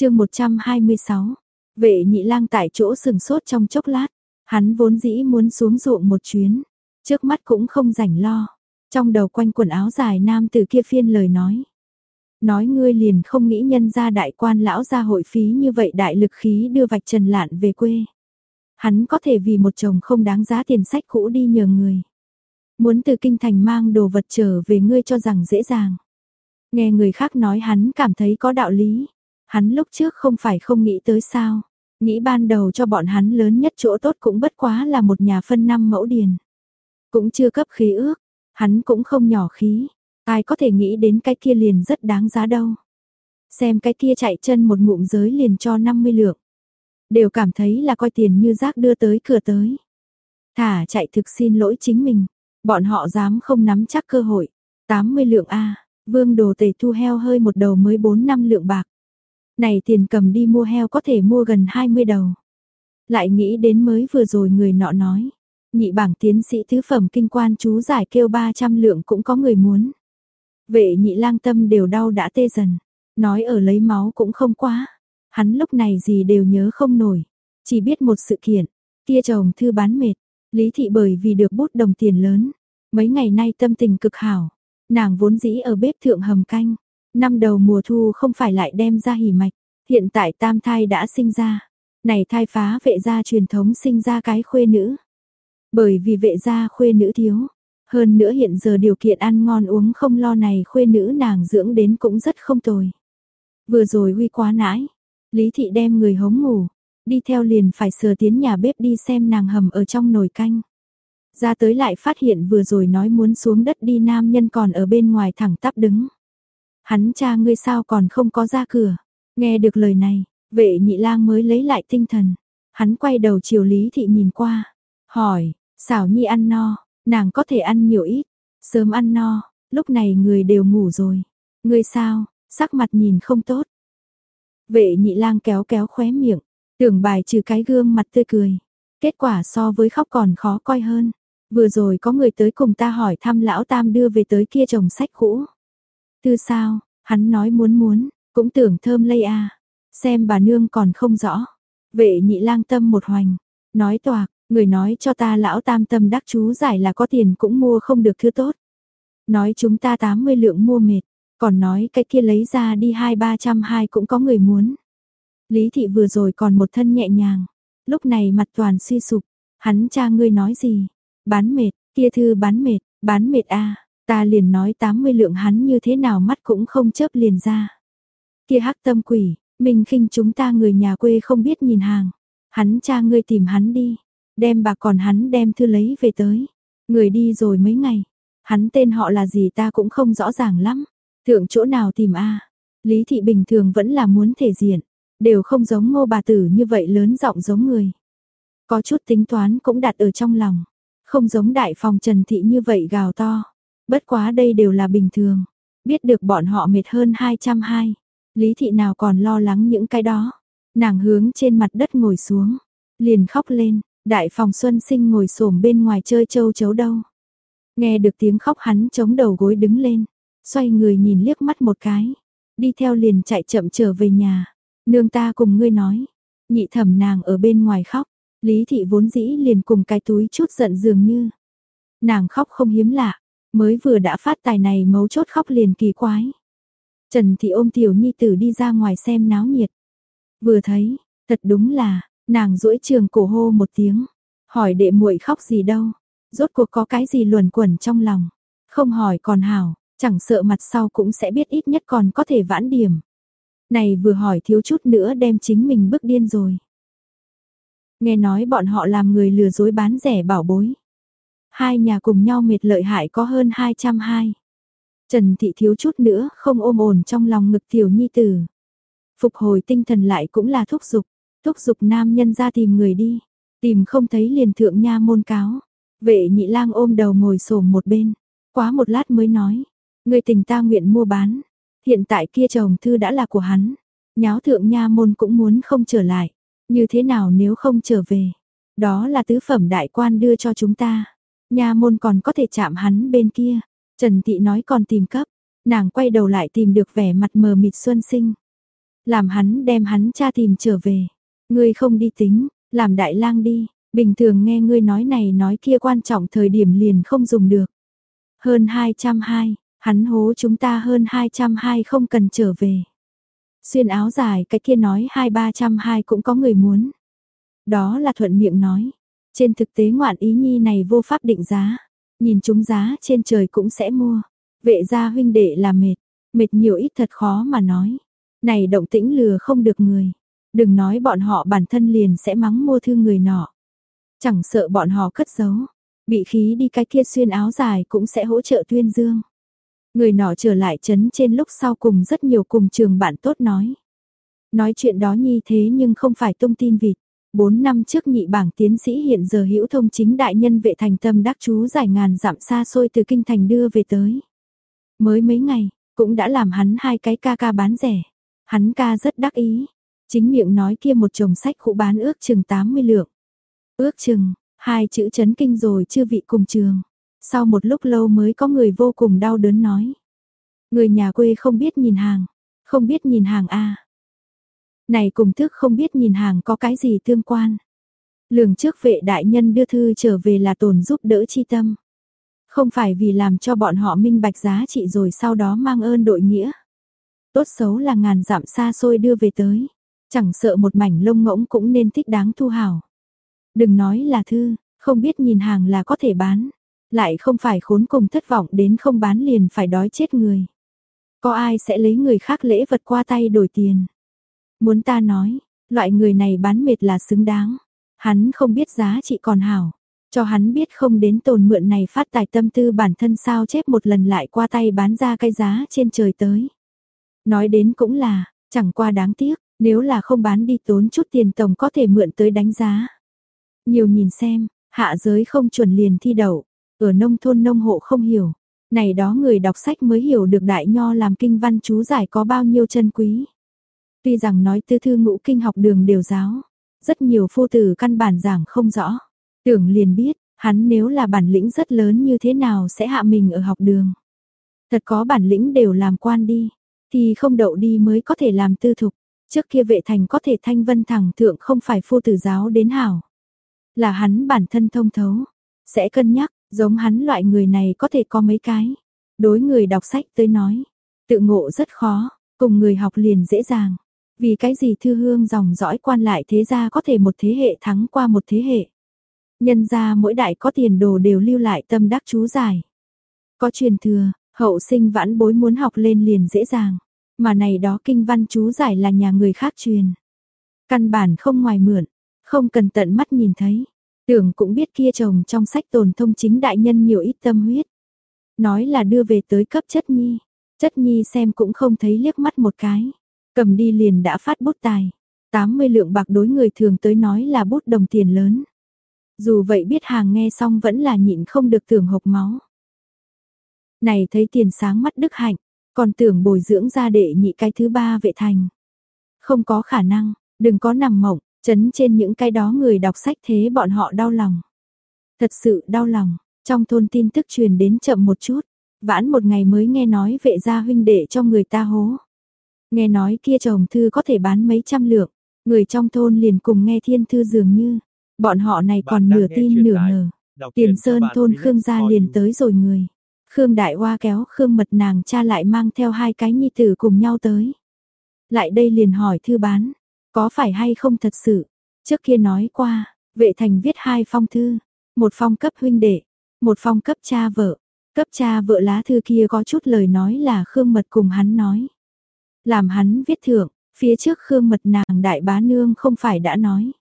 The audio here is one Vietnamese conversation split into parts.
chương 126, vệ nhị lang tại chỗ sừng sốt trong chốc lát, hắn vốn dĩ muốn xuống ruộng một chuyến, trước mắt cũng không rảnh lo, trong đầu quanh quần áo dài nam từ kia phiên lời nói. Nói ngươi liền không nghĩ nhân ra đại quan lão ra hội phí như vậy đại lực khí đưa vạch trần lạn về quê. Hắn có thể vì một chồng không đáng giá tiền sách cũ đi nhờ người. Muốn từ kinh thành mang đồ vật trở về ngươi cho rằng dễ dàng. Nghe người khác nói hắn cảm thấy có đạo lý. Hắn lúc trước không phải không nghĩ tới sao. Nghĩ ban đầu cho bọn hắn lớn nhất chỗ tốt cũng bất quá là một nhà phân năm mẫu điền. Cũng chưa cấp khí ước, hắn cũng không nhỏ khí. Ai có thể nghĩ đến cái kia liền rất đáng giá đâu. Xem cái kia chạy chân một ngụm giới liền cho 50 lượng. Đều cảm thấy là coi tiền như rác đưa tới cửa tới. Thả chạy thực xin lỗi chính mình. Bọn họ dám không nắm chắc cơ hội. 80 lượng A, vương đồ tề thu heo hơi một đầu mới 4 năm lượng bạc. Này tiền cầm đi mua heo có thể mua gần 20 đầu. Lại nghĩ đến mới vừa rồi người nọ nói. Nhị bảng tiến sĩ thứ phẩm kinh quan chú giải kêu 300 lượng cũng có người muốn. Vệ nhị lang tâm đều đau đã tê dần. Nói ở lấy máu cũng không quá. Hắn lúc này gì đều nhớ không nổi. Chỉ biết một sự kiện. Kia chồng thư bán mệt. Lý thị bởi vì được bút đồng tiền lớn. Mấy ngày nay tâm tình cực hảo. Nàng vốn dĩ ở bếp thượng hầm canh. Năm đầu mùa thu không phải lại đem ra hỉ mạch. Hiện tại tam thai đã sinh ra. Này thai phá vệ gia truyền thống sinh ra cái khuê nữ. Bởi vì vệ gia khuê nữ thiếu. Hơn nữa hiện giờ điều kiện ăn ngon uống không lo này khuê nữ nàng dưỡng đến cũng rất không tồi. Vừa rồi huy quá nãi. Lý thị đem người hống ngủ. Đi theo liền phải sờ tiến nhà bếp đi xem nàng hầm ở trong nồi canh. Ra tới lại phát hiện vừa rồi nói muốn xuống đất đi nam nhân còn ở bên ngoài thẳng tắp đứng. Hắn cha ngươi sao còn không có ra cửa. Nghe được lời này, vệ nhị lang mới lấy lại tinh thần. Hắn quay đầu chiều Lý Thị nhìn qua. Hỏi, xảo nhi ăn no, nàng có thể ăn nhiều ít. Sớm ăn no, lúc này người đều ngủ rồi. Ngươi sao, sắc mặt nhìn không tốt. Vệ nhị lang kéo kéo khóe miệng, tưởng bài trừ cái gương mặt tươi cười. Kết quả so với khóc còn khó coi hơn. Vừa rồi có người tới cùng ta hỏi thăm lão tam đưa về tới kia chồng sách cũ. Tư sao, hắn nói muốn muốn, cũng tưởng thơm lây a Xem bà nương còn không rõ. Vệ nhị lang tâm một hoành. Nói toạc, người nói cho ta lão tam tâm đắc chú giải là có tiền cũng mua không được thứ tốt. Nói chúng ta 80 lượng mua mệt. Còn nói cái kia lấy ra đi hai ba trăm hai cũng có người muốn. Lý thị vừa rồi còn một thân nhẹ nhàng. Lúc này mặt toàn suy sụp. Hắn cha ngươi nói gì? Bán mệt, kia thư bán mệt, bán mệt a ta liền nói 80 lượng hắn như thế nào mắt cũng không chớp liền ra. Kia hắc tâm quỷ, mình khinh chúng ta người nhà quê không biết nhìn hàng. Hắn cha ngươi tìm hắn đi, đem bạc còn hắn đem thư lấy về tới. Người đi rồi mấy ngày, hắn tên họ là gì ta cũng không rõ ràng lắm. Thượng chỗ nào tìm a Lý thị bình thường vẫn là muốn thể diện, đều không giống ngô bà tử như vậy lớn giọng giống người. Có chút tính toán cũng đặt ở trong lòng, không giống đại phòng trần thị như vậy gào to. Bất quá đây đều là bình thường, biết được bọn họ mệt hơn 220, Lý thị nào còn lo lắng những cái đó. Nàng hướng trên mặt đất ngồi xuống, liền khóc lên, đại phòng xuân sinh ngồi xổm bên ngoài chơi châu chấu đâu. Nghe được tiếng khóc hắn chống đầu gối đứng lên, xoay người nhìn liếc mắt một cái, đi theo liền chạy chậm trở về nhà. Nương ta cùng ngươi nói, nhị thẩm nàng ở bên ngoài khóc, Lý thị vốn dĩ liền cùng cái túi chút giận dường như. Nàng khóc không hiếm lạ, mới vừa đã phát tài này mấu chốt khóc liền kỳ quái. Trần Thị ôm tiểu nhi tử đi ra ngoài xem náo nhiệt. Vừa thấy, thật đúng là, nàng duỗi trường cổ hô một tiếng, hỏi đệ muội khóc gì đâu, rốt cuộc có cái gì luẩn quẩn trong lòng. Không hỏi còn hảo, chẳng sợ mặt sau cũng sẽ biết ít nhất còn có thể vãn điểm. Này vừa hỏi thiếu chút nữa đem chính mình bức điên rồi. Nghe nói bọn họ làm người lừa dối bán rẻ bảo bối. Hai nhà cùng nhau mệt lợi hại có hơn 220. Trần Thị thiếu chút nữa không ôm ổn trong lòng ngực tiểu nhi tử. Phục hồi tinh thần lại cũng là thúc giục, thúc giục nam nhân ra tìm người đi, tìm không thấy liền thượng nha môn cáo. Vệ nhị lang ôm đầu ngồi xổm một bên, quá một lát mới nói, người tình ta nguyện mua bán, hiện tại kia chồng thư đã là của hắn, nháo thượng nha môn cũng muốn không trở lại, như thế nào nếu không trở về, đó là tứ phẩm đại quan đưa cho chúng ta, nha môn còn có thể chạm hắn bên kia, Trần Thị nói còn tìm cấp, nàng quay đầu lại tìm được vẻ mặt mờ mịt Xuân Sinh. làm hắn đem hắn cha tìm trở về. Ngươi không đi tính, làm đại lang đi, bình thường nghe ngươi nói này nói kia quan trọng thời điểm liền không dùng được. Hơn 220, hắn hố chúng ta hơn 220 không cần trở về. Xuyên áo dài cái kia nói hai ba trăm hai cũng có người muốn. Đó là thuận miệng nói. Trên thực tế ngoạn ý nhi này vô pháp định giá. Nhìn chúng giá trên trời cũng sẽ mua. Vệ gia huynh đệ là mệt. Mệt nhiều ít thật khó mà nói. Này động tĩnh lừa không được người. Đừng nói bọn họ bản thân liền sẽ mắng mua thư người nọ. Chẳng sợ bọn họ cất giấu. Bị khí đi cái kia xuyên áo dài cũng sẽ hỗ trợ tuyên dương. Người nọ trở lại chấn trên lúc sau cùng rất nhiều cùng trường bạn tốt nói. Nói chuyện đó nhi thế nhưng không phải tung tin vịt. Bốn năm trước nhị bảng tiến sĩ hiện giờ hữu thông chính đại nhân vệ thành tâm đắc chú giải ngàn dặm xa xôi từ kinh thành đưa về tới. Mới mấy ngày, cũng đã làm hắn hai cái ca ca bán rẻ. Hắn ca rất đắc ý. Chính miệng nói kia một chồng sách cũ bán ước chừng 80 lượng. Ước chừng, hai chữ chấn kinh rồi chưa vị cùng trường. Sau một lúc lâu mới có người vô cùng đau đớn nói. Người nhà quê không biết nhìn hàng, không biết nhìn hàng a. Này cùng thức không biết nhìn hàng có cái gì tương quan. Lường trước vệ đại nhân đưa thư trở về là tồn giúp đỡ chi tâm. Không phải vì làm cho bọn họ minh bạch giá trị rồi sau đó mang ơn đội nghĩa. Tốt xấu là ngàn dặm xa xôi đưa về tới. Chẳng sợ một mảnh lông ngỗng cũng nên thích đáng thu hào. Đừng nói là thư, không biết nhìn hàng là có thể bán. Lại không phải khốn cùng thất vọng đến không bán liền phải đói chết người. Có ai sẽ lấy người khác lễ vật qua tay đổi tiền. Muốn ta nói, loại người này bán mệt là xứng đáng. Hắn không biết giá trị còn hảo. Cho hắn biết không đến tồn mượn này phát tài tâm tư bản thân sao chép một lần lại qua tay bán ra cái giá trên trời tới. Nói đến cũng là, chẳng qua đáng tiếc, nếu là không bán đi tốn chút tiền tổng có thể mượn tới đánh giá. Nhiều nhìn xem, hạ giới không chuẩn liền thi đậu, ở nông thôn nông hộ không hiểu. Này đó người đọc sách mới hiểu được đại nho làm kinh văn chú giải có bao nhiêu chân quý. Tuy rằng nói tư thư ngũ kinh học đường đều giáo, rất nhiều phu tử căn bản giảng không rõ. Tưởng liền biết, hắn nếu là bản lĩnh rất lớn như thế nào sẽ hạ mình ở học đường. Thật có bản lĩnh đều làm quan đi, thì không đậu đi mới có thể làm tư thục. Trước kia vệ thành có thể thanh vân thẳng thượng không phải phu tử giáo đến hảo. Là hắn bản thân thông thấu, sẽ cân nhắc, giống hắn loại người này có thể có mấy cái. Đối người đọc sách tới nói, tự ngộ rất khó, cùng người học liền dễ dàng. Vì cái gì thư hương dòng dõi quan lại thế gia có thể một thế hệ thắng qua một thế hệ. Nhân gia mỗi đại có tiền đồ đều lưu lại tâm đắc chú giải. Có truyền thừa, hậu sinh vãn bối muốn học lên liền dễ dàng. Mà này đó kinh văn chú giải là nhà người khác truyền. Căn bản không ngoài mượn, không cần tận mắt nhìn thấy. Tưởng cũng biết kia chồng trong sách tồn thông chính đại nhân nhiều ít tâm huyết. Nói là đưa về tới cấp chất nhi. Chất nhi xem cũng không thấy liếc mắt một cái. Cầm đi liền đã phát bút tài. 80 lượng bạc đối người thường tới nói là bút đồng tiền lớn. Dù vậy biết hàng nghe xong vẫn là nhịn không được tưởng hộc máu. Này thấy tiền sáng mắt đức hạnh, còn tưởng bồi dưỡng ra đệ nhị cái thứ ba vệ thành. Không có khả năng, đừng có nằm mộng, chấn trên những cái đó người đọc sách thế bọn họ đau lòng. Thật sự đau lòng, trong thôn tin tức truyền đến chậm một chút, vãn một ngày mới nghe nói vệ gia huynh đệ cho người ta hố. Nghe nói kia chồng thư có thể bán mấy trăm lượng, người trong thôn liền cùng nghe thiên thư dường như, bọn họ này còn nửa tin nửa ngờ. Tiền Sơn thôn Khương gia liền tới rồi người. Khương Đại Hoa kéo Khương Mật nàng cha lại mang theo hai cái nhi tử cùng nhau tới. Lại đây liền hỏi thư bán, có phải hay không thật sự? Trước kia nói qua, vệ thành viết hai phong thư, một phong cấp huynh đệ, một phong cấp cha vợ. Cấp cha vợ lá thư kia có chút lời nói là Khương Mật cùng hắn nói. Làm hắn viết thượng, phía trước Khương Mật nàng đại bá nương không phải đã nói.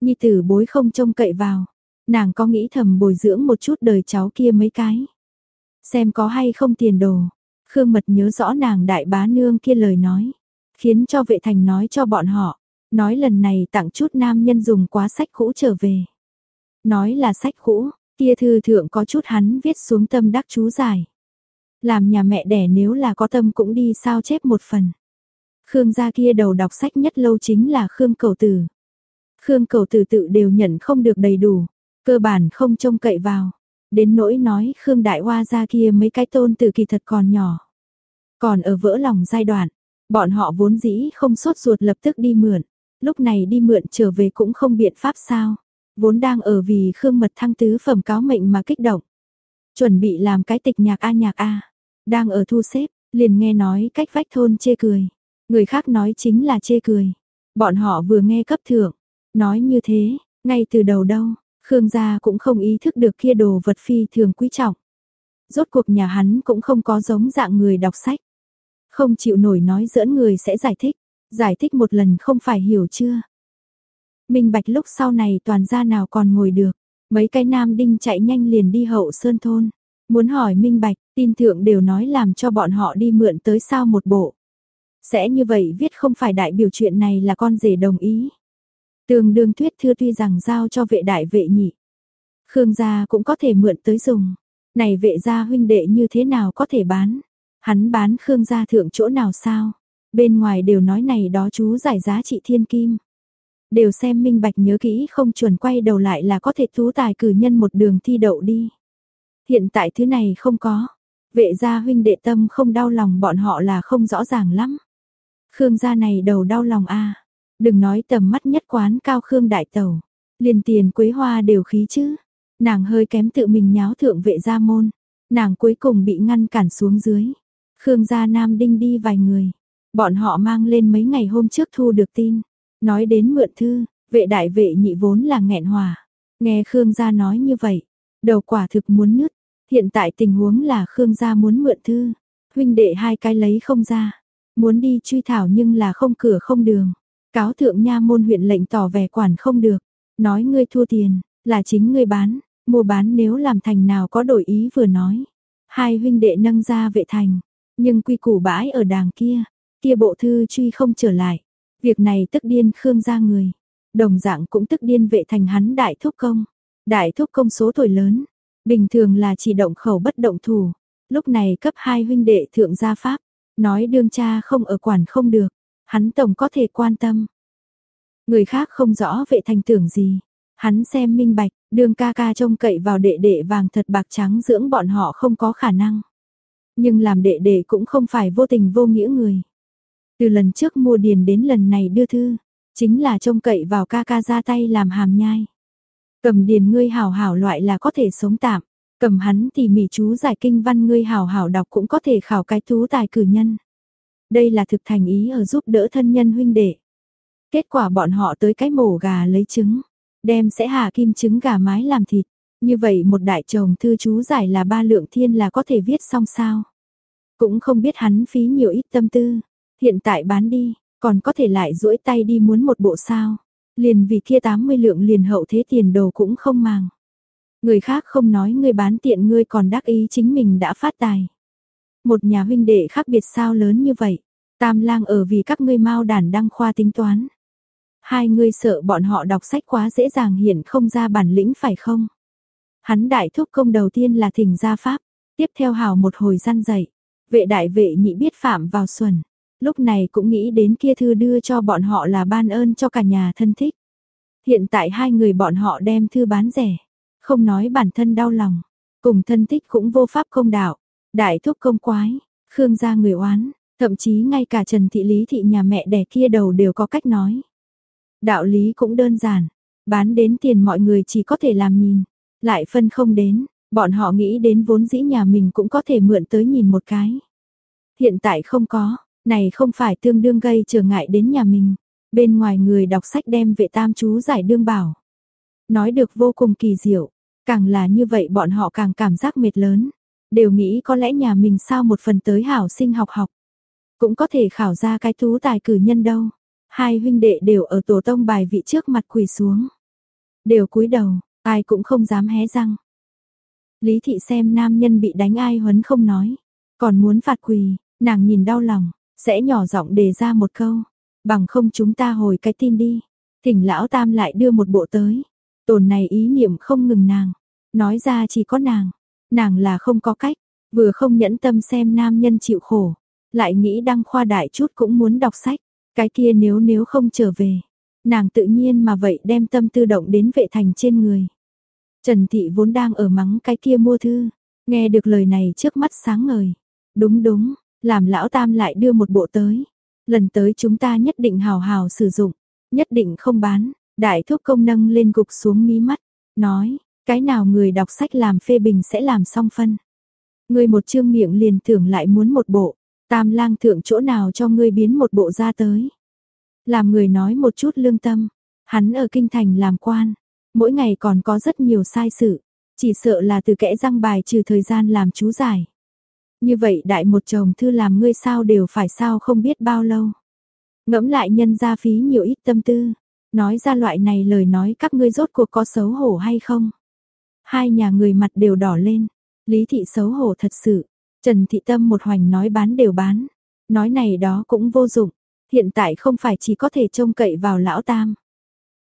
Nhi tử bối không trông cậy vào, nàng có nghĩ thầm bồi dưỡng một chút đời cháu kia mấy cái. Xem có hay không tiền đồ. Khương Mật nhớ rõ nàng đại bá nương kia lời nói, khiến cho vệ thành nói cho bọn họ, nói lần này tặng chút nam nhân dùng quá sách cũ trở về. Nói là sách cũ, kia thư thượng có chút hắn viết xuống tâm đắc chú giải. Làm nhà mẹ đẻ nếu là có tâm cũng đi sao chép một phần. Khương gia kia đầu đọc sách nhất lâu chính là Khương cầu tử. Khương cầu tử tự đều nhận không được đầy đủ, cơ bản không trông cậy vào. Đến nỗi nói Khương Đại Hoa gia kia mấy cái tôn tử kỳ thật còn nhỏ. Còn ở vỡ lòng giai đoạn, Bọn họ vốn dĩ không sốt ruột lập tức đi mượn, lúc này đi mượn trở về cũng không biện pháp sao. Vốn đang ở vì Khương Mật Thăng tứ phẩm cáo mệnh mà kích động. Chuẩn bị làm cái tịch nhạc a nhạc a, đang ở thu xếp, liền nghe nói cách vách thôn chê cười. Người khác nói chính là chê cười. Bọn họ vừa nghe cấp thượng, nói như thế, ngay từ đầu đâu, Khương gia cũng không ý thức được kia đồ vật phi thường quý trọng. Rốt cuộc nhà hắn cũng không có giống dạng người đọc sách. Không chịu nổi nói giỡn người sẽ giải thích, giải thích một lần không phải hiểu chưa. Minh bạch lúc sau này toàn gia nào còn ngồi được, mấy cái nam đinh chạy nhanh liền đi hậu sơn thôn. Muốn hỏi minh bạch, tin thượng đều nói làm cho bọn họ đi mượn tới sao một bộ. Sẽ như vậy viết không phải đại biểu chuyện này là con rể đồng ý. Tường đường thuyết thư tuy rằng giao cho vệ đại vệ nhị. Khương gia cũng có thể mượn tới dùng. Này vệ gia huynh đệ như thế nào có thể bán? Hắn bán Khương gia thượng chỗ nào sao? Bên ngoài đều nói này đó chú giải giá trị thiên kim. Đều xem minh bạch nhớ kỹ không chuẩn quay đầu lại là có thể tú tài cử nhân một đường thi đậu đi. Hiện tại thứ này không có. Vệ gia huynh đệ tâm không đau lòng bọn họ là không rõ ràng lắm. Khương gia này đầu đau lòng a Đừng nói tầm mắt nhất quán cao Khương đại tẩu. Liền tiền quế hoa đều khí chứ. Nàng hơi kém tự mình nháo thượng vệ gia môn. Nàng cuối cùng bị ngăn cản xuống dưới. Khương gia Nam Đinh đi vài người. Bọn họ mang lên mấy ngày hôm trước thu được tin. Nói đến mượn thư, vệ đại vệ nhị vốn là nghẹn hòa. Nghe Khương gia nói như vậy, đầu quả thực muốn nứt. Hiện tại tình huống là Khương gia muốn mượn thư. Huynh đệ hai cái lấy không ra. Muốn đi truy thảo nhưng là không cửa không đường. Cáo thượng nha môn huyện lệnh tỏ vẻ quản không được. Nói ngươi thua tiền, là chính ngươi bán. Mua bán nếu làm thành nào có đổi ý vừa nói. Hai huynh đệ nâng ra vệ thành. Nhưng quy củ bãi ở đàng kia. Kia bộ thư truy không trở lại. Việc này tức điên Khương gia người. Đồng dạng cũng tức điên vệ thành hắn đại thúc công. Đại thúc công số tuổi lớn. Bình thường là chỉ động khẩu bất động thủ. Lúc này cấp hai huynh đệ thượng gia pháp. Nói đương cha không ở quản không được. Hắn tổng có thể quan tâm. Người khác không rõ vệ thành tưởng gì. Hắn xem minh bạch, đương ca ca trông cậy vào đệ đệ vàng thật bạc trắng dưỡng bọn họ không có khả năng. Nhưng làm đệ đệ cũng không phải vô tình vô nghĩa người. Từ lần trước mua điền đến lần này đưa thư, chính là trông cậy vào ca ca ra tay làm hàm nhai. Cầm điền ngươi hảo hảo loại là có thể sống tạm, cầm hắn thì mỉ chú giải kinh văn ngươi hảo hảo đọc cũng có thể khảo cái tú tài cử nhân. Đây là thực thành ý ở giúp đỡ thân nhân huynh đệ. Kết quả bọn họ tới cái mổ gà lấy trứng, đem sẽ hạ kim trứng gà mái làm thịt. Như vậy một đại chồng thư chú giải là ba lượng thiên là có thể viết xong sao. Cũng không biết hắn phí nhiều ít tâm tư. Hiện tại bán đi, còn có thể lại duỗi tay đi muốn một bộ sao. Liền vì kia 80 lượng liền hậu thế tiền đồ cũng không màng. Người khác không nói ngươi bán tiện ngươi còn đắc ý chính mình đã phát tài. Một nhà huynh đệ khác biệt sao lớn như vậy. Tam lang ở vì các ngươi mau đàn đăng khoa tính toán. Hai ngươi sợ bọn họ đọc sách quá dễ dàng hiện không ra bản lĩnh phải không? Hắn đại thúc công đầu tiên là thỉnh gia pháp, tiếp theo hào một hồi gian dạy. Vệ đại vệ nhị biết phạm vào xuân lúc này cũng nghĩ đến kia thư đưa cho bọn họ là ban ơn cho cả nhà thân thích. Hiện tại hai người bọn họ đem thư bán rẻ, không nói bản thân đau lòng, cùng thân thích cũng vô pháp công đạo, đại thúc công quái, khương gia người oán, thậm chí ngay cả Trần Thị Lý Thị nhà mẹ đẻ kia đầu đều có cách nói. Đạo lý cũng đơn giản, bán đến tiền mọi người chỉ có thể làm nhìn, lại phân không đến, bọn họ nghĩ đến vốn dĩ nhà mình cũng có thể mượn tới nhìn một cái. Hiện tại không có, này không phải tương đương gây trở ngại đến nhà mình. Bên ngoài người đọc sách đem vệ tam chú giải đương bảo. Nói được vô cùng kỳ diệu, càng là như vậy bọn họ càng cảm giác mệt lớn. Đều nghĩ có lẽ nhà mình sao một phần tới hảo sinh học học. Cũng có thể khảo ra cái tú tài cử nhân đâu. Hai huynh đệ đều ở tổ tông bài vị trước mặt quỳ xuống. Đều cúi đầu, ai cũng không dám hé răng. Lý thị xem nam nhân bị đánh ai huấn không nói. Còn muốn phạt quỳ, nàng nhìn đau lòng, sẽ nhỏ giọng đề ra một câu, bằng không chúng ta hồi cái tin đi. Thỉnh lão tam lại đưa một bộ tới. Tồn này ý niệm không ngừng nàng, nói ra chỉ có nàng, nàng là không có cách, vừa không nhẫn tâm xem nam nhân chịu khổ, lại nghĩ đăng khoa đại chút cũng muốn đọc sách, cái kia nếu nếu không trở về, nàng tự nhiên mà vậy đem tâm tư động đến vệ thành trên người. Trần Thị vốn đang ở mắng cái kia mua thư, nghe được lời này trước mắt sáng ngời. Đúng đúng, làm lão tam lại đưa một bộ tới. lần tới chúng ta nhất định hào hào sử dụng, nhất định không bán. Đại thúc công nâng lên gục xuống mí mắt, nói, cái nào người đọc sách làm phê bình sẽ làm xong phân. Ngươi một chương miệng liền tưởng lại muốn một bộ, tam lang thượng chỗ nào cho ngươi biến một bộ ra tới. Làm người nói một chút lương tâm, hắn ở kinh thành làm quan, mỗi ngày còn có rất nhiều sai sự, chỉ sợ là từ kẽ răng bài trừ thời gian làm chú giải. Như vậy đại một chồng thư làm ngươi sao đều phải sao không biết bao lâu. Ngẫm lại nhân ra phí nhiều ít tâm tư, nói ra loại này lời nói các ngươi rốt cuộc có xấu hổ hay không. Hai nhà người mặt đều đỏ lên, lý thị xấu hổ thật sự, Trần Thị Tâm một hoành nói bán đều bán, nói này đó cũng vô dụng, hiện tại không phải chỉ có thể trông cậy vào lão tam.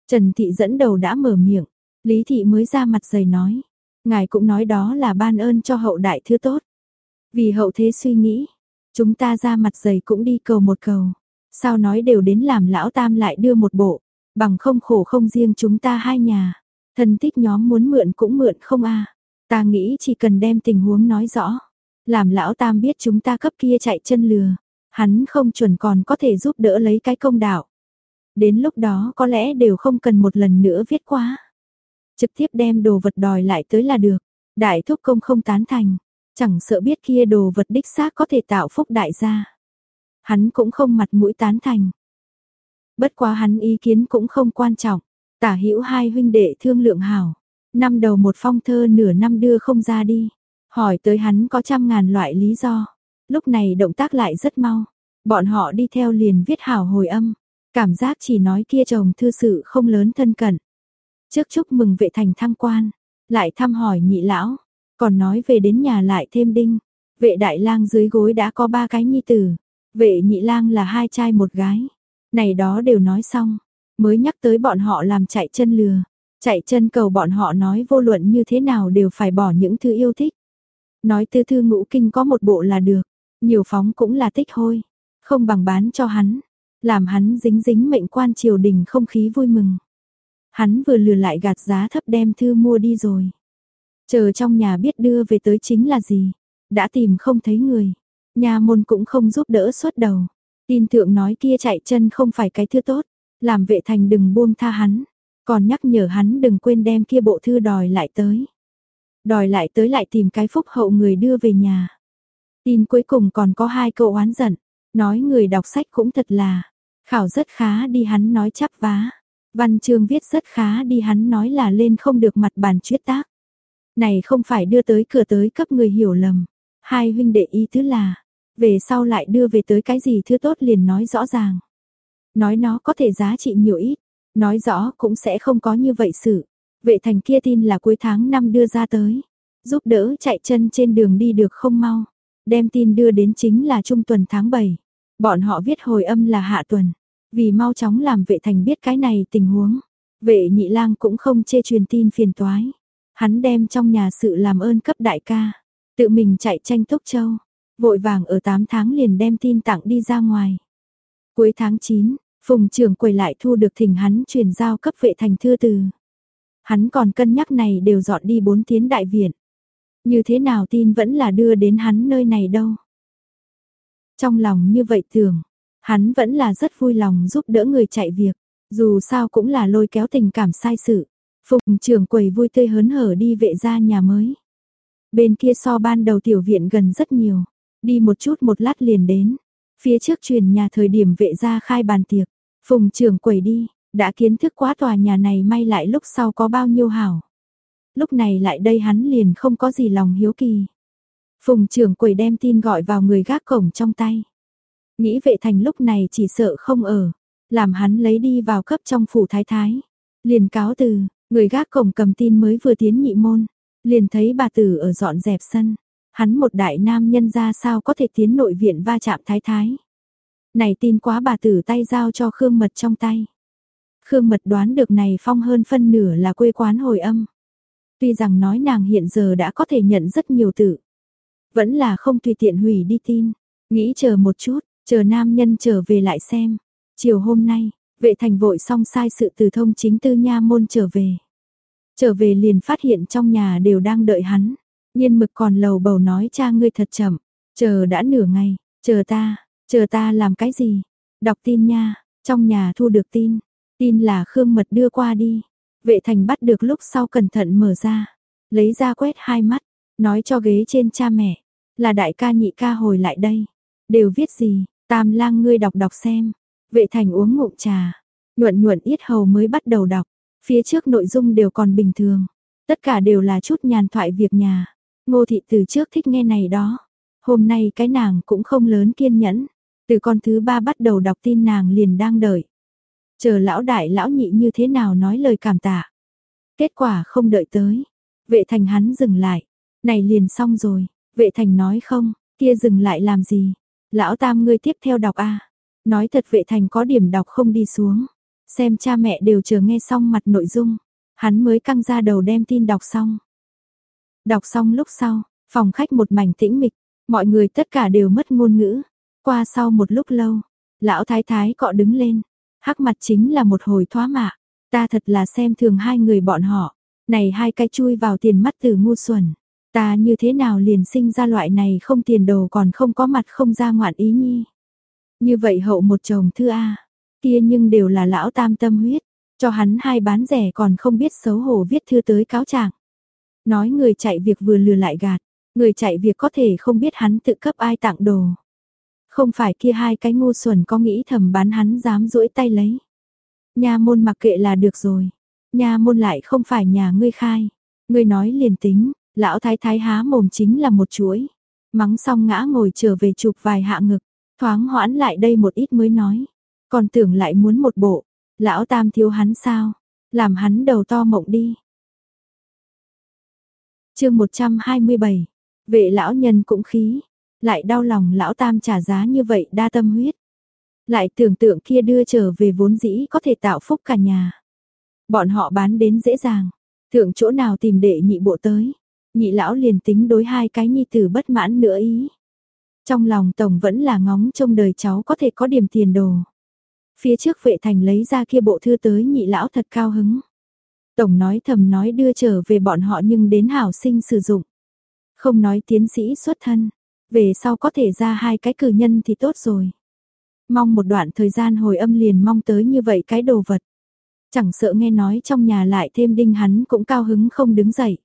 Trần Thị dẫn đầu đã mở miệng, Lý Thị mới ra mặt dày nói, ngài cũng nói đó là ban ơn cho hậu đại thứ tốt. Vì hậu thế suy nghĩ, chúng ta ra mặt dày cũng đi cầu một cầu, sao nói đều đến làm lão tam lại đưa một bộ, bằng không khổ không riêng chúng ta hai nhà, thân thích nhóm muốn mượn cũng mượn không a. Ta nghĩ chỉ cần đem tình huống nói rõ, làm lão tam biết chúng ta cấp kia chạy chân lừa, hắn không chuẩn còn có thể giúp đỡ lấy cái công đạo. Đến lúc đó có lẽ đều không cần một lần nữa viết quá. Trực tiếp đem đồ vật đòi lại tới là được. Đại thúc công không tán thành, chẳng sợ biết kia đồ vật đích xác có thể tạo phúc đại gia. Hắn cũng không mặt mũi tán thành. Bất quá hắn ý kiến cũng không quan trọng, tả hữu hai huynh đệ thương lượng hảo. Năm đầu một phong thơ nửa năm đưa không ra đi. Hỏi tới hắn có trăm ngàn loại lý do. Lúc này động tác lại rất mau. Bọn họ đi theo liền viết hảo hồi âm. Cảm giác chỉ nói kia chồng thư sự không lớn thân cận. Trước chúc mừng vệ thành thăng quan. Lại thăm hỏi nhị lão. Còn nói về đến nhà lại thêm đinh. Vệ đại lang dưới gối đã có ba cái nhi tử. Vệ nhị lang là hai trai một gái. Này đó đều nói xong. Mới nhắc tới bọn họ làm chạy chân lừa. Chạy chân cầu bọn họ nói vô luận như thế nào đều phải bỏ những thứ yêu thích. Nói tư thư ngũ kinh có một bộ là được, nhiều phóng cũng là tích hôi, không bằng bán cho hắn, làm hắn dính dính mệnh quan triều đình không khí vui mừng. Hắn vừa lừa lại gạt giá thấp đem thư mua đi rồi. Chờ trong nhà biết đưa về tới chính là gì, đã tìm không thấy người, nhà môn cũng không giúp đỡ xuất đầu. Tin thượng nói kia chạy chân không phải cái thư tốt, làm vệ thành đừng buông tha hắn, còn nhắc nhở hắn đừng quên đem kia bộ thư đòi lại tới. Đòi lại tới lại tìm cái phúc hậu người đưa về nhà. Tin cuối cùng còn có hai câu oán giận, nói người đọc sách cũng thật là, khảo rất khá đi hắn nói chắp vá, văn chương viết rất khá đi hắn nói là lên không được mặt bàn chuyết tác. Này không phải đưa tới cửa tới cấp người hiểu lầm, hai huynh đệ ý thứ là, về sau lại đưa về tới cái gì thứ tốt liền nói rõ ràng. Nói nó có thể giá trị nhiều ít, nói rõ cũng sẽ không có như vậy sự. Vệ thành kia tin là cuối tháng 5 đưa ra tới, giúp đỡ chạy chân trên đường đi được không mau. Đem tin đưa đến chính là trung tuần tháng 7. Bọn họ viết hồi âm là hạ tuần, vì mau chóng làm vệ thành biết cái này tình huống. Vệ nhị lang cũng không chê truyền tin phiền toái. Hắn đem trong nhà sự làm ơn cấp đại ca, tự mình chạy tranh Túc Châu, vội vàng ở 8 tháng liền đem tin tặng đi ra ngoài. Cuối tháng 9, Phùng trưởng quầy lại thu được thỉnh hắn truyền giao cấp vệ thành thư từ. Hắn còn cân nhắc này đều dọn đi bốn tiến đại viện. Như thế nào tin vẫn là đưa đến hắn nơi này đâu. Trong lòng như vậy tưởng, hắn vẫn là rất vui lòng giúp đỡ người chạy việc, dù sao cũng là lôi kéo tình cảm sai sự. Phùng trưởng quầy vui tươi hớn hở đi vệ ra nhà mới. Bên kia so ban đầu tiểu viện gần rất nhiều, đi một chút một lát liền đến. Phía trước truyền nhà thời điểm vệ ra khai bàn tiệc, phùng trưởng quầy đi, đã kiến thức quá tòa nhà này may lại lúc sau có bao nhiêu hảo. Lúc này lại đây hắn liền không có gì lòng hiếu kỳ. Phùng trưởng quầy đem tin gọi vào người gác cổng trong tay. Nghĩ vệ thành lúc này chỉ sợ không ở, làm hắn lấy đi vào cấp trong phủ thái thái. Liền cáo từ, người gác cổng cầm tin mới vừa tiến nhị môn, liền thấy bà tử ở dọn dẹp sân. Hắn một đại nam nhân ra sao có thể tiến nội viện va chạm thái thái. Này tin quá bà tử tay giao cho Khương Mật trong tay. Khương Mật đoán được này phong hơn phân nửa là quê quán hồi âm. Tuy rằng nói nàng hiện giờ đã có thể nhận rất nhiều tử Vẫn là không tùy tiện hủy đi tin. Nghĩ chờ một chút, chờ nam nhân trở về lại xem. Chiều hôm nay, vệ thành vội xong sai sự từ thông chính tư nha môn trở về. Trở về liền phát hiện trong nhà đều đang đợi hắn. Nhiên mực còn lầu bầu nói cha ngươi thật chậm. Chờ đã nửa ngày, chờ ta, chờ ta làm cái gì? Đọc tin nha, trong nhà thu được tin, tin là Khương Mật đưa qua đi. Vệ thành bắt được lúc sau cẩn thận mở ra, lấy ra quét hai mắt, nói cho ghế trên cha mẹ, là đại ca nhị ca hồi lại đây. Đều viết gì, tam lang ngươi đọc đọc xem. Vệ thành uống ngụm trà, nhuận nhuận yết hầu mới bắt đầu đọc, phía trước nội dung đều còn bình thường. Tất cả đều là chút nhàn thoại việc nhà. Ngô thị từ trước thích nghe này đó. Hôm nay cái nàng cũng không lớn kiên nhẫn. Từ con thứ ba bắt đầu đọc tin nàng liền đang đợi. Chờ lão đại lão nhị như thế nào nói lời cảm tạ. Kết quả không đợi tới. Vệ thành hắn dừng lại. Này liền xong rồi. Vệ thành nói không, kia dừng lại làm gì. Lão tam ngươi tiếp theo đọc a Nói thật vệ thành có điểm đọc không đi xuống. Xem cha mẹ đều chờ nghe xong mặt nội dung. Hắn mới căng ra đầu đem tin đọc xong. Đọc xong lúc sau, phòng khách một mảnh tĩnh mịch, mọi người tất cả đều mất ngôn ngữ. Qua sau một lúc lâu, lão thái thái cọ đứng lên, hắc mặt chính là một hồi thoá mạ. Ta thật là xem thường hai người bọn họ, này hai cái chui vào tiền mắt từ ngu xuẩn. Ta như thế nào liền sinh ra loại này không tiền đồ còn không có mặt không ra ngoạn ý nhi. Như vậy hậu một chồng thư A, kia nhưng đều là lão tam tâm huyết, cho hắn hai bán rẻ còn không biết xấu hổ viết thư tới cáo trạng. Nói người chạy việc vừa lừa lại gạt, người chạy việc có thể không biết hắn tự cấp ai tặng đồ. Không phải kia hai cái ngu xuẩn có nghĩ thầm bán hắn dám duỗi tay lấy. Nhà môn mặc kệ là được rồi. Nhà môn lại không phải nhà ngươi khai. Ngươi nói liền tính, lão thái thái há mồm chính là một chuỗi. Mắng xong ngã ngồi trở về chụp vài hạ ngực, thoáng hoãn lại đây một ít mới nói. Còn tưởng lại muốn một bộ, lão tam thiếu hắn sao, làm hắn đầu to mộng đi. chương 127, vệ lão nhân cũng khí, lại đau lòng lão tam trả giá như vậy đa tâm huyết. Lại tưởng tượng kia đưa trở về vốn dĩ có thể tạo phúc cả nhà. Bọn họ bán đến dễ dàng, thượng chỗ nào tìm đệ nhị bộ tới. Nhị lão liền tính đối hai cái nhi tử bất mãn nữa ý. Trong lòng tổng vẫn là ngóng trông đời cháu có thể có điểm tiền đồ. Phía trước vệ thành lấy ra kia bộ thư tới nhị lão thật cao hứng. Tổng nói thầm nói đưa trở về bọn họ nhưng đến hảo sinh sử dụng. Không nói tiến sĩ xuất thân, về sau có thể ra hai cái cử nhân thì tốt rồi. Mong một đoạn thời gian hồi âm liền mong tới như vậy cái đồ vật. Chẳng sợ nghe nói trong nhà lại thêm đinh hắn cũng cao hứng không đứng dậy.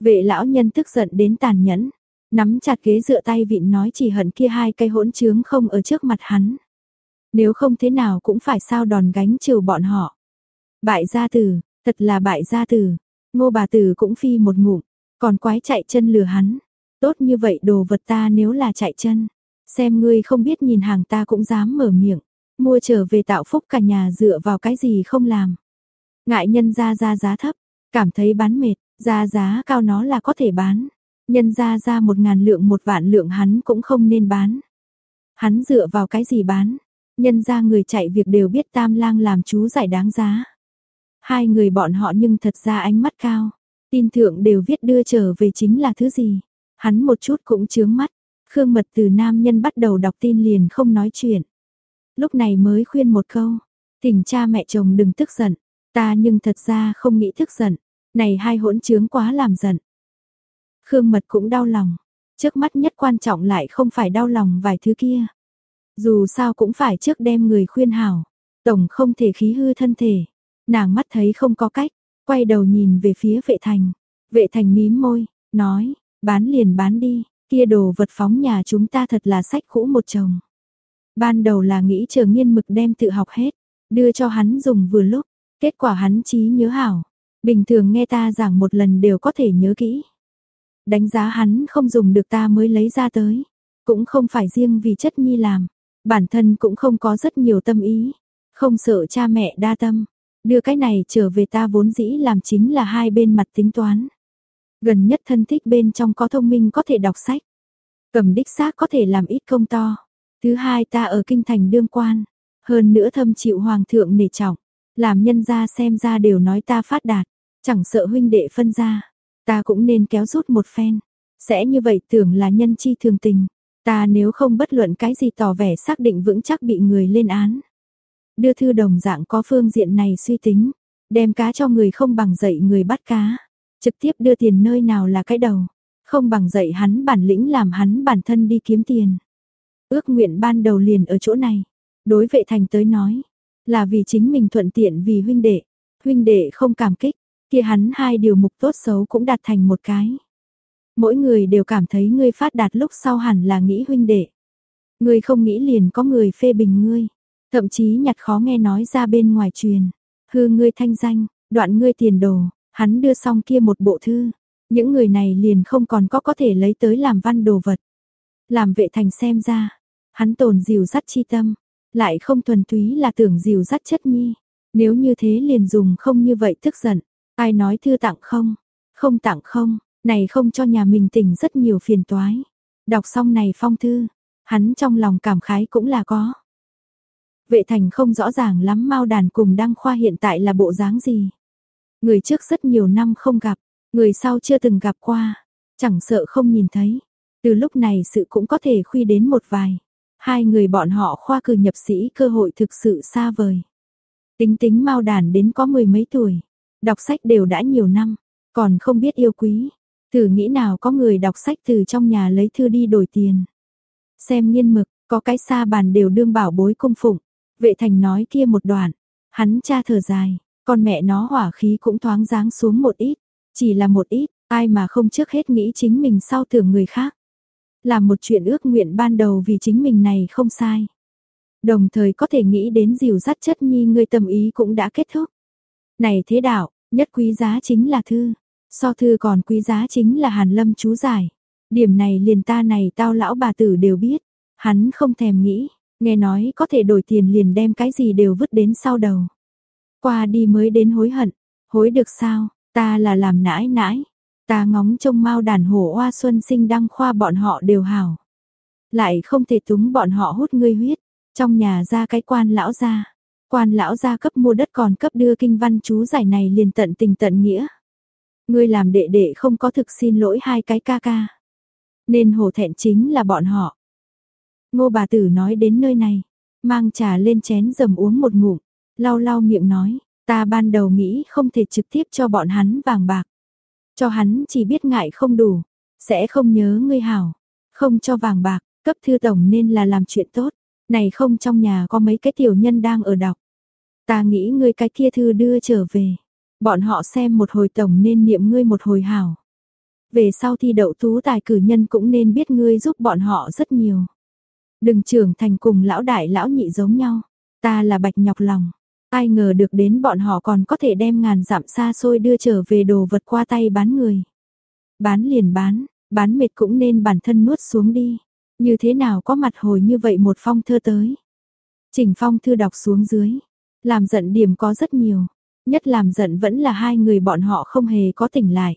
Vệ lão nhân tức giận đến tàn nhẫn, nắm chặt ghế dựa tay vịn nói chỉ hận kia hai cây hỗn trướng không ở trước mặt hắn. Nếu không thế nào cũng phải sao đòn gánh chiều bọn họ. Bại gia tử, thật là bại gia tử. Ngô bà tử cũng phi một ngụm, còn quái chạy chân lừa hắn. Tốt như vậy đồ vật ta nếu là chạy chân. Xem ngươi không biết nhìn hàng ta cũng dám mở miệng. Mua trở về tạo phúc cả nhà dựa vào cái gì không làm. Ngại nhân ra ra giá thấp, cảm thấy bán mệt, ra giá cao nó là có thể bán. Nhân ra ra một ngàn lượng, một vạn lượng hắn cũng không nên bán. Hắn dựa vào cái gì bán? Nhân ra người chạy việc đều biết tam lang làm chú giải đáng giá. Hai người bọn họ nhưng thật ra ánh mắt cao. Tin thượng đều viết đưa trở về chính là thứ gì. Hắn một chút cũng chướng mắt. Khương mật từ nam nhân bắt đầu đọc tin liền không nói chuyện. Lúc này mới khuyên một câu. Thỉnh cha mẹ chồng đừng tức giận. Ta nhưng thật ra không nghĩ tức giận. Này hai hỗn trướng quá làm giận. Khương mật cũng đau lòng. Trước mắt nhất quan trọng lại không phải đau lòng vài thứ kia. Dù sao cũng phải trước đem người khuyên hảo, tổng không thể khí hư thân thể. Nàng mắt thấy không có cách, quay đầu nhìn về phía vệ thành. Vệ thành mím môi, nói, bán liền bán đi, kia đồ vật phóng nhà chúng ta thật là sách cũ một chồng. Ban đầu là nghĩ chờ nghiên mực đem tự học hết, đưa cho hắn dùng vừa lúc, kết quả hắn trí nhớ hảo. Bình thường nghe ta giảng một lần đều có thể nhớ kỹ. Đánh giá hắn không dùng được ta mới lấy ra tới. Cũng không phải riêng vì chất nhi làm. Bản thân cũng không có rất nhiều tâm ý, không sợ cha mẹ đa tâm, đưa cái này trở về ta vốn dĩ làm chính là hai bên mặt tính toán. Gần nhất thân thích bên trong có thông minh có thể đọc sách, cầm đích xác có thể làm ít công to. Thứ hai ta ở kinh thành đương quan, hơn nữa thâm chịu hoàng thượng nể trọng, làm nhân gia xem ra đều nói ta phát đạt, chẳng sợ huynh đệ phân ra, ta cũng nên kéo rút một phen. Sẽ như vậy tưởng là nhân chi thường tình, Ta nếu không bất luận cái gì tỏ vẻ xác định vững chắc bị người lên án. Đưa thư đồng dạng có phương diện này suy tính, đem cá cho người không bằng dạy người bắt cá, trực tiếp đưa tiền nơi nào là cái đầu, không bằng dạy hắn bản lĩnh làm hắn bản thân đi kiếm tiền. Ước nguyện ban đầu liền ở chỗ này, Đối vệ thành tới nói, là vì chính mình thuận tiện vì huynh đệ, huynh đệ không cảm kích, kia hắn hai điều mục tốt xấu cũng đạt thành một cái. Mỗi người đều cảm thấy ngươi phát đạt lúc sau hẳn là nghĩ huynh đệ. Ngươi không nghĩ liền có người phê bình ngươi, thậm chí nhặt khó nghe nói ra bên ngoài truyền, hư ngươi thanh danh, đoạn ngươi tiền đồ, hắn đưa xong kia một bộ thư, những người này liền không còn có có thể lấy tới làm văn đồ vật. Làm vệ thành xem ra, hắn tồn dìu dắt chi tâm, lại không thuần túy là tưởng dìu dắt chất nhi. Nếu như thế liền dùng không như vậy tức giận, ai nói thư tặng không, không tặng không, này không cho nhà mình tỉnh rất nhiều phiền toái. Đọc xong này phong thư, hắn trong lòng cảm khái cũng là có. Vệ thành không rõ ràng lắm Mao Đàn cùng Đăng Khoa hiện tại là bộ dáng gì. Người trước rất nhiều năm không gặp, người sau chưa từng gặp qua, chẳng sợ không nhìn thấy. Từ lúc này sự cũng có thể khuy đến một vài. Hai người bọn họ khoa cử nhập sĩ cơ hội thực sự xa vời. Tính tính Mao Đàn đến có mười mấy tuổi, đọc sách đều đã nhiều năm, còn không biết yêu quý. Thử nghĩ nào có người đọc sách từ trong nhà lấy thư đi đổi tiền. Xem nghiên mực, có cái xa bàn đều đương bảo bối cung phụng. Vệ thành nói kia một đoạn, hắn cha thở dài, con mẹ nó hỏa khí cũng thoáng dáng xuống một ít, chỉ là một ít, ai mà không trước hết nghĩ chính mình sau tưởng người khác. Làm một chuyện ước nguyện ban đầu vì chính mình này không sai. Đồng thời có thể nghĩ đến dìu dắt chất nhi người tâm ý cũng đã kết thúc. Này thế đạo, nhất quý giá chính là thư, so thư còn quý giá chính là hàn lâm chú giải. Điểm này liền ta này tao lão bà tử đều biết, hắn không thèm nghĩ, nghe nói có thể đổi tiền liền đem cái gì đều vứt đến sau đầu. Qua đi mới đến hối hận, hối được sao, ta là làm nãi nãi, ta ngóng trông mau đàn hổ oa xuân sinh đăng khoa bọn họ đều hảo. Lại không thể túng bọn họ hút ngươi huyết, trong nhà ra cái quan lão ra Quan lão gia cấp mua đất còn cấp đưa kinh văn chú giải này liền tận tình tận nghĩa. Ngươi làm đệ đệ không có thực xin lỗi hai cái ca ca. Nên hổ thẹn chính là bọn họ. Ngô bà tử nói đến nơi này, mang trà lên chén dầm uống một ngụm, lau lau miệng nói, ta ban đầu nghĩ không thể trực tiếp cho bọn hắn vàng bạc. Cho hắn chỉ biết ngại không đủ, sẽ không nhớ ngươi hảo, không cho vàng bạc, cấp thư tổng nên là làm chuyện tốt. Này không trong nhà có mấy cái tiểu nhân đang ở đọc. Ta nghĩ ngươi cái kia thư đưa trở về. Bọn họ xem một hồi tổng nên niệm ngươi một hồi hảo. Về sau thi đậu tú tài cử nhân cũng nên biết ngươi giúp bọn họ rất nhiều. Đừng trưởng thành cùng lão đại lão nhị giống nhau. Ta là bạch nhọc lòng. Ai ngờ được đến bọn họ còn có thể đem ngàn dặm xa xôi đưa trở về đồ vật qua tay bán người. Bán liền bán, bán mệt cũng nên bản thân nuốt xuống đi. Như thế nào có mặt hồi như vậy một phong thơ tới. Trình phong thư đọc xuống dưới. Làm giận điểm có rất nhiều. Nhất làm giận vẫn là hai người bọn họ không hề có tỉnh lại.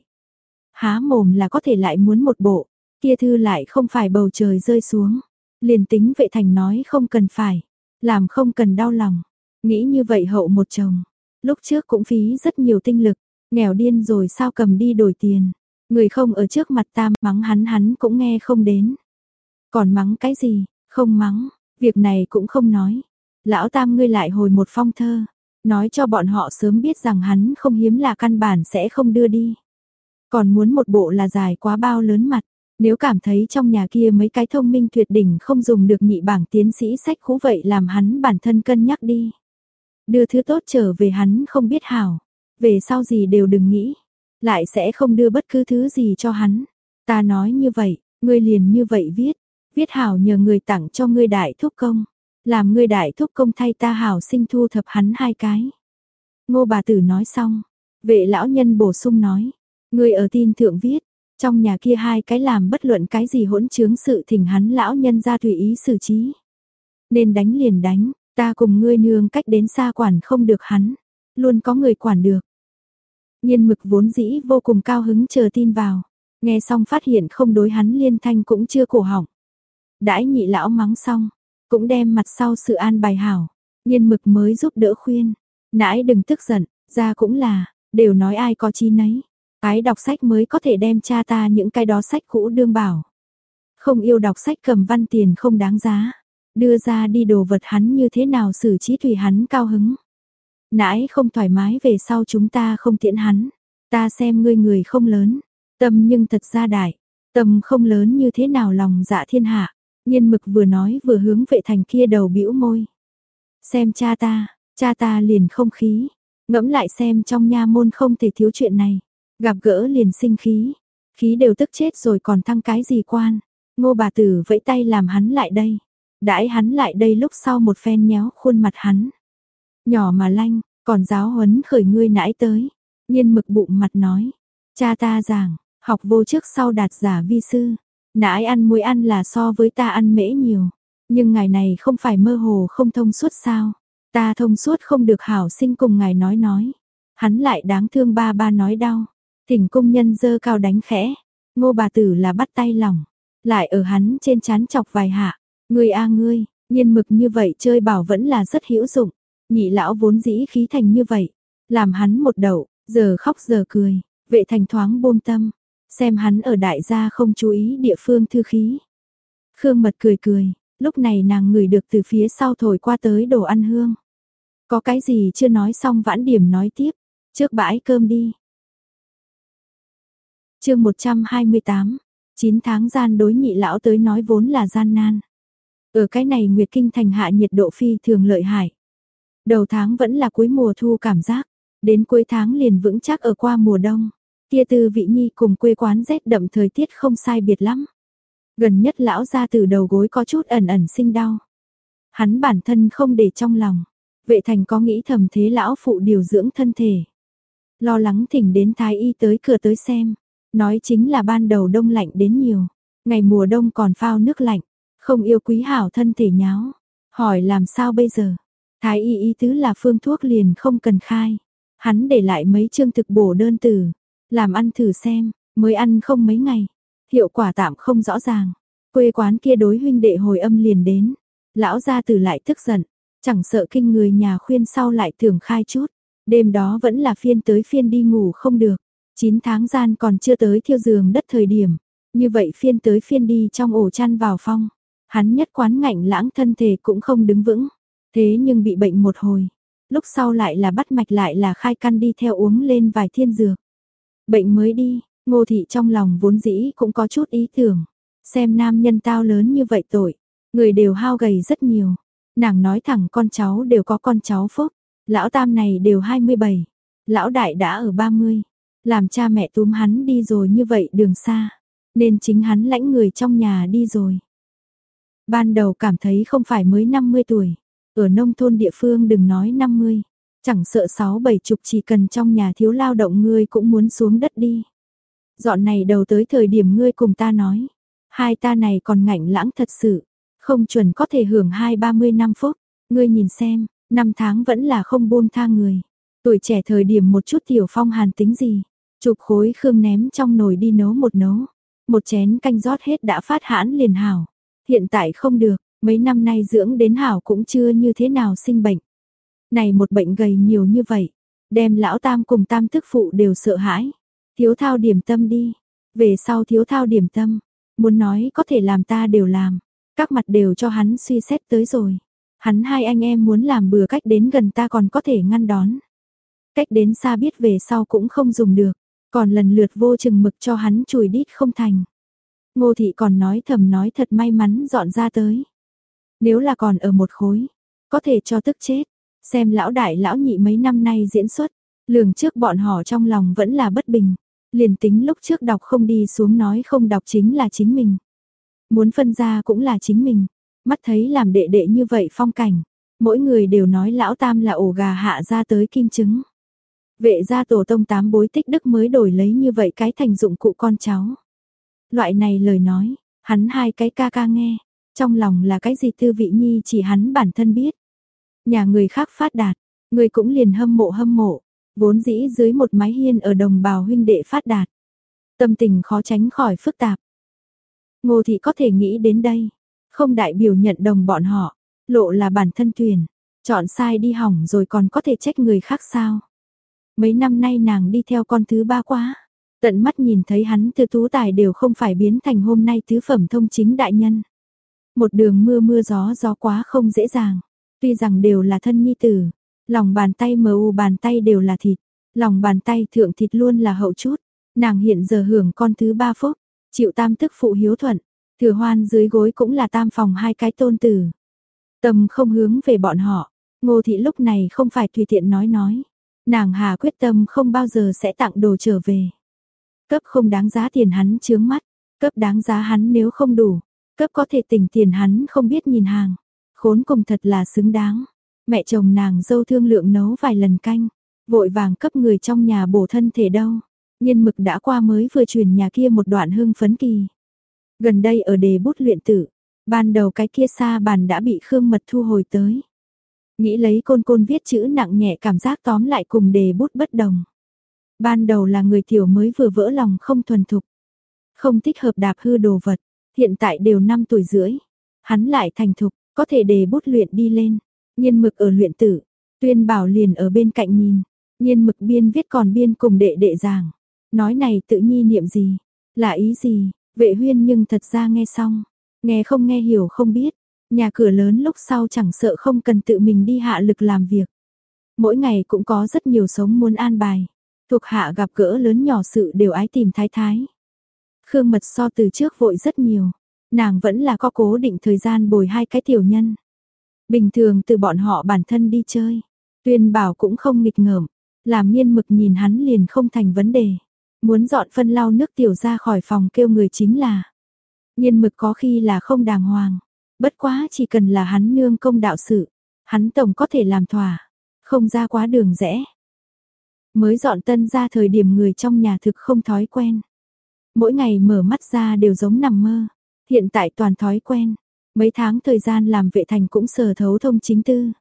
Há mồm là có thể lại muốn một bộ. Kia thư lại không phải bầu trời rơi xuống. Liền tính vệ thành nói không cần phải. Làm không cần đau lòng. Nghĩ như vậy hậu một chồng. Lúc trước cũng phí rất nhiều tinh lực. Nghèo điên rồi sao cầm đi đổi tiền. Người không ở trước mặt ta mắng hắn hắn cũng nghe không đến. Còn mắng cái gì, không mắng, việc này cũng không nói. Lão Tam ngươi lại hồi một phong thơ, nói cho bọn họ sớm biết rằng hắn không hiếm là căn bản sẽ không đưa đi. Còn muốn một bộ là dài quá bao lớn mặt, nếu cảm thấy trong nhà kia mấy cái thông minh tuyệt đỉnh không dùng được nhị bảng tiến sĩ sách khú vậy làm hắn bản thân cân nhắc đi. Đưa thứ tốt trở về hắn không biết hảo, về sau gì đều đừng nghĩ, lại sẽ không đưa bất cứ thứ gì cho hắn. Ta nói như vậy, ngươi liền như vậy viết, viết hảo nhờ người tặng cho ngươi đại thúc công, làm ngươi đại thúc công thay ta hảo sinh thu thập hắn hai cái. Ngô bà tử nói xong, vệ lão nhân bổ sung nói, ngươi ở tin thượng viết, trong nhà kia hai cái làm bất luận cái gì hỗn trướng sự thỉnh hắn lão nhân ra tùy ý xử trí. Nên đánh liền đánh, ta cùng ngươi nương cách đến xa quản không được hắn, luôn có người quản được. Nhiên mực vốn dĩ vô cùng cao hứng chờ tin vào, nghe xong phát hiện không đối hắn liên thanh cũng chưa cổ họng. Đãi nhị lão mắng xong, cũng đem mặt sau sự an bài hảo, nhiên mực mới giúp đỡ khuyên. Nãi đừng tức giận, ra cũng là, đều nói ai có chi nấy. Cái đọc sách mới có thể đem cha ta những cái đó sách cũ đương bảo. Không yêu đọc sách cầm văn tiền không đáng giá. Đưa ra đi đồ vật hắn như thế nào xử trí tùy hắn cao hứng. Nãi không thoải mái về sau chúng ta không tiễn hắn. Ta xem ngươi người không lớn, tâm nhưng thật ra đại. Tâm không lớn như thế nào lòng dạ thiên hạ. Nhiên mực vừa nói vừa hướng vệ thành kia đầu bĩu môi. xem cha ta, cha ta liền không khí, ngẫm lại xem trong nha môn không thể thiếu chuyện này, gặp gỡ liền sinh khí, khí đều tức chết rồi còn thăng cái gì quan, ngô bà tử vẫy tay làm hắn lại đây, đãi hắn lại đây lúc sau một phen nhéo khuôn mặt hắn. Nhỏ mà lanh, còn giáo huấn khởi ngươi nãi tới, nhiên mực bụng mặt nói, cha ta giảng, học vô trước sau đạt giả vi sư, nãi ăn muối ăn là so với ta ăn mễ nhiều, nhưng ngài này không phải mơ hồ không thông suốt sao, ta thông suốt không được hảo sinh cùng ngài nói nói, hắn lại đáng thương ba ba nói đau, thỉnh công nhân dơ cao đánh khẽ, ngô bà tử là bắt tay lòng, lại ở hắn trên chán chọc vài hạ, ngươi a ngươi, nhiên mực như vậy chơi bảo vẫn là rất hữu dụng, nhị lão vốn dĩ khí thành như vậy, làm hắn một đậu giờ khóc giờ cười, vệ thành thoáng buông tâm, xem hắn ở đại gia không chú ý địa phương thư khí. Khương mật cười cười, lúc này nàng ngửi được từ phía sau thổi qua tới đồ ăn hương. Có cái gì chưa nói xong vãn điểm nói tiếp, trước bãi cơm đi. chương 128, 9 tháng gian đối nhị lão tới nói vốn là gian nan. Ở cái này Nguyệt Kinh thành hạ nhiệt độ phi thường lợi hại. Đầu tháng vẫn là cuối mùa thu cảm giác, đến cuối tháng liền vững chắc ở qua mùa đông. Kia tư vị nhi cùng quê quán rét đậm thời tiết không sai biệt lắm. Gần nhất lão ra từ đầu gối có chút ẩn ẩn sinh đau. Hắn bản thân không để trong lòng. Vệ thành có nghĩ thầm thế lão phụ điều dưỡng thân thể. Lo lắng thỉnh đến thái y tới cửa tới xem. Nói chính là ban đầu đông lạnh đến nhiều. Ngày mùa đông còn phao nước lạnh. Không yêu quý hảo thân thể nháo. Hỏi làm sao bây giờ? Thái y y tứ là phương thuốc liền không cần khai. Hắn để lại mấy chương thực bổ đơn từ. Làm ăn thử xem, mới ăn không mấy ngày. Hiệu quả tạm không rõ ràng. Quê quán kia đối huynh đệ hồi âm liền đến. Lão gia tử lại tức giận. Chẳng sợ kinh người nhà khuyên sau lại thường khai chút. Đêm đó vẫn là phiên tới phiên đi ngủ không được. 9 tháng gian còn chưa tới thiêu giường đất thời điểm. Như vậy phiên tới phiên đi trong ổ chăn vào phong. Hắn nhất quán ngạnh lãng thân thể cũng không đứng vững. Thế nhưng bị bệnh một hồi. Lúc sau lại là bắt mạch lại là khai căn đi theo uống lên vài thiên dược. Bệnh mới đi, ngô thị trong lòng vốn dĩ cũng có chút ý tưởng. Xem nam nhân tao lớn như vậy tội. Người đều hao gầy rất nhiều. Nàng nói thẳng con cháu đều có con cháu phúc. Lão tam này đều 27. Lão đại đã ở 30. Làm cha mẹ túm hắn đi rồi như vậy đường xa. Nên chính hắn lãnh người trong nhà đi rồi. Ban đầu cảm thấy không phải mới 50 tuổi. Ở nông thôn địa phương đừng nói 50. Chẳng sợ sáu bảy chục chỉ cần trong nhà thiếu lao động ngươi cũng muốn xuống đất đi. Dọn này đầu tới thời điểm ngươi cùng ta nói. Hai ta này còn ngạnh lãng thật sự. Không chuẩn có thể hưởng hai ba mươi năm phút. Ngươi nhìn xem, năm tháng vẫn là không buông tha người. Tuổi trẻ thời điểm một chút tiểu phong hàn tính gì. Chụp khối khương ném trong nồi đi nấu một nấu. Một chén canh rót hết đã phát hãn liền hảo. Hiện tại không được, mấy năm nay dưỡng đến hảo cũng chưa như thế nào sinh bệnh. Này một bệnh gầy nhiều như vậy, đem lão tam cùng tam thức phụ đều sợ hãi. Thiếu thao điểm tâm đi, về sau thiếu thao điểm tâm, muốn nói có thể làm ta đều làm, các mặt đều cho hắn suy xét tới rồi. Hắn hai anh em muốn làm bừa cách đến gần ta còn có thể ngăn đón. Cách đến xa biết về sau cũng không dùng được, còn lần lượt vô chừng mực cho hắn chùi đít không thành. Ngô thị còn nói thầm nói thật may mắn dọn ra tới. Nếu là còn ở một khối, có thể cho tức chết. Xem lão đại lão nhị mấy năm nay diễn xuất, lường trước bọn họ trong lòng vẫn là bất bình. Liền tính lúc trước đọc không đi xuống nói không đọc chính là chính mình. Muốn phân ra cũng là chính mình. Mắt thấy làm đệ đệ như vậy phong cảnh. Mỗi người đều nói lão tam là ổ gà hạ ra tới kim trứng. Vệ gia tổ tông tám bối tích đức mới đổi lấy như vậy cái thành dụng cụ con cháu. Loại này lời nói, hắn hai cái ca ca nghe, trong lòng là cái gì tư vị nhi chỉ hắn bản thân biết. Nhà người khác phát đạt, người cũng liền hâm mộ hâm mộ, vốn dĩ dưới một mái hiên ở đồng bào huynh đệ phát đạt. Tâm tình khó tránh khỏi phức tạp. Ngô thị có thể nghĩ đến đây, không đại biểu nhận đồng bọn họ, lộ là bản thân tuyển, chọn sai đi hỏng rồi còn có thể trách người khác sao. Mấy năm nay nàng đi theo con thứ ba quá, tận mắt nhìn thấy hắn từ tú tài đều không phải biến thành hôm nay tứ phẩm thông chính đại nhân. Một đường mưa mưa gió gió quá không dễ dàng. Tuy rằng đều là thân nhi tử, lòng bàn tay mờ u bàn tay đều là thịt, lòng bàn tay thượng thịt luôn là hậu chút. Nàng hiện giờ hưởng con thứ ba phúc, chịu tam tức phụ hiếu thuận, thừa hoan dưới gối cũng là tam phòng hai cái tôn tử. Tâm không hướng về bọn họ, Ngô thị lúc này không phải tùy tiện nói nói. Nàng hà quyết tâm không bao giờ sẽ tặng đồ trở về. Cấp không đáng giá tiền hắn chướng mắt, cấp đáng giá hắn nếu không đủ, cấp có thể tỉnh tiền hắn không biết nhìn hàng. Khốn cùng thật là xứng đáng. Mẹ chồng nàng dâu thương lượng nấu vài lần canh, vội vàng cấp người trong nhà bổ thân thể đâu. nhân mực đã qua mới vừa truyền nhà kia một đoạn hưng phấn kỳ. Gần đây ở đề bút luyện tử, ban đầu cái kia xa bàn đã bị Khương Mật thu hồi tới. Nghĩ lấy côn côn viết chữ nặng nhẹ cảm giác tóm lại cùng đề bút bất đồng. Ban đầu là người tiểu mới vừa vỡ lòng không thuần thục. Không thích hợp đạp hư đồ vật, hiện tại đều 5 tuổi rưỡi. Hắn lại thành thục, có thể đề bút luyện đi lên. Nhiên mực ở luyện tử, tuyên bảo liền ở bên cạnh nhìn. Nhiên mực biên viết còn biên cùng đệ đệ giảng. Nói này tự nhi niệm gì, là ý gì, vệ huyên nhưng thật ra nghe xong. Nghe không nghe hiểu không biết, nhà cửa lớn lúc sau chẳng sợ không cần tự mình đi hạ lực làm việc. Mỗi ngày cũng có rất nhiều sống muốn an bài. Thuộc hạ gặp gỡ lớn nhỏ sự đều ái tìm thái thái. Khương mật so từ trước vội rất nhiều. Nàng vẫn là có cố định thời gian bồi hai cái tiểu nhân. Bình thường từ bọn họ bản thân đi chơi. Tuyên bảo cũng không nghịch ngợm. Làm nghiên mực nhìn hắn liền không thành vấn đề. Muốn dọn phân lau nước tiểu ra khỏi phòng kêu người chính là. Nghiên mực có khi là không đàng hoàng. Bất quá chỉ cần là hắn nương công đạo sự. Hắn tổng có thể làm thỏa. Không ra quá đường rẽ. Mới dọn tân ra thời điểm người trong nhà thực không thói quen. Mỗi ngày mở mắt ra đều giống nằm mơ. Hiện tại toàn thói quen. Mấy tháng thời gian làm vệ thành cũng sờ thấu thông chính tư.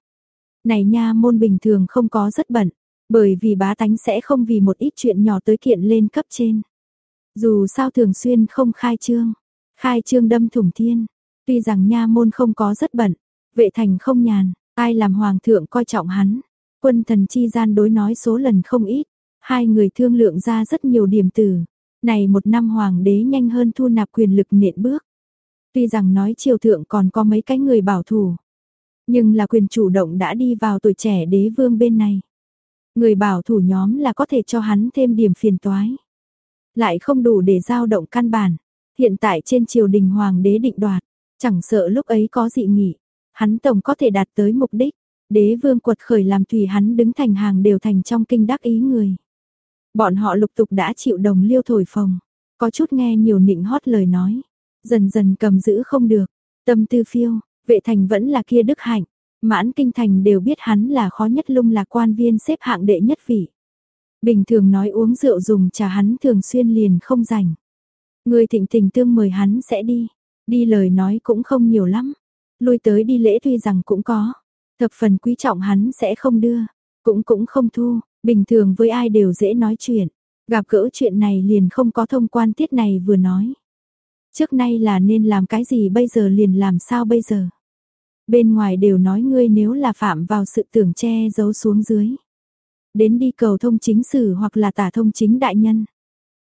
Này nha môn bình thường không có rất bận. Bởi vì bá tánh sẽ không vì một ít chuyện nhỏ tới kiện lên cấp trên. Dù sao thường xuyên không khai trương. Khai trương đâm thủng thiên. Tuy rằng nha môn không có rất bận. Vệ thành không nhàn. Ai làm hoàng thượng coi trọng hắn. Quân thần chi gian đối nói số lần không ít, hai người thương lượng ra rất nhiều điểm tử. Này một năm hoàng đế nhanh hơn thu nạp quyền lực nện bước. Tuy rằng nói triều thượng còn có mấy cái người bảo thủ, nhưng là quyền chủ động đã đi vào tuổi trẻ đế vương bên này. Người bảo thủ nhóm là có thể cho hắn thêm điểm phiền toái. Lại không đủ để giao động căn bản. Hiện tại trên triều đình hoàng đế định đoạt, chẳng sợ lúc ấy có dị nghị, hắn tổng có thể đạt tới mục đích. Đế vương quật khởi làm tùy hắn đứng thành hàng đều thành trong kinh đắc ý người. Bọn họ lục tục đã chịu đồng liêu thổi phồng, có chút nghe nhiều nịnh hót lời nói, dần dần cầm giữ không được, tâm tư phiêu, vệ thành vẫn là kia đức hạnh, mãn kinh thành đều biết hắn là khó nhất lung là quan viên xếp hạng đệ nhất vị. Bình thường nói uống rượu dùng trà hắn thường xuyên liền không rảnh. Người thịnh tình tương mời hắn sẽ đi, đi lời nói cũng không nhiều lắm, lui tới đi lễ tuy rằng cũng có, Thập phần quý trọng hắn sẽ không đưa, cũng cũng không thu, bình thường với ai đều dễ nói chuyện. Gặp gỡ chuyện này liền không có thông quan tiết này vừa nói. Trước nay là nên làm cái gì bây giờ liền làm sao bây giờ. Bên ngoài đều nói ngươi nếu là phạm vào sự tưởng che giấu xuống dưới. Đến đi cầu thông chính sử hoặc là tả thông chính đại nhân.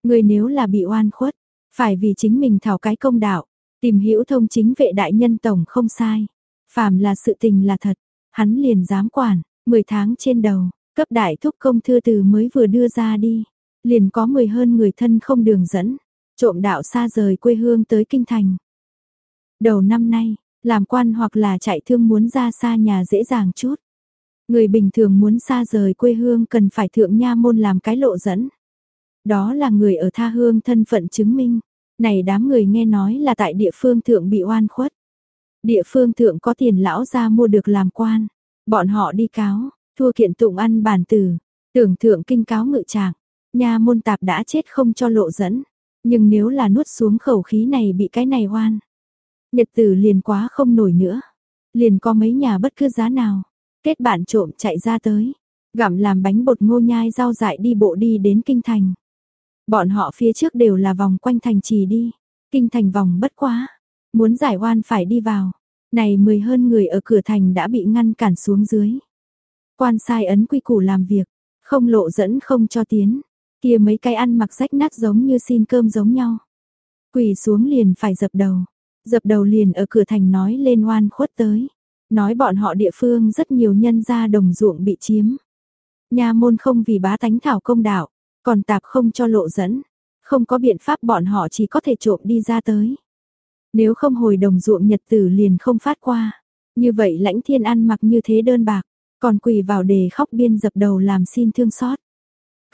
Ngươi nếu là bị oan khuất, phải vì chính mình thảo cái công đạo, tìm hiểu thông chính vệ đại nhân tổng không sai. Phạm là sự tình là thật, hắn liền dám quản, 10 tháng trên đầu, cấp đại thúc công thư từ mới vừa đưa ra đi, liền có 10 hơn người thân không đường dẫn, trộm đạo xa rời quê hương tới kinh thành. Đầu năm nay, làm quan hoặc là chạy thương muốn ra xa nhà dễ dàng chút. Người bình thường muốn xa rời quê hương cần phải thượng nha môn làm cái lộ dẫn. Đó là người ở tha hương thân phận chứng minh. Này đám người nghe nói là tại địa phương thượng bị oan khuất. Địa phương thượng có tiền lão ra mua được làm quan. Bọn họ đi cáo, thua kiện tụng ăn bản tử, tưởng thượng kinh cáo ngự trạng. Nhà môn tạp đã chết không cho lộ dẫn. Nhưng nếu là nuốt xuống khẩu khí này bị cái này oan Nhật tử liền quá không nổi nữa. Liền có mấy nhà bất cứ giá nào. Kết bạn trộm chạy ra tới. Gặm làm bánh bột ngô nhai rau dại đi bộ đi đến kinh thành. Bọn họ phía trước đều là vòng quanh thành trì đi. Kinh thành vòng bất quá. Muốn giải oan phải đi vào. Này mười hơn người ở cửa thành đã bị ngăn cản xuống dưới. Quan sai ấn quy củ làm việc, không lộ dẫn không cho tiến. Kia mấy cái ăn mặc rách nát giống như xin cơm giống nhau. Quỳ xuống liền phải dập đầu. Dập đầu liền ở cửa thành nói lên oan khuất tới. Nói bọn họ địa phương rất nhiều nhân gia đồng ruộng bị chiếm. Nhà môn không vì bá tánh thảo công đạo, còn tạp không cho lộ dẫn. Không có biện pháp bọn họ chỉ có thể trộm đi ra tới. Nếu không hồi đồng ruộng nhật tử liền không phát qua. Như vậy lãnh thiên ăn mặc như thế đơn bạc, còn quỳ vào đề khóc biên dập đầu làm xin thương xót.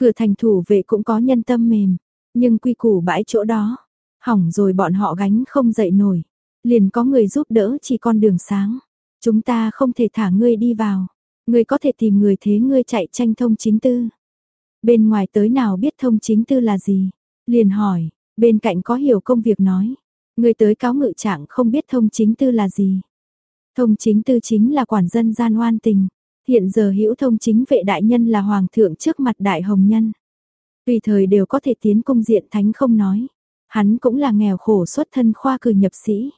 Cửa thành thủ vệ cũng có nhân tâm mềm, nhưng quy củ bãi chỗ đó, hỏng rồi bọn họ gánh không dậy nổi, liền có người giúp đỡ chỉ con đường sáng. Chúng ta không thể thả ngươi đi vào, ngươi có thể tìm người thế ngươi chạy tranh thông chính tư. Bên ngoài tới nào biết thông chính tư là gì, liền hỏi, bên cạnh có hiểu công việc nói, ngươi tới cáo ngự trạng không biết thông chính tư là gì. Thông chính tư chính là quản dân gian oan tình, hiện giờ hữu thông chính vệ đại nhân là hoàng thượng trước mặt đại hồng nhân. Tùy thời đều có thể tiến công diện thánh không nói, hắn cũng là nghèo khổ xuất thân khoa cử nhập sĩ,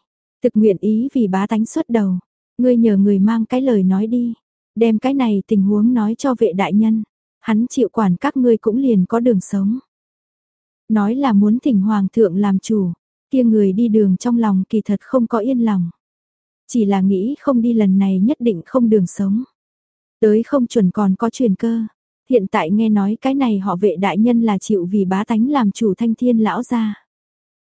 thực nguyện ý vì bá tánh xuất đầu, ngươi nhờ người mang cái lời nói đi, đem cái này tình huống nói cho vệ đại nhân, hắn chịu quản các ngươi cũng liền có đường sống. Nói là muốn thỉnh hoàng thượng làm chủ, kia người đi đường trong lòng kỳ thật không có yên lòng. Chỉ là nghĩ không đi lần này nhất định không đường sống. Tới không chuẩn còn có truyền cơ. Hiện tại nghe nói cái này họ vệ đại nhân là chịu vì bá tánh làm chủ thanh thiên lão gia.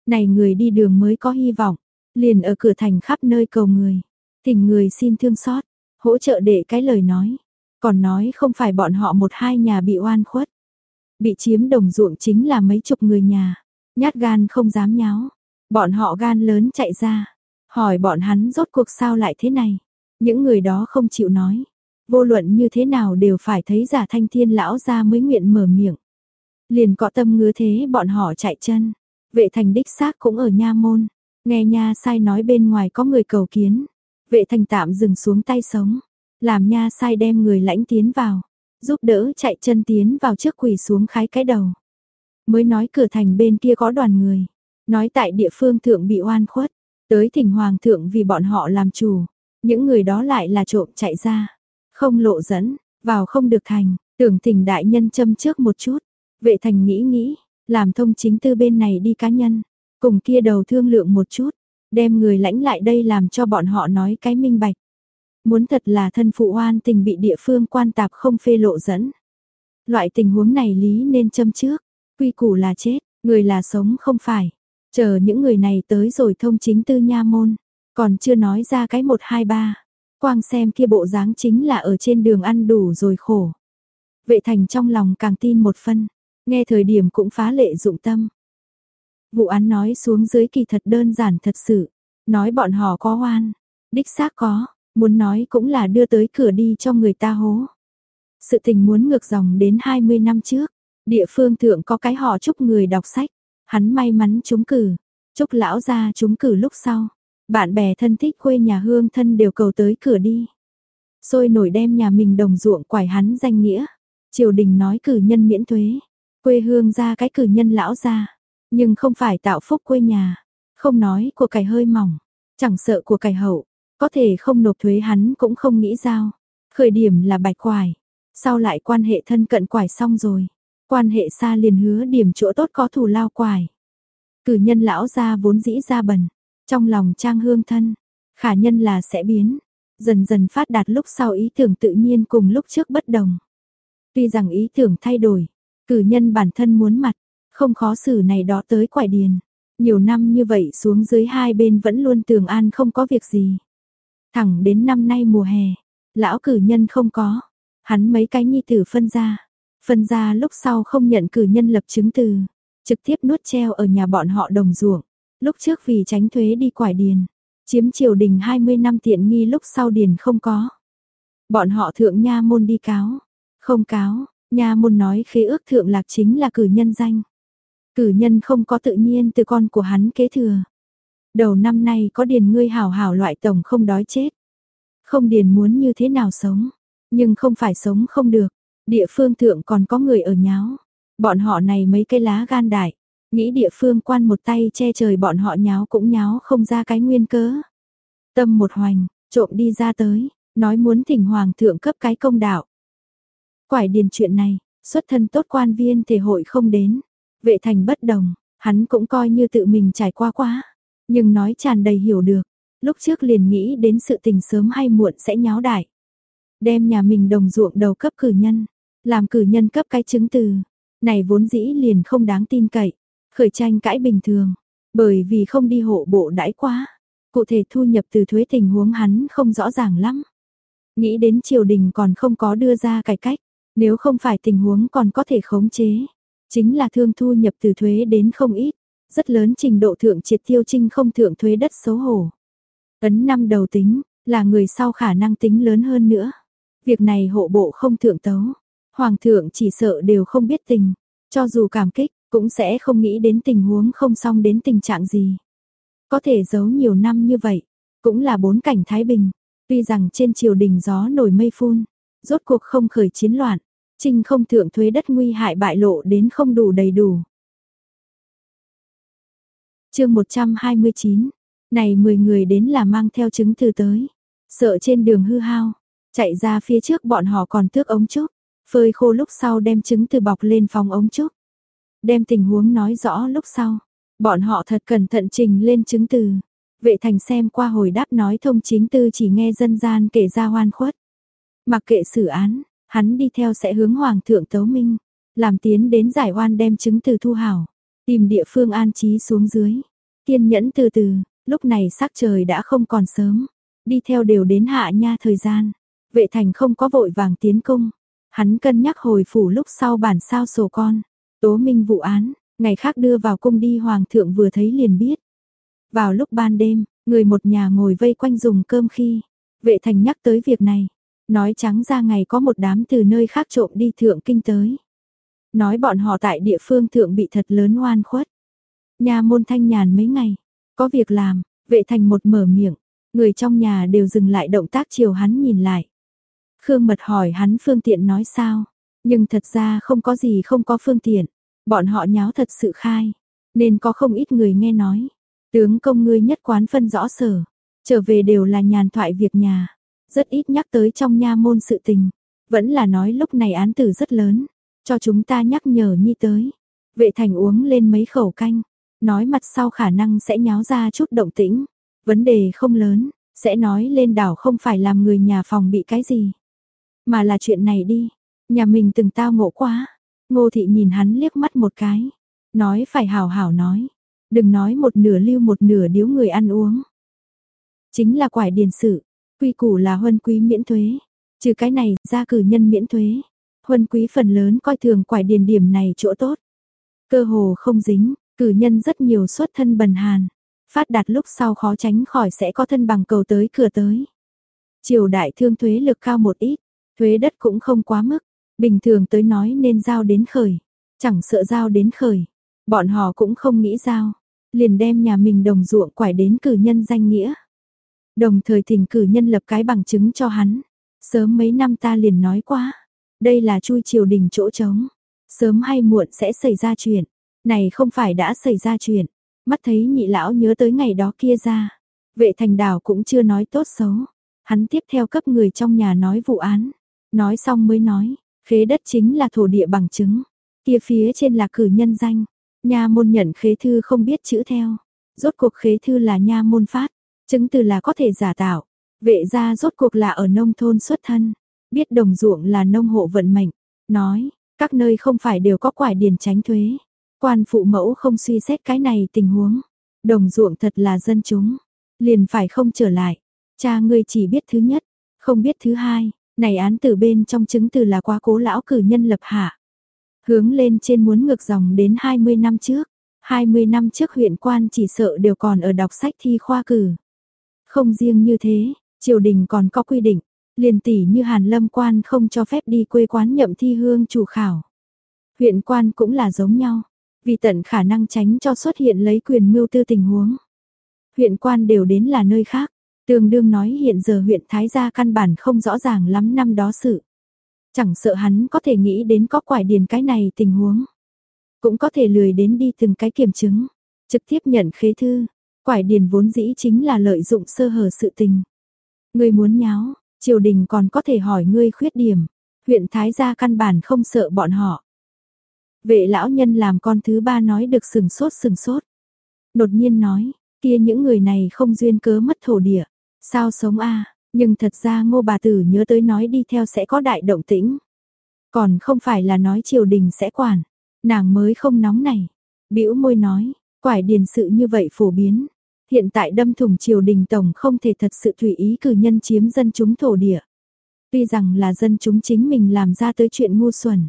Này người đi đường mới có hy vọng, liền ở cửa thành khắp nơi cầu người. Thỉnh người xin thương xót, hỗ trợ để cái lời nói. Còn nói không phải bọn họ một hai nhà bị oan khuất. Bị chiếm đồng ruộng chính là mấy chục người nhà. Nhát gan không dám nháo. Bọn họ gan lớn chạy ra. Hỏi bọn hắn rốt cuộc sao lại thế này. Những người đó không chịu nói. Vô luận như thế nào đều phải thấy giả thanh thiên lão ra mới nguyện mở miệng. Liền có tâm ngứa thế bọn họ chạy chân. Vệ thành đích xác cũng ở nha môn. Nghe nha sai nói bên ngoài có người cầu kiến. Vệ thành tạm dừng xuống tay sống. Làm nha sai đem người lãnh tiến vào. Giúp đỡ chạy chân tiến vào trước quỳ xuống khái cái đầu. Mới nói cửa thành bên kia có đoàn người. Nói tại địa phương thượng bị oan khuất. Tới thỉnh hoàng thượng vì bọn họ làm chủ. Những người đó lại là trộm chạy ra. Không lộ dẫn, vào không được thành, tưởng thỉnh đại nhân châm trước một chút. Vệ thành nghĩ nghĩ, làm thông chính tư bên này đi cá nhân. Cùng kia đầu thương lượng một chút, đem người lãnh lại đây làm cho bọn họ nói cái minh bạch. Muốn thật là thân phụ oan tình bị địa phương quan tạp không phê lộ dẫn. Loại tình huống này lý nên châm trước, quy củ là chết, người là sống không phải. Chờ những người này tới rồi thông chính tư nha môn, còn chưa nói ra cái một hai ba. Quang xem kia bộ dáng chính là ở trên đường ăn đủ rồi khổ. Vệ thành trong lòng càng tin một phân, nghe thời điểm cũng phá lệ dụng tâm. Vụ án nói xuống dưới kỳ thật đơn giản thật sự, nói bọn họ có oan, đích xác có, muốn nói cũng là đưa tới cửa đi cho người ta hố. Sự tình muốn ngược dòng đến 20 năm trước, địa phương thượng có cái họ chúc người đọc sách, hắn may mắn trúng cử, chúc lão ra trúng cử lúc sau, bạn bè thân thích quê nhà hương thân đều cầu tới cửa đi. Sôi nổi đem nhà mình đồng ruộng quải hắn danh nghĩa. Triều đình nói cử nhân miễn thuế. Quê hương ra cái cử nhân lão ra. Nhưng không phải tạo phúc quê nhà. Không nói của cải hơi mỏng. Chẳng sợ của cải hậu. Có thể không nộp thuế hắn cũng không nghĩ giao. Khởi điểm là bạch quải. Sau lại quan hệ thân cận quải xong rồi. Quan hệ xa liền hứa điểm chỗ tốt có thù lao quải. Cử nhân lão ra vốn dĩ ra bần trong lòng trang hương thân, khả nhân là sẽ biến, dần dần phát đạt lúc sau ý tưởng tự nhiên cùng lúc trước bất đồng. Tuy rằng ý tưởng thay đổi, cử nhân bản thân muốn mặt, không khó xử này đó tới quải điền. Nhiều năm như vậy xuống dưới hai bên vẫn luôn tường an không có việc gì. Thẳng đến năm nay mùa hè, lão cử nhân không có, hắn mấy cái nhi tử phân ra. Phân ra lúc sau không nhận cử nhân lập chứng từ, trực tiếp nuốt treo ở nhà bọn họ đồng ruộng. Lúc trước vì tránh thuế đi quải điền, chiếm triều đình 20 năm tiện nghi lúc sau điền không có. Bọn họ thượng nha môn đi cáo, không cáo, nha môn nói khế ước thượng lạc chính là cử nhân danh. Cử nhân không có tự nhiên từ con của hắn kế thừa. Đầu năm nay có điền ngươi hảo hảo loại tổng không đói chết. Không điền muốn như thế nào sống, nhưng không phải sống không được. Địa phương thượng còn có người ở nháo. Bọn họ này mấy cây lá gan đại, Nghĩ địa phương quan một tay che trời bọn họ nháo cũng nháo không ra cái nguyên cớ. Tâm một hoành, trộm đi ra tới, nói muốn thỉnh hoàng thượng cấp cái công đạo. Quải điền chuyện này, xuất thân tốt quan viên thể hội không đến. Vệ thành bất đồng, hắn cũng coi như tự mình trải qua quá. Nhưng nói tràn đầy hiểu được, lúc trước liền nghĩ đến sự tình sớm hay muộn sẽ nháo đại. Đem nhà mình đồng ruộng đầu cấp cử nhân, làm cử nhân cấp cái chứng từ. Này vốn dĩ liền không đáng tin cậy. Khởi tranh cãi bình thường, bởi vì không đi hộ bộ đãi quá. Cụ thể thu nhập từ thuế tình huống hắn không rõ ràng lắm. nghĩ đến triều đình còn không có đưa ra cải cách, nếu không phải tình huống còn có thể khống chế, chính là thương thu nhập từ thuế đến không ít, rất lớn trình độ thượng triệt tiêu trinh không thượng thuế đất xấu hổ. Ấn năm đầu tính, là người sau khả năng tính lớn hơn nữa. Việc này hộ bộ không thượng tấu, hoàng thượng chỉ sợ đều không biết tình, cho dù cảm kích, cũng sẽ không nghĩ đến tình huống không xong đến tình trạng gì. Có thể giấu nhiều năm như vậy, cũng là bốn cảnh Thái Bình, tuy rằng trên triều đình gió nổi mây phun, rốt cuộc không khởi chiến loạn, trinh không thượng thuế đất nguy hại bại lộ đến không đủ đầy đủ. chương 129, này 10 người đến là mang theo chứng từ tới, sợ trên đường hư hao, chạy ra phía trước bọn họ còn tước ống trúc, phơi khô lúc sau đem chứng từ bọc lên phòng ống trúc. Đem tình huống nói rõ lúc sau, bọn họ thật cẩn thận trình lên chứng từ. Vệ thành xem qua hồi đáp nói thông chính tư chỉ nghe dân gian kể ra hoan khuất. Mặc kệ xử án, hắn đi theo sẽ hướng hoàng thượng tấu minh, làm tiến đến giải oan đem chứng từ thu hảo, tìm địa phương an trí xuống dưới. Kiên nhẫn từ từ, lúc này sắc trời đã không còn sớm, đi theo đều đến hạ nha thời gian. Vệ thành không có vội vàng tiến cung, hắn cân nhắc hồi phủ lúc sau bản sao sổ con, tố minh vụ án, ngày khác đưa vào cung đi hoàng thượng vừa thấy liền biết. Vào lúc ban đêm, người một nhà ngồi vây quanh dùng cơm khi, vệ thành nhắc tới việc này, nói trắng ra ngày có một đám từ nơi khác trộm đi thượng kinh tới. Nói bọn họ tại địa phương thượng bị thật lớn oan khuất. Nhà môn thanh nhàn mấy ngày, có việc làm, vệ thành một mở miệng, người trong nhà đều dừng lại động tác chiều hắn nhìn lại. Khương Mật hỏi hắn phương tiện nói sao, nhưng thật ra không có gì không có phương tiện, bọn họ nháo thật sự khai, nên có không ít người nghe nói. Tướng công ngươi nhất quán phân rõ sở, trở về đều là nhàn thoại việc nhà, rất ít nhắc tới trong nha môn sự tình, vẫn là nói lúc này án tử rất lớn, cho chúng ta nhắc nhở nhi tới. Vệ thành uống lên mấy khẩu canh, nói mặt sau khả năng sẽ nháo ra chút động tĩnh, vấn đề không lớn, sẽ nói lên đảo không phải làm người nhà phòng bị cái gì. Mà là chuyện này đi, nhà mình từng tao ngộ quá. Ngô thị nhìn hắn liếc mắt một cái, nói phải hảo hảo nói, đừng nói một nửa lưu một nửa điếu người ăn uống. Chính là quải điền sự, quy củ là huân quý miễn thuế, trừ cái này ra cử nhân miễn thuế. Huân quý phần lớn coi thường quải điền điểm này chỗ tốt. Cơ hồ không dính, cử nhân rất nhiều xuất thân bần hàn. Phát đạt lúc sau khó tránh khỏi sẽ có thân bằng cầu tới cửa tới. Triều đại thương thuế lực cao một ít, Thuế đất cũng không quá mức, bình thường tới nói nên giao đến khởi, chẳng sợ giao đến khởi, bọn họ cũng không nghĩ giao, liền đem nhà mình đồng ruộng quải đến cử nhân danh nghĩa. Đồng thời thỉnh cử nhân lập cái bằng chứng cho hắn, sớm mấy năm ta liền nói quá, đây là chui triều đình chỗ trống, sớm hay muộn sẽ xảy ra chuyện, này không phải đã xảy ra chuyện, mắt thấy nhị lão nhớ tới ngày đó kia ra, vệ thành đảo cũng chưa nói tốt xấu, hắn tiếp theo cấp người trong nhà nói vụ án, Nói xong mới nói, khế đất chính là thổ địa bằng chứng, kia phía trên là cử nhân danh, nha môn nhận khế thư không biết chữ theo, rốt cuộc khế thư là nha môn phát, chứng từ là có thể giả tạo, vệ gia rốt cuộc là ở nông thôn xuất thân, biết đồng ruộng là nông hộ vận mệnh, nói, các nơi không phải đều có quải điền tránh thuế, quan phụ mẫu không suy xét cái này tình huống, đồng ruộng thật là dân chúng, liền phải không trở lại, cha ngươi chỉ biết thứ nhất, không biết thứ hai, này án từ bên trong chứng từ là quá cố lão cử nhân lập hạ. Hướng lên trên muốn ngược dòng đến 20 năm trước. 20 năm trước huyện quan chỉ sợ đều còn ở đọc sách thi khoa cử. Không riêng như thế, triều đình còn có quy định, liền tỷ như Hàn Lâm quan không cho phép đi quê quán nhậm thi hương chủ khảo. Huyện quan cũng là giống nhau, vì tận khả năng tránh cho xuất hiện lấy quyền mưu tư tình huống. Huyện quan đều đến là nơi khác, Tương đương nói hiện giờ huyện Thái Gia căn bản không rõ ràng lắm năm đó sự. Chẳng sợ hắn có thể nghĩ đến có quải điền cái này tình huống. Cũng có thể lười đến đi từng cái kiểm chứng. Trực tiếp nhận khế thư. Quải điền vốn dĩ chính là lợi dụng sơ hở sự tình. Ngươi muốn nháo, triều đình còn có thể hỏi ngươi khuyết điểm. Huyện Thái Gia căn bản không sợ bọn họ. Vệ lão nhân làm con thứ ba nói được sừng sốt sừng sốt. Đột nhiên nói, kia những người này không duyên cớ mất thổ địa. Sao sống a nhưng thật ra ngô bà tử nhớ tới nói đi theo sẽ có đại động tĩnh. Còn không phải là nói triều đình sẽ quản, nàng mới không nóng này. bĩu môi nói, quải điền sự như vậy phổ biến. Hiện tại đâm thủng triều đình tổng không thể thật sự thủy ý cử nhân chiếm dân chúng thổ địa. Tuy rằng là dân chúng chính mình làm ra tới chuyện ngu xuẩn.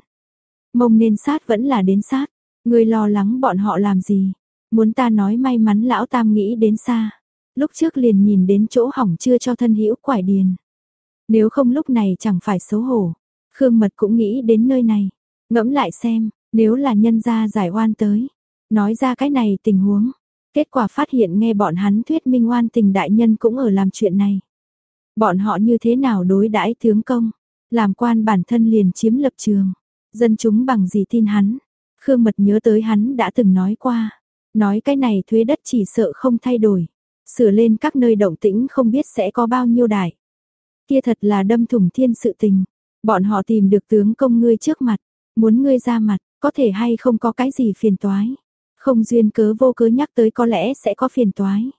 Mông nên sát vẫn là đến sát. Ngươi lo lắng bọn họ làm gì? Muốn ta nói may mắn lão tam nghĩ đến xa. Lúc trước liền nhìn đến chỗ hỏng chưa cho thân hữu quải điền. Nếu không lúc này chẳng phải xấu hổ. Khương Mật cũng nghĩ đến nơi này. Ngẫm lại xem, nếu là nhân gia giải oan tới. Nói ra cái này tình huống. Kết quả phát hiện nghe bọn hắn thuyết minh oan tình đại nhân cũng ở làm chuyện này. Bọn họ như thế nào đối đãi tướng công. Làm quan bản thân liền chiếm lập trường. Dân chúng bằng gì tin hắn. Khương Mật nhớ tới hắn đã từng nói qua. Nói cái này thuế đất chỉ sợ không thay đổi. Sửa lên các nơi động tĩnh không biết sẽ có bao nhiêu đại. Kia thật là đâm thủng thiên sự tình. Bọn họ tìm được tướng công ngươi trước mặt. Muốn ngươi ra mặt, có thể hay không có cái gì phiền toái. Không duyên cớ vô cớ nhắc tới có lẽ sẽ có phiền toái.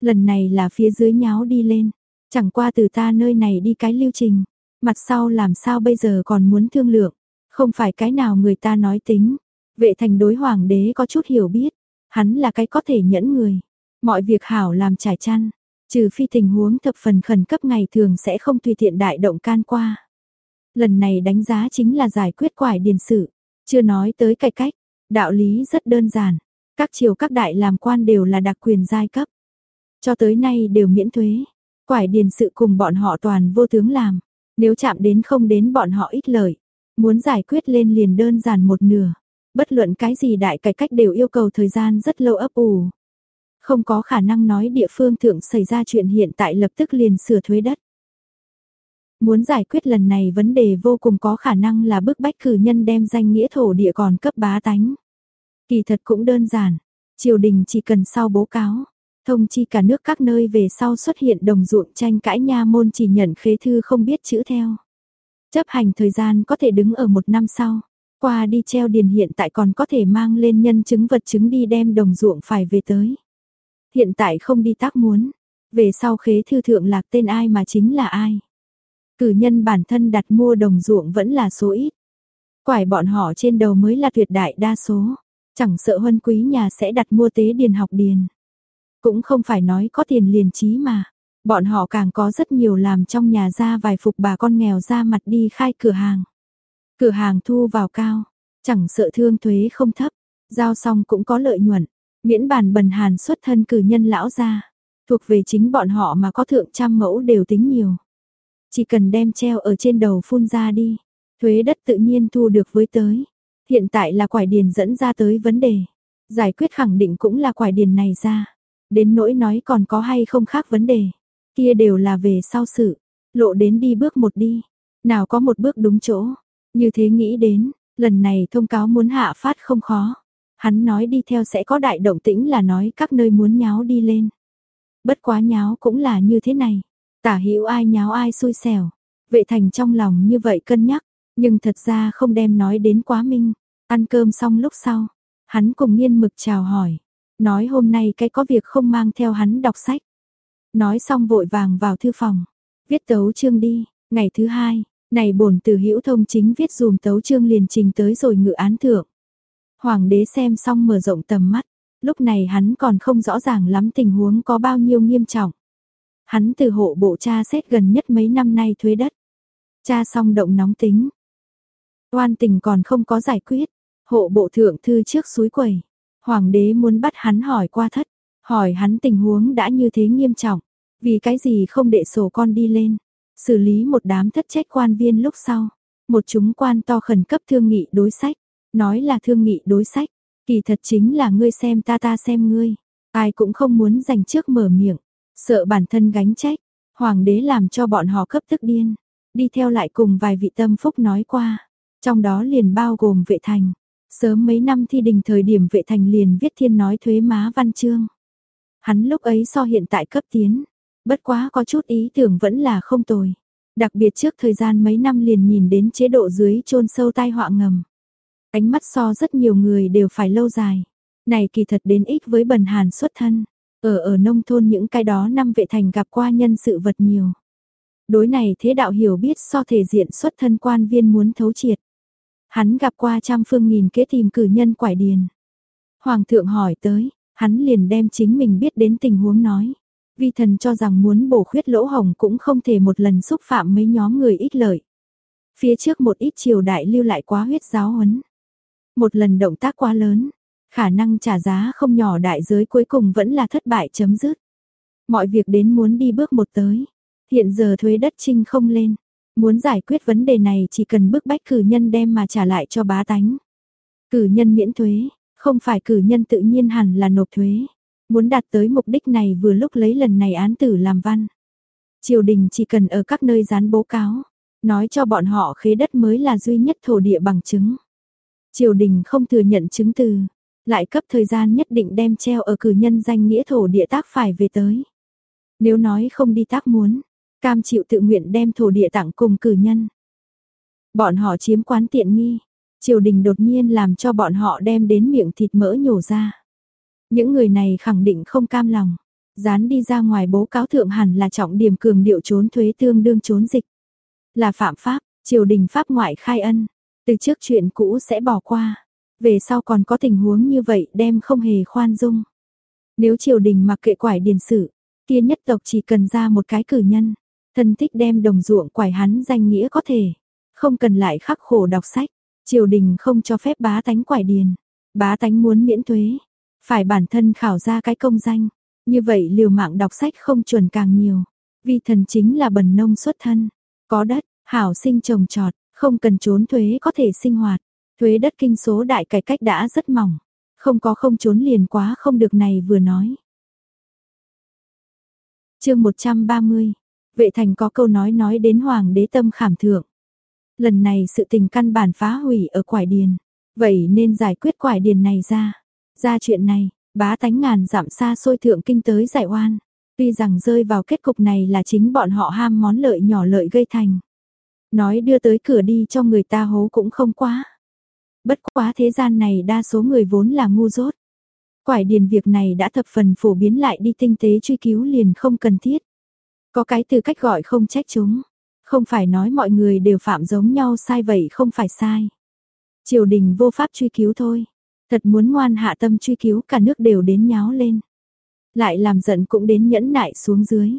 Lần này là phía dưới nháo đi lên. Chẳng qua từ ta nơi này đi cái lưu trình. Mặt sau làm sao bây giờ còn muốn thương lượng. Không phải cái nào người ta nói tính. Vệ thành đối hoàng đế có chút hiểu biết. Hắn là cái có thể nhẫn người. Mọi việc hảo làm trải chăn. Trừ phi tình huống thập phần khẩn cấp ngày thường sẽ không tùy tiện đại động can qua. Lần này đánh giá chính là giải quyết quải điền sự. Chưa nói tới cải cách. Đạo lý rất đơn giản. Các triều các đại làm quan đều là đặc quyền giai cấp. Cho tới nay đều miễn thuế. Quải điền sự cùng bọn họ toàn vô tướng làm. Nếu chạm đến không đến bọn họ ít lợi. Muốn giải quyết lên liền đơn giản một nửa. Bất luận cái gì đại cải cách đều yêu cầu thời gian rất lâu ấp ủ. Không có khả năng nói địa phương thượng xảy ra chuyện hiện tại lập tức liền sửa thuế đất. Muốn giải quyết lần này vấn đề vô cùng có khả năng là bức bách cử nhân đem danh nghĩa thổ địa còn cấp bá tánh. Kỳ thật cũng đơn giản, triều đình chỉ cần sau bố cáo, thông chi cả nước các nơi về sau xuất hiện đồng ruộng tranh cãi nha môn chỉ nhận khế thư không biết chữ theo. Chấp hành thời gian có thể đứng ở một năm sau, qua đi treo điền hiện tại còn có thể mang lên nhân chứng vật chứng đi đem đồng ruộng phải về tới. Hiện tại không đi tác muốn, về sau khế thư thượng lạc tên ai mà chính là ai. Cử nhân bản thân đặt mua đồng ruộng vẫn là số ít. Quải bọn họ trên đầu mới là tuyệt đại đa số. Chẳng sợ huân quý nhà sẽ đặt mua tế điền học điền. Cũng không phải nói có tiền liền trí mà. Bọn họ càng có rất nhiều làm trong nhà ra vài phục bà con nghèo ra mặt đi khai cửa hàng. Cửa hàng thu vào cao, chẳng sợ thương thuế không thấp, giao xong cũng có lợi nhuận, miễn bàn bần hàn xuất thân cử nhân lão ra, thuộc về chính bọn họ mà có thượng trăm mẫu đều tính nhiều. Chỉ cần đem treo ở trên đầu phun ra đi, thuế đất tự nhiên thu được với tới. Hiện tại là quải điền dẫn ra tới vấn đề. Giải quyết khẳng định cũng là quải điền này ra. Đến nỗi nói còn có hay không khác vấn đề. Kia đều là về sau sự. Lộ đến đi bước một đi. Nào có một bước đúng chỗ. Như thế nghĩ đến, lần này thông cáo muốn hạ phát không khó. Hắn nói đi theo sẽ có đại động tĩnh là nói các nơi muốn nháo đi lên. Bất quá nháo cũng là như thế này. Tả hữu ai nháo ai xui xẻo. Vệ thành trong lòng như vậy cân nhắc, nhưng thật ra không đem nói đến quá minh. Ăn cơm xong lúc sau, hắn cùng nghiên mực chào hỏi. Nói hôm nay cái có việc không mang theo hắn đọc sách. Nói xong vội vàng vào thư phòng. Viết tấu chương đi, ngày thứ hai, này bổn từ hữu thông chính viết dùm tấu chương liền trình tới rồi ngự án thượng. Hoàng đế xem xong mở rộng tầm mắt, lúc này hắn còn không rõ ràng lắm tình huống có bao nhiêu nghiêm trọng. Hắn từ hộ bộ cha xét gần nhất mấy năm nay thuế đất. Cha xong động nóng tính. Oan tình còn không có giải quyết. Hộ bộ thượng thư trước suối quầy. Hoàng đế muốn bắt hắn hỏi qua thất. Hỏi hắn tình huống đã như thế nghiêm trọng. Vì cái gì không đệ sổ con đi lên. Xử lý một đám thất trách quan viên lúc sau. Một chúng quan to khẩn cấp thương nghị đối sách. Nói là thương nghị đối sách. Kỳ thật chính là ngươi xem ta ta xem ngươi. Ai cũng không muốn giành trước mở miệng. Sợ bản thân gánh trách, hoàng đế làm cho bọn họ cấp tức điên. Đi theo lại cùng vài vị tâm phúc nói qua, trong đó liền bao gồm vệ thành. Sớm mấy năm thi đình thời điểm vệ thành liền viết thiên nói thuế má văn chương. Hắn lúc ấy so hiện tại cấp tiến, bất quá có chút ý tưởng vẫn là không tồi. Đặc biệt trước thời gian mấy năm liền nhìn đến chế độ dưới chôn sâu tai họa ngầm. Ánh mắt so rất nhiều người đều phải lâu dài. Này kỳ thật đến ích với bần hàn xuất thân. Ở ở nông thôn những cái đó năm vệ thành gặp qua nhân sự vật nhiều. Đối này thế đạo hiểu biết so thể diện xuất thân quan viên muốn thấu triệt. Hắn gặp qua trăm phương nghìn kế tìm cử nhân quải điền. Hoàng thượng hỏi tới, hắn liền đem chính mình biết đến tình huống nói. Vi thần cho rằng muốn bổ khuyết lỗ hồng cũng không thể một lần xúc phạm mấy nhóm người ích lợi. Phía trước một ít triều đại lưu lại quá huyết giáo huấn. Một lần động tác quá lớn, khả năng trả giá không nhỏ đại giới cuối cùng vẫn là thất bại chấm dứt. Mọi việc đến muốn đi bước một tới. Hiện giờ thuế đất trinh không lên. Muốn giải quyết vấn đề này chỉ cần bức bách cử nhân đem mà trả lại cho bá tánh. Cử nhân miễn thuế, không phải cử nhân tự nhiên hẳn là nộp thuế. Muốn đạt tới mục đích này vừa lúc lấy lần này án tử làm văn. Triều đình chỉ cần ở các nơi dán bố cáo, nói cho bọn họ khế đất mới là duy nhất thổ địa bằng chứng. Triều đình không thừa nhận chứng từ, lại cấp thời gian nhất định đem treo ở cử nhân danh nghĩa thổ địa tác phải về tới. Nếu nói không đi tác muốn, cam chịu tự nguyện đem thổ địa tặng cùng cử nhân. Bọn họ chiếm quán tiện nghi, triều đình đột nhiên làm cho bọn họ đem đến miệng thịt mỡ nhổ ra. Những người này khẳng định không cam lòng, dán đi ra ngoài bố cáo thượng hẳn là trọng điểm cường điệu trốn thuế tương đương trốn dịch. Là phạm pháp, triều đình pháp ngoại khai ân, từ trước chuyện cũ sẽ bỏ qua, về sau còn có tình huống như vậy đem không hề khoan dung. Nếu triều đình mặc kệ quải điền sử, kia nhất tộc chỉ cần ra một cái cử nhân, thân thích đem đồng ruộng quải hắn danh nghĩa có thể, không cần lại khắc khổ đọc sách, triều đình không cho phép bá tánh quải điền, bá tánh muốn miễn thuế, phải bản thân khảo ra cái công danh, như vậy liều mạng đọc sách không chuẩn càng nhiều, vì thần chính là bần nông xuất thân, có đất, hảo sinh trồng trọt, không cần trốn thuế có thể sinh hoạt, thuế đất kinh số đại cải cách đã rất mỏng, không có không trốn liền quá không được này vừa nói. chương 130, vệ thành có câu nói nói đến hoàng đế tâm khảm thượng. Lần này sự tình căn bản phá hủy ở quải điền, vậy nên giải quyết quải điền này ra. Ra chuyện này, bá tánh ngàn dặm xa xôi thượng kinh tới giải oan. Tuy rằng rơi vào kết cục này là chính bọn họ ham món lợi nhỏ lợi gây thành. Nói đưa tới cửa đi cho người ta hố cũng không quá. Bất quá thế gian này đa số người vốn là ngu dốt. Quải điền việc này đã thập phần phổ biến lại đi tinh tế truy cứu liền không cần thiết. Có cái từ cách gọi không trách chúng. Không phải nói mọi người đều phạm giống nhau sai vậy không phải sai. Triều đình vô pháp truy cứu thôi. Thật muốn ngoan hạ tâm truy cứu cả nước đều đến nháo lên. Lại làm giận cũng đến nhẫn nại xuống dưới.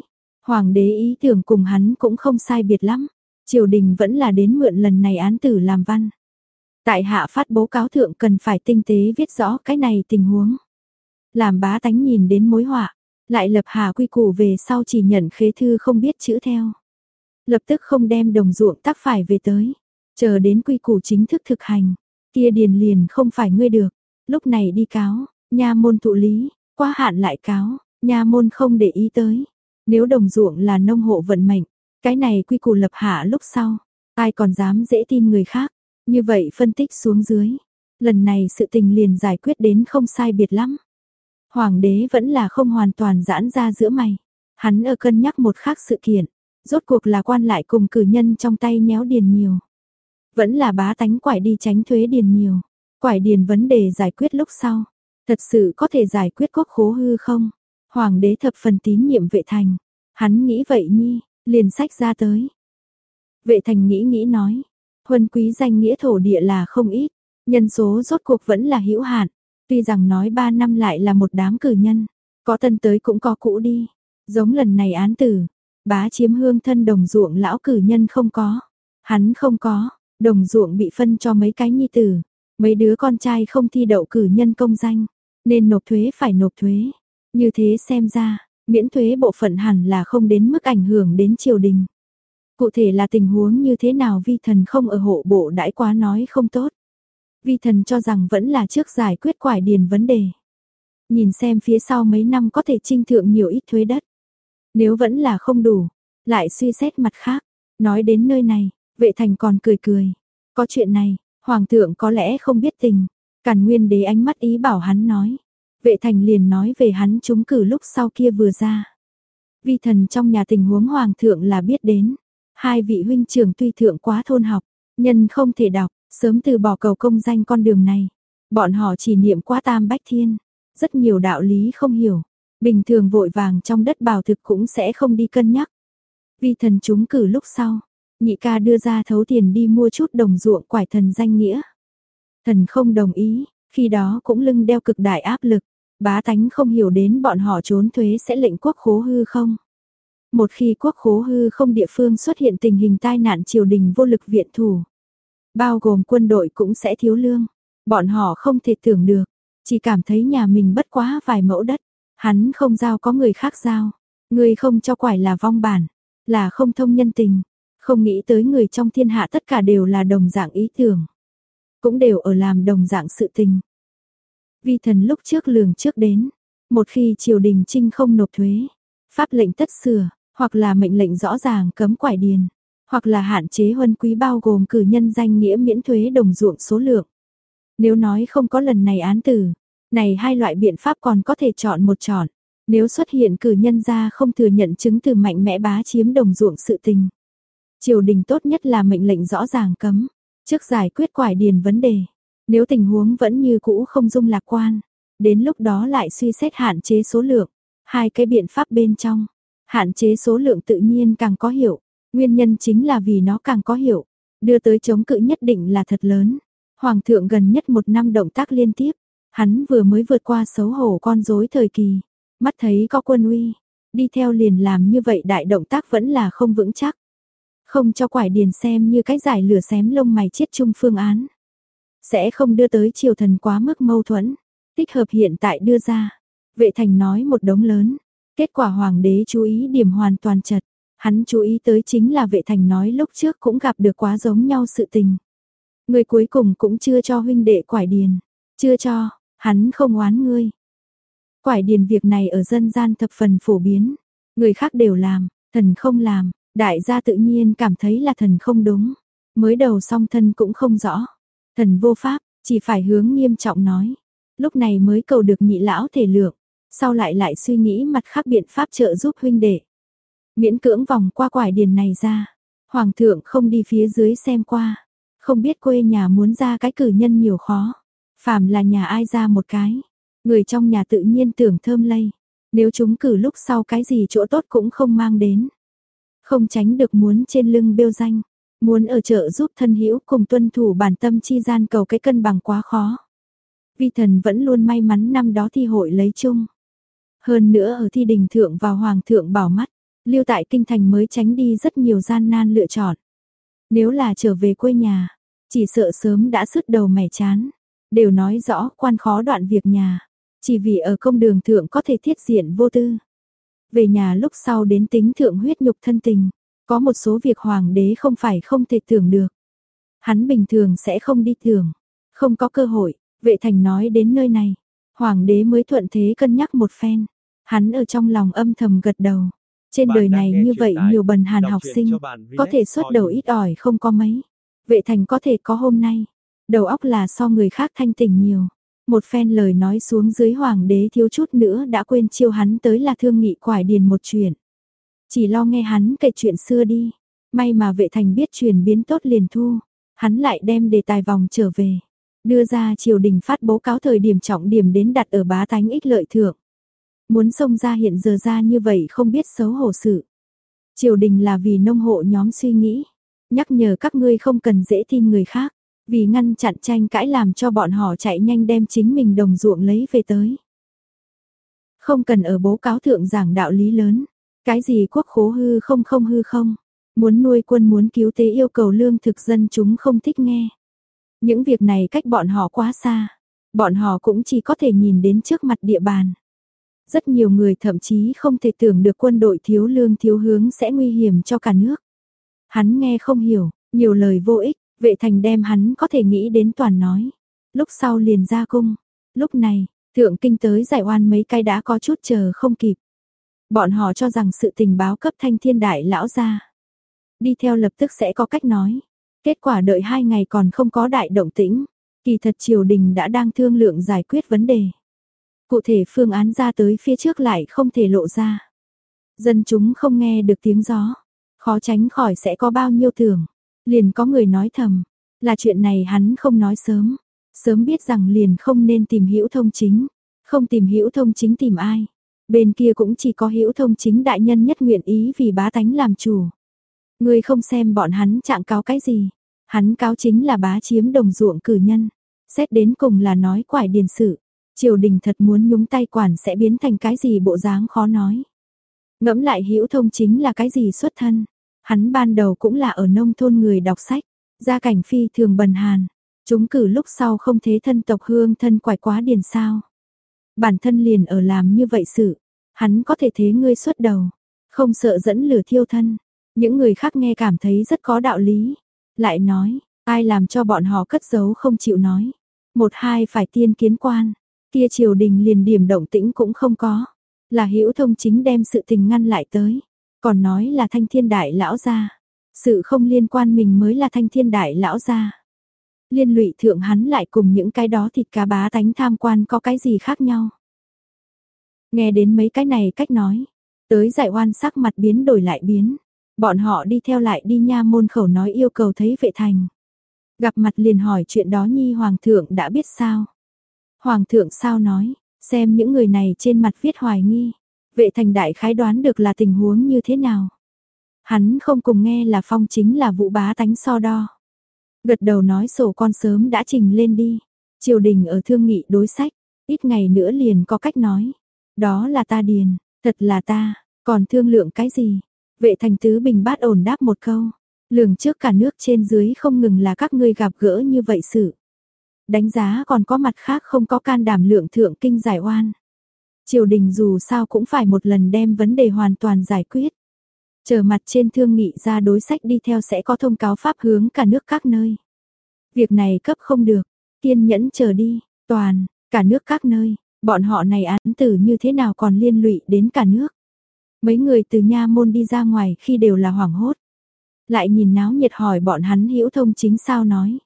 Hoàng đế ý tưởng cùng hắn cũng không sai biệt lắm. Triều đình vẫn là đến mượn lần này án tử làm văn. Tại hạ phát bố cáo thượng cần phải tinh tế viết rõ cái này tình huống. Làm bá tánh nhìn đến mối họa, lại lập hà quy củ về sau chỉ nhận khế thư không biết chữ theo. Lập tức không đem đồng ruộng tác phải về tới, chờ đến quy củ chính thức thực hành, kia điền liền không phải ngươi được. Lúc này đi cáo, nha môn thụ lý, quá hạn lại cáo, nha môn không để ý tới. Nếu đồng ruộng là nông hộ vận mệnh, cái này quy củ lập hạ lúc sau, ai còn dám dễ tin người khác. Như vậy phân tích xuống dưới, lần này sự tình liền giải quyết đến không sai biệt lắm. Hoàng đế vẫn là không hoàn toàn giãn ra giữa mày. Hắn ở cân nhắc một khác sự kiện, rốt cuộc là quan lại cùng cử nhân trong tay nhéo điền nhiều. Vẫn là bá tánh quải đi tránh thuế điền nhiều. Quải điền vấn đề giải quyết lúc sau. Thật sự có thể giải quyết quốc khố hư không? Hoàng đế thập phần tín nhiệm vệ thành. Hắn nghĩ vậy nhi, liền sách ra tới. Vệ thành nghĩ nghĩ nói. Huân quý danh nghĩa thổ địa là không ít. Nhân số rốt cuộc vẫn là hữu hạn. Tuy rằng nói ba năm lại là một đám cử nhân. Có tân tới cũng có cũ đi. Giống lần này án tử. Bá chiếm hương thân đồng ruộng lão cử nhân không có. Hắn không có. Đồng ruộng bị phân cho mấy cái nhi tử. Mấy đứa con trai không thi đậu cử nhân công danh, nên nộp thuế phải nộp thuế. Như thế xem ra, miễn thuế bộ phận hẳn là không đến mức ảnh hưởng đến triều đình. Cụ thể là tình huống như thế nào vi thần không ở hộ bộ đãi quá nói không tốt. Vi thần cho rằng vẫn là trước giải quyết quải điền vấn đề. Nhìn xem phía sau mấy năm có thể trinh thượng nhiều ít thuế đất. Nếu vẫn là không đủ, lại suy xét mặt khác. Nói đến nơi này, vệ thành còn cười cười. Có chuyện này, Hoàng thượng có lẽ không biết tình, Càn Nguyên đế ánh mắt ý bảo hắn nói. Vệ thành liền nói về hắn trúng cử lúc sau kia vừa ra. Vi thần trong nhà tình huống hoàng thượng là biết đến. Hai vị huynh trưởng tuy thượng quá thôn học, nhân không thể đọc, sớm từ bỏ cầu công danh con đường này. Bọn họ chỉ niệm quá tam bách thiên, rất nhiều đạo lý không hiểu. Bình thường vội vàng trong đất bào thực cũng sẽ không đi cân nhắc. Vi thần chúng cử lúc sau, Nhị ca đưa ra thấu tiền đi mua chút đồng ruộng quải thần danh nghĩa. Thần không đồng ý, khi đó cũng lưng đeo cực đại áp lực. Bá tánh không hiểu đến bọn họ trốn thuế sẽ lệnh quốc khố hư không. Một khi quốc khố hư không địa phương xuất hiện tình hình tai nạn triều đình vô lực viện thủ. Bao gồm quân đội cũng sẽ thiếu lương. Bọn họ không thể tưởng được, chỉ cảm thấy nhà mình bất quá vài mẫu đất. Hắn không giao có người khác giao. Người không cho quải là vong bản, là không thông nhân tình. Không nghĩ tới người trong thiên hạ tất cả đều là đồng dạng ý tưởng. Cũng đều ở làm đồng dạng sự tình. Vi thần lúc trước lường trước đến, một khi triều đình trinh không nộp thuế, pháp lệnh tất sửa, hoặc là mệnh lệnh rõ ràng cấm quải điền, hoặc là hạn chế huân quý bao gồm cử nhân danh nghĩa miễn thuế đồng ruộng số lượng. Nếu nói không có lần này án tử, này hai loại biện pháp còn có thể chọn một chọn. Nếu xuất hiện cử nhân ra không thừa nhận chứng từ mạnh mẽ bá chiếm đồng ruộng sự tình. Triều đình tốt nhất là mệnh lệnh rõ ràng cấm, trước giải quyết quải điền vấn đề. Nếu tình huống vẫn như cũ không dung lạc quan, đến lúc đó lại suy xét hạn chế số lượng. Hai cái biện pháp bên trong, hạn chế số lượng tự nhiên càng có hiệu, nguyên nhân chính là vì nó càng có hiệu, đưa tới chống cự nhất định là thật lớn. Hoàng thượng gần nhất một năm động tác liên tiếp, hắn vừa mới vượt qua xấu hổ con rối thời kỳ, mắt thấy có quân uy, đi theo liền làm như vậy đại động tác vẫn là không vững chắc. Không cho quải điền xem như cái giải lửa xém lông mày chết chung phương án. Sẽ không đưa tới triều thần quá mức mâu thuẫn. Tích hợp hiện tại đưa ra. Vệ thành nói một đống lớn. Kết quả hoàng đế chú ý điểm hoàn toàn chật. Hắn chú ý tới chính là vệ thành nói lúc trước cũng gặp được quá giống nhau sự tình. Người cuối cùng cũng chưa cho huynh đệ quải điền. Chưa cho, hắn không oán ngươi. Quải điền việc này ở dân gian thập phần phổ biến. Người khác đều làm, thần không làm. Đại gia tự nhiên cảm thấy là thần không đúng. Mới đầu song thân cũng không rõ. Thần vô pháp, chỉ phải hướng nghiêm trọng nói. Lúc này mới cầu được nhị lão thể lượng. Sau lại lại suy nghĩ mặt khác biện pháp trợ giúp huynh đệ. Miễn cưỡng vòng qua quải điền này ra. Hoàng thượng không đi phía dưới xem qua. Không biết quê nhà muốn ra cái cử nhân nhiều khó. Phàm là nhà ai ra một cái. Người trong nhà tự nhiên tưởng thơm lây. Nếu chúng cử lúc sau cái gì chỗ tốt cũng không mang đến. Không tránh được muốn trên lưng bêu danh, muốn ở chợ giúp thân hữu cùng tuân thủ bản tâm chi gian cầu cái cân bằng quá khó. Vi thần vẫn luôn may mắn năm đó thi hội lấy chung. Hơn nữa ở thi đình thượng và hoàng thượng bảo mắt, lưu tại kinh thành mới tránh đi rất nhiều gian nan lựa chọn. Nếu là trở về quê nhà, chỉ sợ sớm đã sứt đầu mẻ chán. Đều nói rõ quan khó đoạn việc nhà, chỉ vì ở công đường thượng có thể thiết diện vô tư. Về nhà lúc sau đến tính thượng huyết nhục thân tình, có một số việc hoàng đế không phải không thể tưởng được. Hắn bình thường sẽ không đi tưởng, không có cơ hội, vệ thành nói đến nơi này, hoàng đế mới thuận thế cân nhắc một phen. Hắn ở trong lòng âm thầm gật đầu. Trên đời này như vậy nhiều bần hàn học sinh, có thể xuất đầu ít ỏi không có mấy. Vệ thành có thể có hôm nay, đầu óc là so người khác thanh tỉnh nhiều. Một phen lời nói xuống dưới hoàng đế thiếu chút nữa đã quên chiêu hắn tới là thương nghị quải điền một chuyện. Chỉ lo nghe hắn kể chuyện xưa đi. May mà vệ thành biết truyền biến tốt liền thu. Hắn lại đem đề tài vòng trở về. Đưa ra triều đình phát bố cáo thời điểm trọng điểm đến đặt ở bá tánh ích lợi thượng. Muốn xông ra hiện giờ ra như vậy không biết xấu hổ sự. Triều đình là vì nông hộ nhóm suy nghĩ. Nhắc nhở các ngươi không cần dễ tin người khác. Vì ngăn chặn tranh cãi làm cho bọn họ chạy nhanh đem chính mình đồng ruộng lấy về tới. Không cần ở bố cáo thượng giảng đạo lý lớn. Cái gì quốc khố hư không không hư không. Muốn nuôi quân muốn cứu tế yêu cầu lương thực dân chúng không thích nghe. Những việc này cách bọn họ quá xa. Bọn họ cũng chỉ có thể nhìn đến trước mặt địa bàn. Rất nhiều người thậm chí không thể tưởng được quân đội thiếu lương thiếu hướng sẽ nguy hiểm cho cả nước. Hắn nghe không hiểu, nhiều lời vô ích, Vệ thành đem hắn có thể nghĩ đến toàn nói. Lúc sau liền ra cung. Lúc này, thượng kinh tới giải oan mấy cái đã có chút chờ không kịp. Bọn họ cho rằng sự tình báo cấp thanh thiên đại lão ra. Đi theo lập tức sẽ có cách nói. Kết quả đợi hai ngày còn không có đại động tĩnh. Kỳ thật triều đình đã đang thương lượng giải quyết vấn đề. Cụ thể phương án ra tới phía trước lại không thể lộ ra. Dân chúng không nghe được tiếng gió. Khó tránh khỏi sẽ có bao nhiêu tưởng. Liền có người nói thầm, là chuyện này hắn không nói sớm, sớm biết rằng liền không nên tìm hiểu thông chính, không tìm hiểu thông chính tìm ai. Bên kia cũng chỉ có hữu thông chính đại nhân nhất nguyện ý vì bá tánh làm chủ. Người không xem bọn hắn trạng cáo cái gì, hắn cáo chính là bá chiếm đồng ruộng cử nhân, xét đến cùng là nói quải điền sự. Triều đình thật muốn nhúng tay quản sẽ biến thành cái gì bộ dáng khó nói. Ngẫm lại hữu thông chính là cái gì xuất thân. Hắn ban đầu cũng là ở nông thôn người đọc sách, gia cảnh phi thường bần hàn. Chúng cử lúc sau không thế thân tộc hương thân quải quá điền sao. Bản thân liền ở làm như vậy sự, hắn có thể thế ngươi xuất đầu, không sợ dẫn lửa thiêu thân. Những người khác nghe cảm thấy rất có đạo lý. Lại nói, ai làm cho bọn họ cất giấu không chịu nói. Một hai phải tiên kiến quan, kia triều đình liền điểm động tĩnh cũng không có. Là hữu thông chính đem sự tình ngăn lại tới. Còn nói là thanh thiên đại lão gia. Sự không liên quan mình mới là thanh thiên đại lão gia. Liên lụy thượng hắn lại cùng những cái đó thịt cá bá tánh tham quan có cái gì khác nhau. Nghe đến mấy cái này cách nói. Tới dạy oan sắc mặt biến đổi lại biến. Bọn họ đi theo lại đi nha môn khẩu nói yêu cầu thấy vệ thành. Gặp mặt liền hỏi chuyện đó nhi hoàng thượng đã biết sao. Hoàng thượng sao nói, xem những người này trên mặt viết hoài nghi. Vệ thành đại khái đoán được là tình huống như thế nào. Hắn không cùng nghe là phong chính là vụ bá tánh so đo. Gật đầu nói sổ con sớm đã trình lên đi. Triều đình ở thương nghị đối sách, ít ngày nữa liền có cách nói. Đó là ta điền, thật là ta, còn thương lượng cái gì? Vệ thành tứ bình bát ổn đáp một câu. Lường trước cả nước trên dưới không ngừng là các ngươi gặp gỡ như vậy sự. Đánh giá còn có mặt khác không có can đảm lượng thượng kinh giải oan. Triều đình dù sao cũng phải một lần đem vấn đề hoàn toàn giải quyết. Chờ mặt trên thương nghị ra đối sách đi theo sẽ có thông cáo pháp hướng cả nước các nơi. Việc này cấp không được, kiên nhẫn chờ đi, toàn, cả nước các nơi, bọn họ này án tử như thế nào còn liên lụy đến cả nước. Mấy người từ nha môn đi ra ngoài khi đều là hoảng hốt. Lại nhìn náo nhiệt hỏi bọn hắn hữu thông chính sao nói.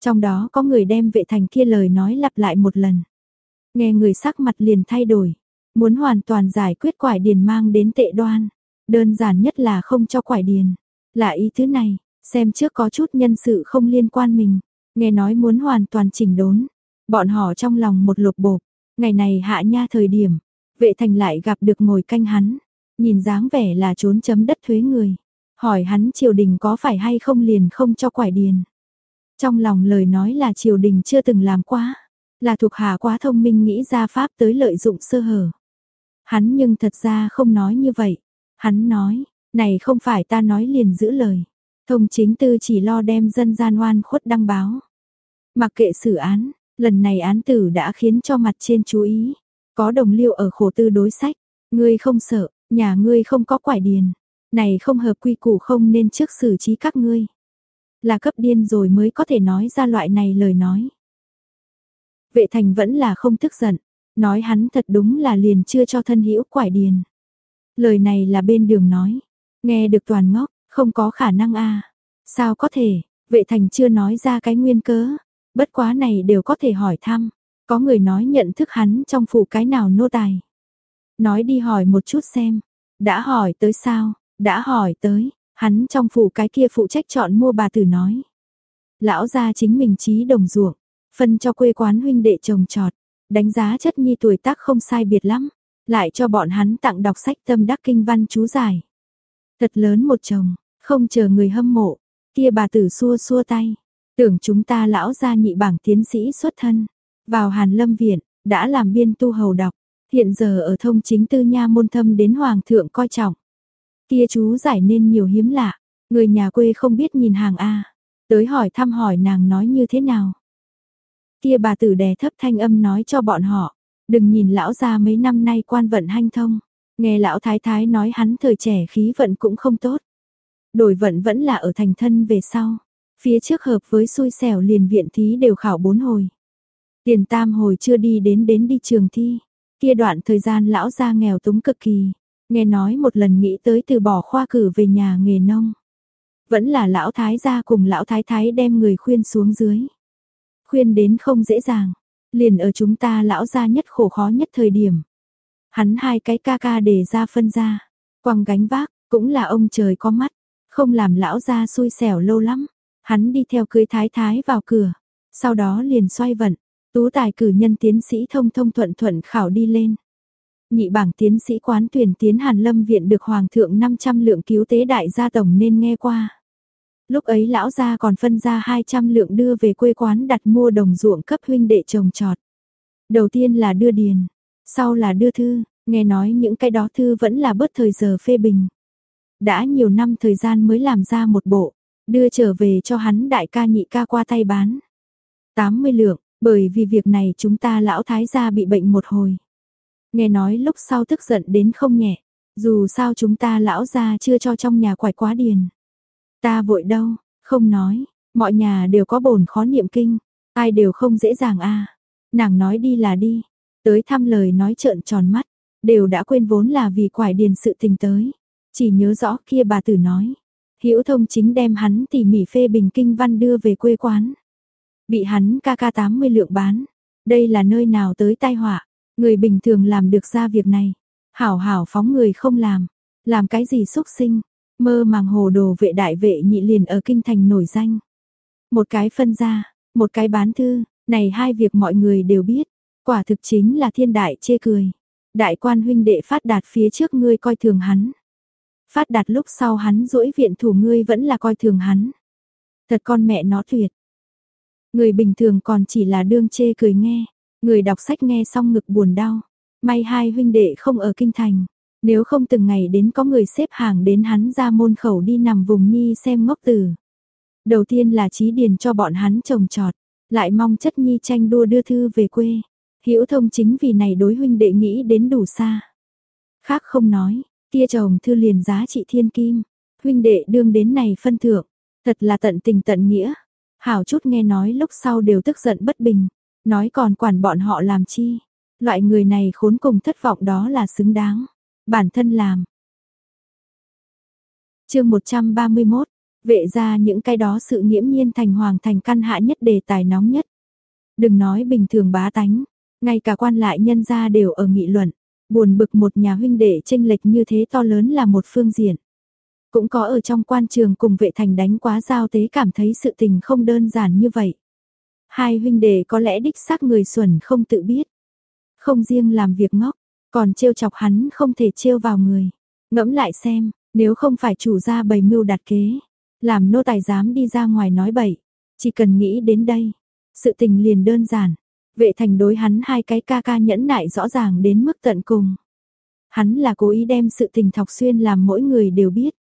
Trong đó có người đem vệ thành kia lời nói lặp lại một lần. Nghe người sắc mặt liền thay đổi. Muốn hoàn toàn giải quyết quải điền mang đến tệ đoan. Đơn giản nhất là không cho quải điền. Là ý thứ này, xem trước có chút nhân sự không liên quan mình. Nghe nói muốn hoàn toàn chỉnh đốn. Bọn họ trong lòng một lục bộp. Ngày này hạ nha thời điểm. Vệ thành lại gặp được ngồi canh hắn. Nhìn dáng vẻ là trốn chấm đất thuế người. Hỏi hắn triều đình có phải hay không liền không cho quải điền. Trong lòng lời nói là triều đình chưa từng làm quá. Là thuộc hạ quá thông minh nghĩ ra pháp tới lợi dụng sơ hở. Hắn nhưng thật ra không nói như vậy. Hắn nói, này không phải ta nói liền giữ lời. Thông chính tư chỉ lo đem dân gian oan khuất đăng báo. Mặc kệ xử án, lần này án tử đã khiến cho mặt trên chú ý. Có đồng liêu ở khổ tư đối sách, ngươi không sợ, nhà ngươi không có quải điền. Này không hợp quy củ không nên trước xử trí các ngươi. Là cấp điên rồi mới có thể nói ra loại này lời nói. Vệ thành vẫn là không tức giận, nói hắn thật đúng là liền chưa cho thân hữu quải điền. Lời này là bên đường nói, nghe được toàn ngốc, không có khả năng a. Sao có thể, vệ thành chưa nói ra cái nguyên cớ, bất quá này đều có thể hỏi thăm. Có người nói nhận thức hắn trong phủ cái nào nô tài. Nói đi hỏi một chút xem, đã hỏi tới sao, đã hỏi tới, hắn trong phủ cái kia phụ trách chọn mua bà tử nói. Lão gia chính mình trí đồng ruộng, phân cho quê quán huynh đệ trồng trọt, đánh giá chất nhi tuổi tác không sai biệt lắm, lại cho bọn hắn tặng đọc sách tâm đắc kinh văn chú giải. Thật lớn một chồng, không chờ người hâm mộ, kia bà tử xua xua tay, tưởng chúng ta lão gia nhị bảng tiến sĩ xuất thân, vào Hàn Lâm viện, đã làm biên tu hầu đọc, hiện giờ ở thông chính tư nha môn thâm đến hoàng thượng coi trọng. Kia chú giải nên nhiều hiếm lạ, người nhà quê không biết nhìn hàng A. Tới hỏi thăm hỏi nàng nói như thế nào. Kia bà tử đè thấp thanh âm nói cho bọn họ, đừng nhìn lão gia mấy năm nay quan vận hanh thông. Nghe lão thái thái nói hắn thời trẻ khí vận cũng không tốt. Đổi vận vẫn là ở thành thân về sau. Phía trước hợp với xui xẻo liền viện thí đều khảo bốn hồi. Tiền tam hồi chưa đi đến đến đi trường thi. Kia đoạn thời gian lão gia nghèo túng cực kỳ. Nghe nói một lần nghĩ tới từ bỏ khoa cử về nhà nghề nông. Vẫn là lão thái gia cùng lão thái thái đem người khuyên xuống dưới. Khuyên đến không dễ dàng, liền ở chúng ta lão gia nhất khổ khó nhất thời điểm. Hắn hai cái ca ca để ra phân ra, quăng gánh vác, cũng là ông trời có mắt, không làm lão gia xui xẻo lâu lắm. Hắn đi theo cưới thái thái vào cửa, sau đó liền xoay vận, tú tài cử nhân tiến sĩ thông thông thuận thuận khảo đi lên. Nhị bảng tiến sĩ quán tuyển tiến Hàn Lâm viện được Hoàng thượng 500 lượng cứu tế đại gia tổng nên nghe qua. Lúc ấy lão gia còn phân ra 200 lượng đưa về quê quán đặt mua đồng ruộng cấp huynh đệ trồng trọt. Đầu tiên là đưa điền, sau là đưa thư, nghe nói những cái đó thư vẫn là bớt thời giờ phê bình. Đã nhiều năm thời gian mới làm ra một bộ, đưa trở về cho hắn đại ca nhị ca qua tay bán. 80 lượng, bởi vì việc này chúng ta lão thái gia bị bệnh một hồi. Nghe nói lúc sau tức giận đến không nhẹ, dù sao chúng ta lão gia chưa cho trong nhà quải quá điền. Ta vội đâu, không nói, mọi nhà đều có bổn khó niệm kinh, ai đều không dễ dàng a. Nàng nói đi là đi, tới thăm lời nói trợn tròn mắt, đều đã quên vốn là vì quải điền sự tình tới, chỉ nhớ rõ kia bà tử nói, Hữu Thông chính đem hắn tỉ mỉ phê bình kinh văn đưa về quê quán. Bị hắn ca ca 80 lượng bán, đây là nơi nào tới tai họa, người bình thường làm được ra việc này, hảo hảo phóng người không làm, làm cái gì xúc sinh, mơ màng hồ đồ vệ đại vệ nhị liền ở kinh thành nổi danh. Một cái phân ra, một cái bán thư, này hai việc mọi người đều biết, quả thực chính là thiên đại chê cười. Đại quan huynh đệ phát đạt phía trước ngươi coi thường hắn. Phát đạt lúc sau hắn rỗi viện thủ ngươi vẫn là coi thường hắn. Thật con mẹ nó tuyệt. Người bình thường còn chỉ là đương chê cười nghe, người đọc sách nghe xong ngực buồn đau. May hai huynh đệ không ở kinh thành, nếu không từng ngày đến có người xếp hàng đến hắn ra môn khẩu đi nằm vùng nhi xem ngốc tử. Đầu tiên là trí điền cho bọn hắn trồng trọt, lại mong chất nhi tranh đua đưa thư về quê. hiểu thông chính vì này đối huynh đệ nghĩ đến đủ xa. Khác không nói, kia chồng thư liền giá trị thiên kim, huynh đệ đương đến này phân thượng, thật là tận tình tận nghĩa. Hảo chút nghe nói lúc sau đều tức giận bất bình, nói còn quản bọn họ làm chi. Loại người này khốn cùng thất vọng đó là xứng đáng. Bản thân làm. chương 131, vệ ra những cái đó sự nghiễm nhiên thành hoàng thành căn hạ nhất đề tài nóng nhất. Đừng nói bình thường bá tánh, ngay cả quan lại nhân gia đều ở nghị luận, buồn bực một nhà huynh đệ tranh lệch như thế to lớn là một phương diện. Cũng có ở trong quan trường cùng vệ thành đánh quá giao tế cảm thấy sự tình không đơn giản như vậy. Hai huynh đệ có lẽ đích xác người xuẩn không tự biết. Không riêng làm việc ngốc, còn trêu chọc hắn không thể trêu vào người. Ngẫm lại xem, nếu không phải chủ gia bày mưu đặt kế, làm nô tài dám đi ra ngoài nói bậy, chỉ cần nghĩ đến đây, sự tình liền đơn giản. Vệ thành đối hắn hai cái ca ca nhẫn nại rõ ràng đến mức tận cùng. Hắn là cố ý đem sự tình thọc xuyên làm mỗi người đều biết.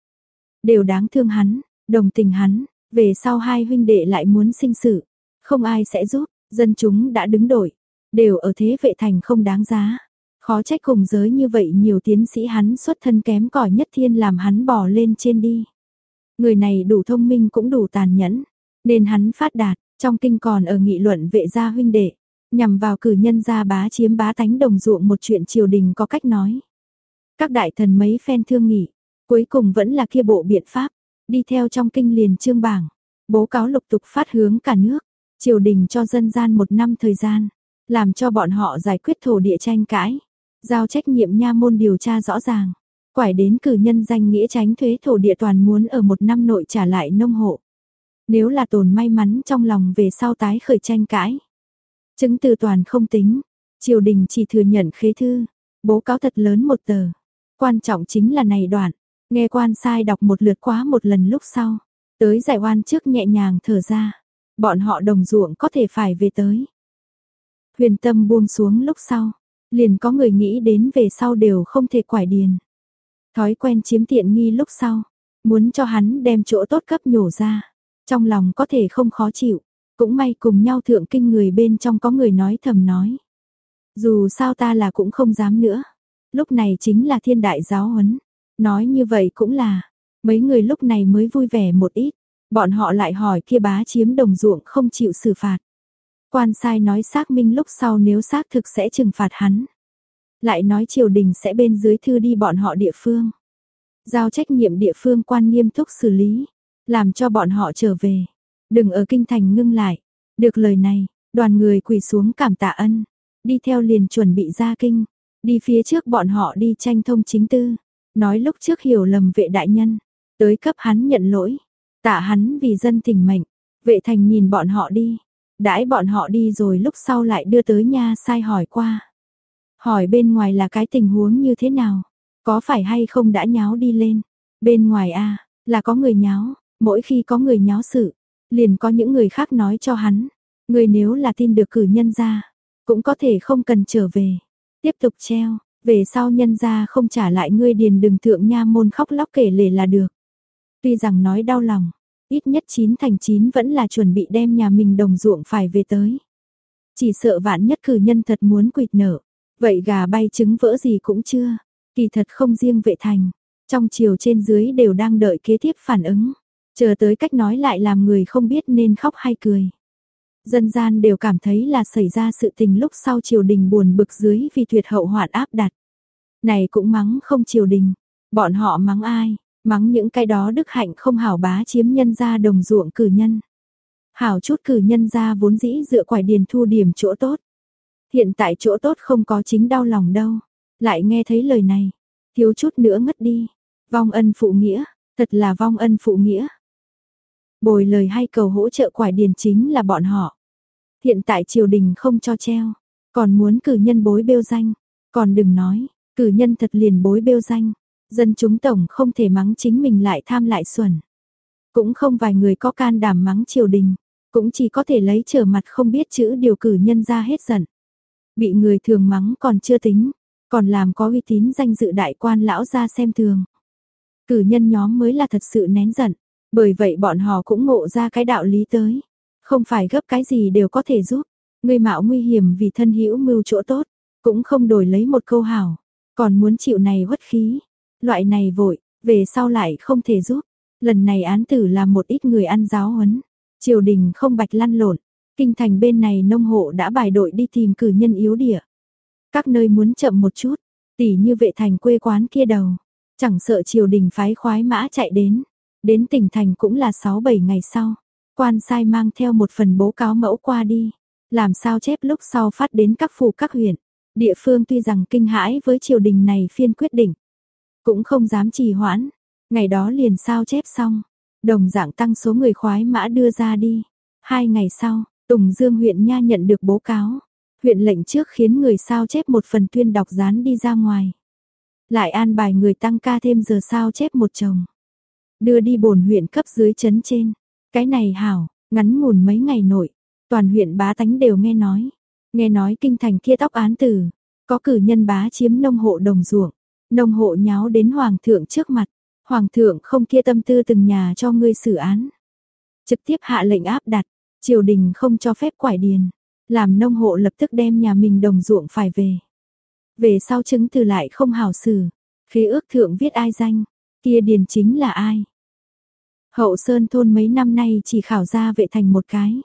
Đều đáng thương hắn, đồng tình hắn, về sau hai huynh đệ lại muốn sinh sự. Không ai sẽ giúp, dân chúng đã đứng đổi, đều ở thế vệ thành không đáng giá. Khó trách cùng giới như vậy nhiều tiến sĩ hắn xuất thân kém cỏi nhất thiên làm hắn bỏ lên trên đi. Người này đủ thông minh cũng đủ tàn nhẫn, nên hắn phát đạt, trong kinh còn ở nghị luận vệ gia huynh đệ, nhằm vào cử nhân gia bá chiếm bá tánh đồng ruộng một chuyện triều đình có cách nói. Các đại thần mấy phen thương nghị, cuối cùng vẫn là kia bộ biện pháp, đi theo trong kinh liền trương bảng, bố cáo lục tục phát hướng cả nước, triều đình cho dân gian một năm thời gian, làm cho bọn họ giải quyết thổ địa tranh cãi, giao trách nhiệm nha môn điều tra rõ ràng, quải đến cử nhân danh nghĩa tránh thuế thổ địa toàn muốn ở một năm nội trả lại nông hộ. Nếu là tồn may mắn trong lòng về sau tái khởi tranh cãi, chứng từ toàn không tính, triều đình chỉ thừa nhận khế thư, bố cáo thật lớn một tờ. Quan trọng chính là này đoạn, nghe quan sai đọc một lượt quá một lần lúc sau, tới giải oan trước nhẹ nhàng thở ra, bọn họ đồng ruộng có thể phải về tới. Huyền tâm buông xuống lúc sau, liền có người nghĩ đến về sau đều không thể quải điền. Thói quen chiếm tiện nghi lúc sau, muốn cho hắn đem chỗ tốt cấp nhổ ra, trong lòng có thể không khó chịu, cũng may cùng nhau thượng kinh người bên trong có người nói thầm nói. Dù sao ta là cũng không dám nữa, lúc này chính là thiên đại giáo huấn, nói như vậy cũng là, mấy người lúc này mới vui vẻ một ít, bọn họ lại hỏi kia bá chiếm đồng ruộng không chịu xử phạt. Quan sai nói xác minh lúc sau nếu xác thực sẽ trừng phạt hắn. Lại nói triều đình sẽ bên dưới thư đi bọn họ địa phương. Giao trách nhiệm địa phương quan nghiêm túc xử lý, làm cho bọn họ trở về. Đừng ở kinh thành ngưng lại. Được lời này, đoàn người quỳ xuống cảm tạ ân. Đi theo liền chuẩn bị ra kinh. Đi phía trước bọn họ đi tranh thông chính tư. Nói lúc trước hiểu lầm vệ đại nhân. Tới cấp hắn nhận lỗi. Tạ hắn vì dân tình mệnh. Vệ thành nhìn bọn họ đi. Đãi bọn họ đi rồi lúc sau lại đưa tới nha sai hỏi qua. Hỏi bên ngoài là cái tình huống như thế nào? Có phải hay không đã nháo đi lên? Bên ngoài a là có người nháo, mỗi khi có người nháo sự, liền có những người khác nói cho hắn. Người nếu là tin được cử nhân ra, cũng có thể không cần trở về, tiếp tục treo, về sau nhân gia không trả lại ngươi điền đừng thượng nha môn khóc lóc kể lể là được. Tuy rằng nói đau lòng, ít nhất chín thành chín vẫn là chuẩn bị đem nhà mình đồng ruộng phải về tới. Chỉ sợ vạn nhất cử nhân thật muốn quỵt nợ, vậy gà bay trứng vỡ gì cũng chưa, kỳ thật không riêng vệ thành, trong chiều trên dưới đều đang đợi kế tiếp phản ứng, chờ tới cách nói lại làm người không biết nên khóc hay cười. Dân gian đều cảm thấy là xảy ra sự tình lúc sau triều đình buồn bực dưới vì tuyệt hậu hoạn áp đặt. Này cũng mắng không triều đình, bọn họ mắng ai, mắng những cái đó đức hạnh không hảo bá chiếm nhân gia đồng ruộng cử nhân. Hảo chút cử nhân gia vốn dĩ dựa quải điền thu điểm chỗ tốt. Hiện tại chỗ tốt không có chính đau lòng đâu, lại nghe thấy lời này, thiếu chút nữa ngất đi, vong ân phụ nghĩa, thật là vong ân phụ nghĩa. Bồi lời hay cầu hỗ trợ quải điền chính là bọn họ. Hiện tại triều đình không cho treo, còn muốn cử nhân bối bêu danh, còn đừng nói, cử nhân thật liền bối bêu danh. Dân chúng tổng không thể mắng chính mình lại tham lại xuẩn. Cũng không vài người có can đảm mắng triều đình, cũng chỉ có thể lấy trở mặt không biết chữ điều cử nhân ra hết giận. Bị người thường mắng còn chưa tính, còn làm có uy tín danh dự đại quan lão ra xem thường. Cử nhân nhóm mới là thật sự nén giận, bởi vậy bọn họ cũng ngộ ra cái đạo lý tới. Không phải gấp cái gì đều có thể giúp. Người mạo nguy hiểm vì thân hữu mưu chỗ tốt, cũng không đổi lấy một câu hảo. Còn muốn chịu này hất khí. Loại này vội, về sau lại không thể giúp. Lần này án tử là một ít người ăn giáo huấn. Triều đình không bạch lăn lộn. Kinh thành bên này nông hộ đã bài đội đi tìm cử nhân yếu địa. Các nơi muốn chậm một chút, tỉ như vệ thành quê quán kia đầu. Chẳng sợ triều đình phái khoái mã chạy đến. Đến tỉnh thành cũng là 6-7 ngày sau. Quan sai mang theo một phần bố cáo mẫu qua đi. Làm sao chép lúc sau phát đến các phủ các huyện. Địa phương tuy rằng kinh hãi với triều đình này phiên quyết định. Cũng không dám trì hoãn. Ngày đó liền sao chép xong. Đồng dạng tăng số người khoái mã đưa ra đi. Hai ngày sau, Tùng Dương huyện Nha nhận được bố cáo. Huyện lệnh trước khiến người sao chép một phần tuyên đọc dán đi ra ngoài. Lại an bài người tăng ca thêm giờ sao chép một chồng đưa đi bổn huyện cấp dưới chấn trên. Cái này hảo, ngắn ngủn mấy ngày nội, toàn huyện bá tánh đều nghe nói. Nghe nói kinh thành kia tóc án tử, có cử nhân bá chiếm nông hộ đồng ruộng, nông hộ nháo đến hoàng thượng trước mặt, hoàng thượng không kia tâm tư từng nhà cho ngươi xử án. Trực tiếp hạ lệnh áp đặt, triều đình không cho phép quải điền, làm nông hộ lập tức đem nhà mình đồng ruộng phải về. Về sau chứng từ lại không hảo xử, khế ước thượng viết ai danh, kia điền chính là ai. Hậu Sơn thôn mấy năm nay chỉ khảo ra vệ thành một cái.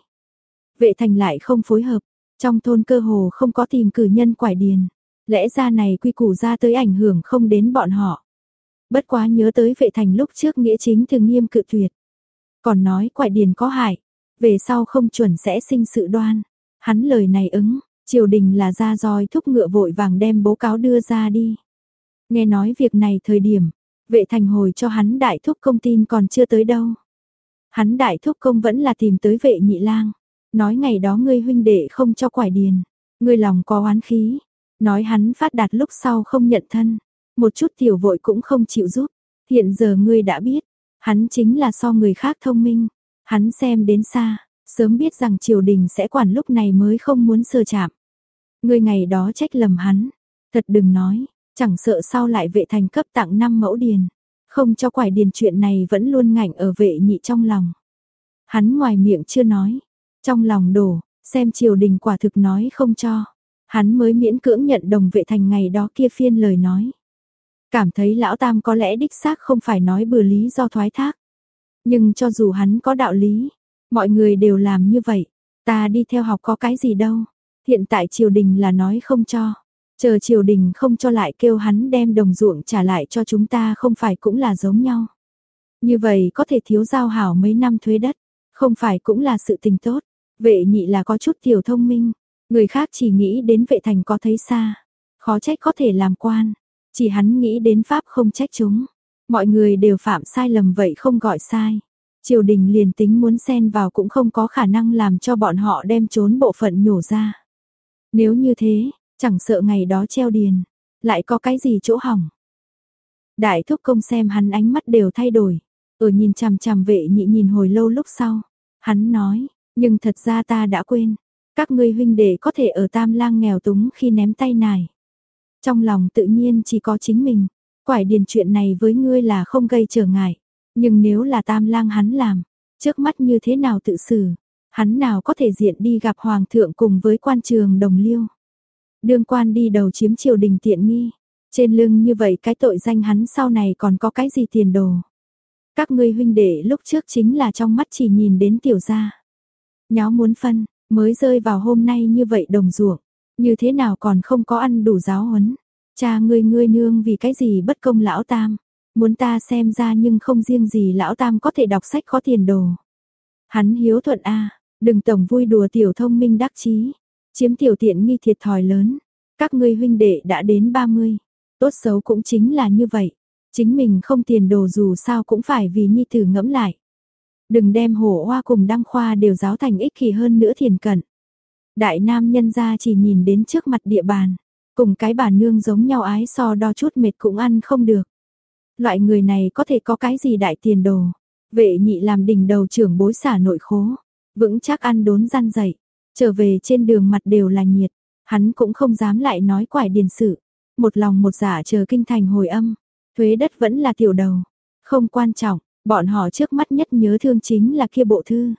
Vệ thành lại không phối hợp, trong thôn cơ hồ không có tìm cử nhân quải điền. Lẽ ra này quy củ ra tới ảnh hưởng không đến bọn họ. Bất quá nhớ tới vệ thành lúc trước nghĩa chính thường nghiêm cự tuyệt. Còn nói quải điền có hại, về sau không chuẩn sẽ sinh sự đoan. Hắn lời này ứng, triều đình là ra roi thúc ngựa vội vàng đem bố cáo đưa ra đi. Nghe nói việc này thời điểm, Vệ thành hồi cho hắn đại thúc công tin còn chưa tới đâu. Hắn đại thúc công vẫn là tìm tới vệ nhị lang. Nói ngày đó ngươi huynh đệ không cho quải điền. Ngươi lòng có oán khí. Nói hắn phát đạt lúc sau không nhận thân. Một chút tiểu vội cũng không chịu giúp. Hiện giờ ngươi đã biết. Hắn chính là so người khác thông minh. Hắn xem đến xa. Sớm biết rằng triều đình sẽ quản lúc này mới không muốn sơ chạm. Ngươi ngày đó trách lầm hắn. Thật đừng nói, Chẳng sợ sau lại vệ thành cấp tặng 5 mẫu điền. Không cho quải điền chuyện này vẫn luôn ngạnh ở vệ nhị trong lòng. Hắn ngoài miệng chưa nói. Trong lòng đổ, xem triều đình quả thực nói không cho. Hắn mới miễn cưỡng nhận đồng vệ thành ngày đó kia phiên lời nói. Cảm thấy lão tam có lẽ đích xác không phải nói bừa lý do thoái thác. Nhưng cho dù hắn có đạo lý, mọi người đều làm như vậy. Ta đi theo học có cái gì đâu. Hiện tại triều đình là nói không cho. Chờ triều đình không cho lại kêu hắn đem đồng ruộng trả lại cho chúng ta không phải cũng là giống nhau. Như vậy có thể thiếu giao hảo mấy năm thuế đất, không phải cũng là sự tình tốt. Vệ nhị là có chút tiểu thông minh, người khác chỉ nghĩ đến vệ thành có thấy xa. Khó trách có thể làm quan, chỉ hắn nghĩ đến pháp không trách chúng. Mọi người đều phạm sai lầm vậy không gọi sai. Triều đình liền tính muốn xen vào cũng không có khả năng làm cho bọn họ đem trốn bộ phận nhổ ra. Nếu như thế, Chẳng sợ ngày đó treo điền, lại có cái gì chỗ hỏng. Đại thúc công xem hắn ánh mắt đều thay đổi, ở nhìn chằm chằm vệ nhị nhìn hồi lâu lúc sau. Hắn nói, nhưng thật ra ta đã quên, các ngươi huynh đệ có thể ở tam lang nghèo túng khi ném tay nài. Trong lòng tự nhiên chỉ có chính mình, quải điền chuyện này với ngươi là không gây trở ngại. Nhưng nếu là tam lang hắn làm, trước mắt như thế nào tự xử, hắn nào có thể diện đi gặp hoàng thượng cùng với quan trường đồng liêu. Đương quan đi đầu chiếm triều đình tiện nghi, trên lưng như vậy cái tội danh hắn sau này còn có cái gì tiền đồ. Các ngươi huynh đệ lúc trước chính là trong mắt chỉ nhìn đến tiểu gia. Nháo muốn phân, mới rơi vào hôm nay như vậy đồng ruộng, như thế nào còn không có ăn đủ giáo huấn. Cha ngươi ngươi nương vì cái gì bất công lão tam, muốn ta xem ra nhưng không riêng gì lão tam có thể đọc sách có tiền đồ. Hắn hiếu thuận a, đừng tổng vui đùa tiểu thông minh đắc chí, chiếm tiểu tiện nghi thiệt thòi lớn. Các ngươi huynh đệ đã đến 30, tốt xấu cũng chính là như vậy. Chính mình không tiền đồ dù sao cũng phải vì nhi tử ngẫm lại. Đừng đem hổ hoa cùng đăng khoa đều giáo thành ích kỷ hơn nữa thiền cận. Đại nam nhân gia chỉ nhìn đến trước mặt địa bàn, cùng cái bà nương giống nhau ái so đo chút mệt cũng ăn không được. Loại người này có thể có cái gì đại tiền đồ. Vệ nhị làm đỉnh đầu trưởng bối xả nội khố, vững chắc ăn đốn gian dậy, trở về trên đường mặt đều là nhiệt, hắn cũng không dám lại nói quải điền sự, một lòng một dạ chờ kinh thành hồi âm, thuế đất vẫn là tiểu đầu, không quan trọng, bọn họ trước mắt nhất nhớ thương chính là kia bộ thư.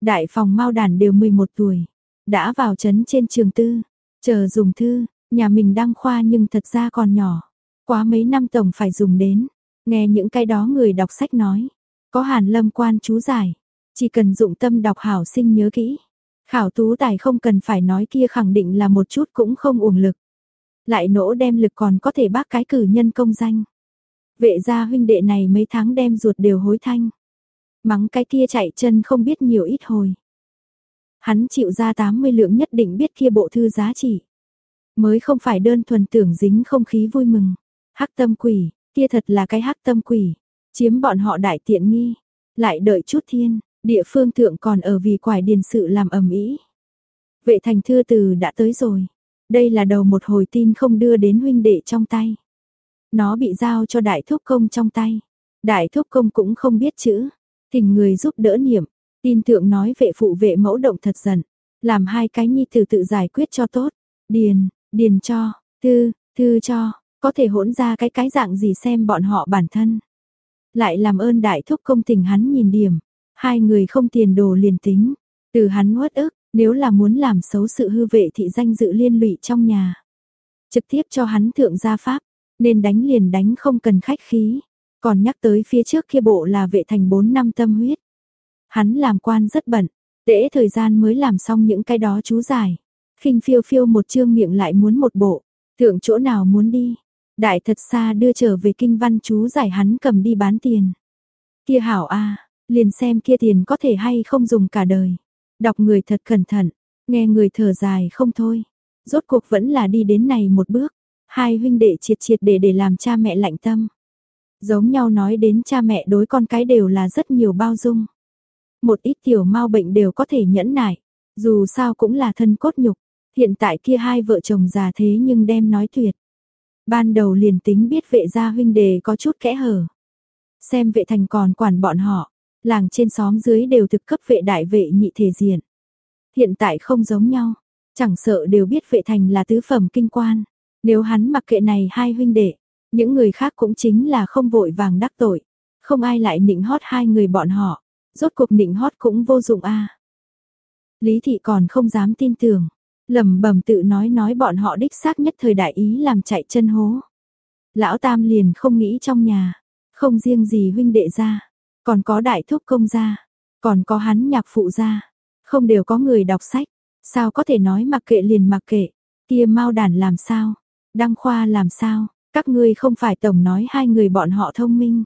Đại phòng mau đàn đều 11 tuổi, đã vào trấn trên trường tư, chờ dùng thư, nhà mình đăng khoa nhưng thật ra còn nhỏ, quá mấy năm tổng phải dùng đến, nghe những cái đó người đọc sách nói, có hàn lâm quan chú giải, chỉ cần dụng tâm đọc hảo sinh nhớ kỹ. Khảo tú tài không cần phải nói kia khẳng định là một chút cũng không uổng lực. Lại nỗ đem lực còn có thể bác cái cử nhân công danh. Vệ gia huynh đệ này mấy tháng đem ruột đều hối thanh. Mắng cái kia chạy chân không biết nhiều ít hồi. Hắn chịu ra 80 lượng nhất định biết kia bộ thư giá trị. Mới không phải đơn thuần tưởng dính không khí vui mừng. Hắc tâm quỷ, kia thật là cái hắc tâm quỷ. Chiếm bọn họ đại tiện nghi. Lại đợi chút thiên, địa phương thượng còn ở vì quải điền sự làm ầm ĩ. Vệ thành thư từ đã tới rồi. Đây là đầu một hồi tin không đưa đến huynh đệ trong tay. Nó bị giao cho đại thúc công trong tay. Đại thúc công cũng không biết chữ. Thỉnh người giúp đỡ niệm. Tin thượng nói vệ phụ vệ mẫu động thật giận. Làm hai cái nhi tử tự giải quyết cho tốt. Điền, điền cho, thư, thư cho. Có thể hỗn ra cái cái dạng gì xem bọn họ bản thân. Lại làm ơn đại thúc công tình hắn nhìn điểm. Hai người không tiền đồ liền tính. Từ hắn uất ức, nếu là muốn làm xấu sự hư vệ thị danh dự liên lụy trong nhà. Trực tiếp cho hắn thượng gia pháp, nên đánh liền đánh không cần khách khí. Còn nhắc tới phía trước kia bộ là vệ thành 4 năm tâm huyết. Hắn làm quan rất bận, tễ thời gian mới làm xong những cái đó chú giải. khinh phiêu phiêu một chương miệng lại muốn một bộ, thượng chỗ nào muốn đi. Đại thật xa đưa trở về kinh văn chú giải hắn cầm đi bán tiền. Kia hảo a liền xem kia tiền có thể hay không dùng cả đời. Đọc người thật cẩn thận, nghe người thở dài không thôi. Rốt cuộc vẫn là đi đến này một bước. Hai huynh đệ triệt triệt để để làm cha mẹ lạnh tâm. Giống nhau nói đến cha mẹ đối con cái đều là rất nhiều bao dung. Một ít tiểu mau bệnh đều có thể nhẫn nại. Dù sao cũng là thân cốt nhục. Hiện tại kia hai vợ chồng già thế nhưng đem nói tuyệt. Ban đầu liền tính biết vệ gia huynh đệ có chút kẽ hở. Xem vệ thành còn quản bọn họ. Làng trên xóm dưới đều thực cấp vệ đại vệ nhị thể diện. Hiện tại không giống nhau. Chẳng sợ đều biết vệ thành là tứ phẩm kinh quan. Nếu hắn mặc kệ này hai huynh đệ, những người khác cũng chính là không vội vàng đắc tội. Không ai lại nịnh hót hai người bọn họ. Rốt cuộc nịnh hót cũng vô dụng a. Lý thị còn không dám tin tưởng. lẩm bẩm tự nói nói bọn họ đích xác nhất thời đại ý làm chạy chân hố. Lão Tam liền không nghĩ trong nhà. Không riêng gì huynh đệ ra. Còn có đại thúc công gia. Còn có hắn nhạc phụ gia. Không đều có người đọc sách. Sao có thể nói mặc kệ liền mặc kệ. Kia mau đàn làm sao? Đăng khoa làm sao? Các ngươi không phải tổng nói hai người bọn họ thông minh.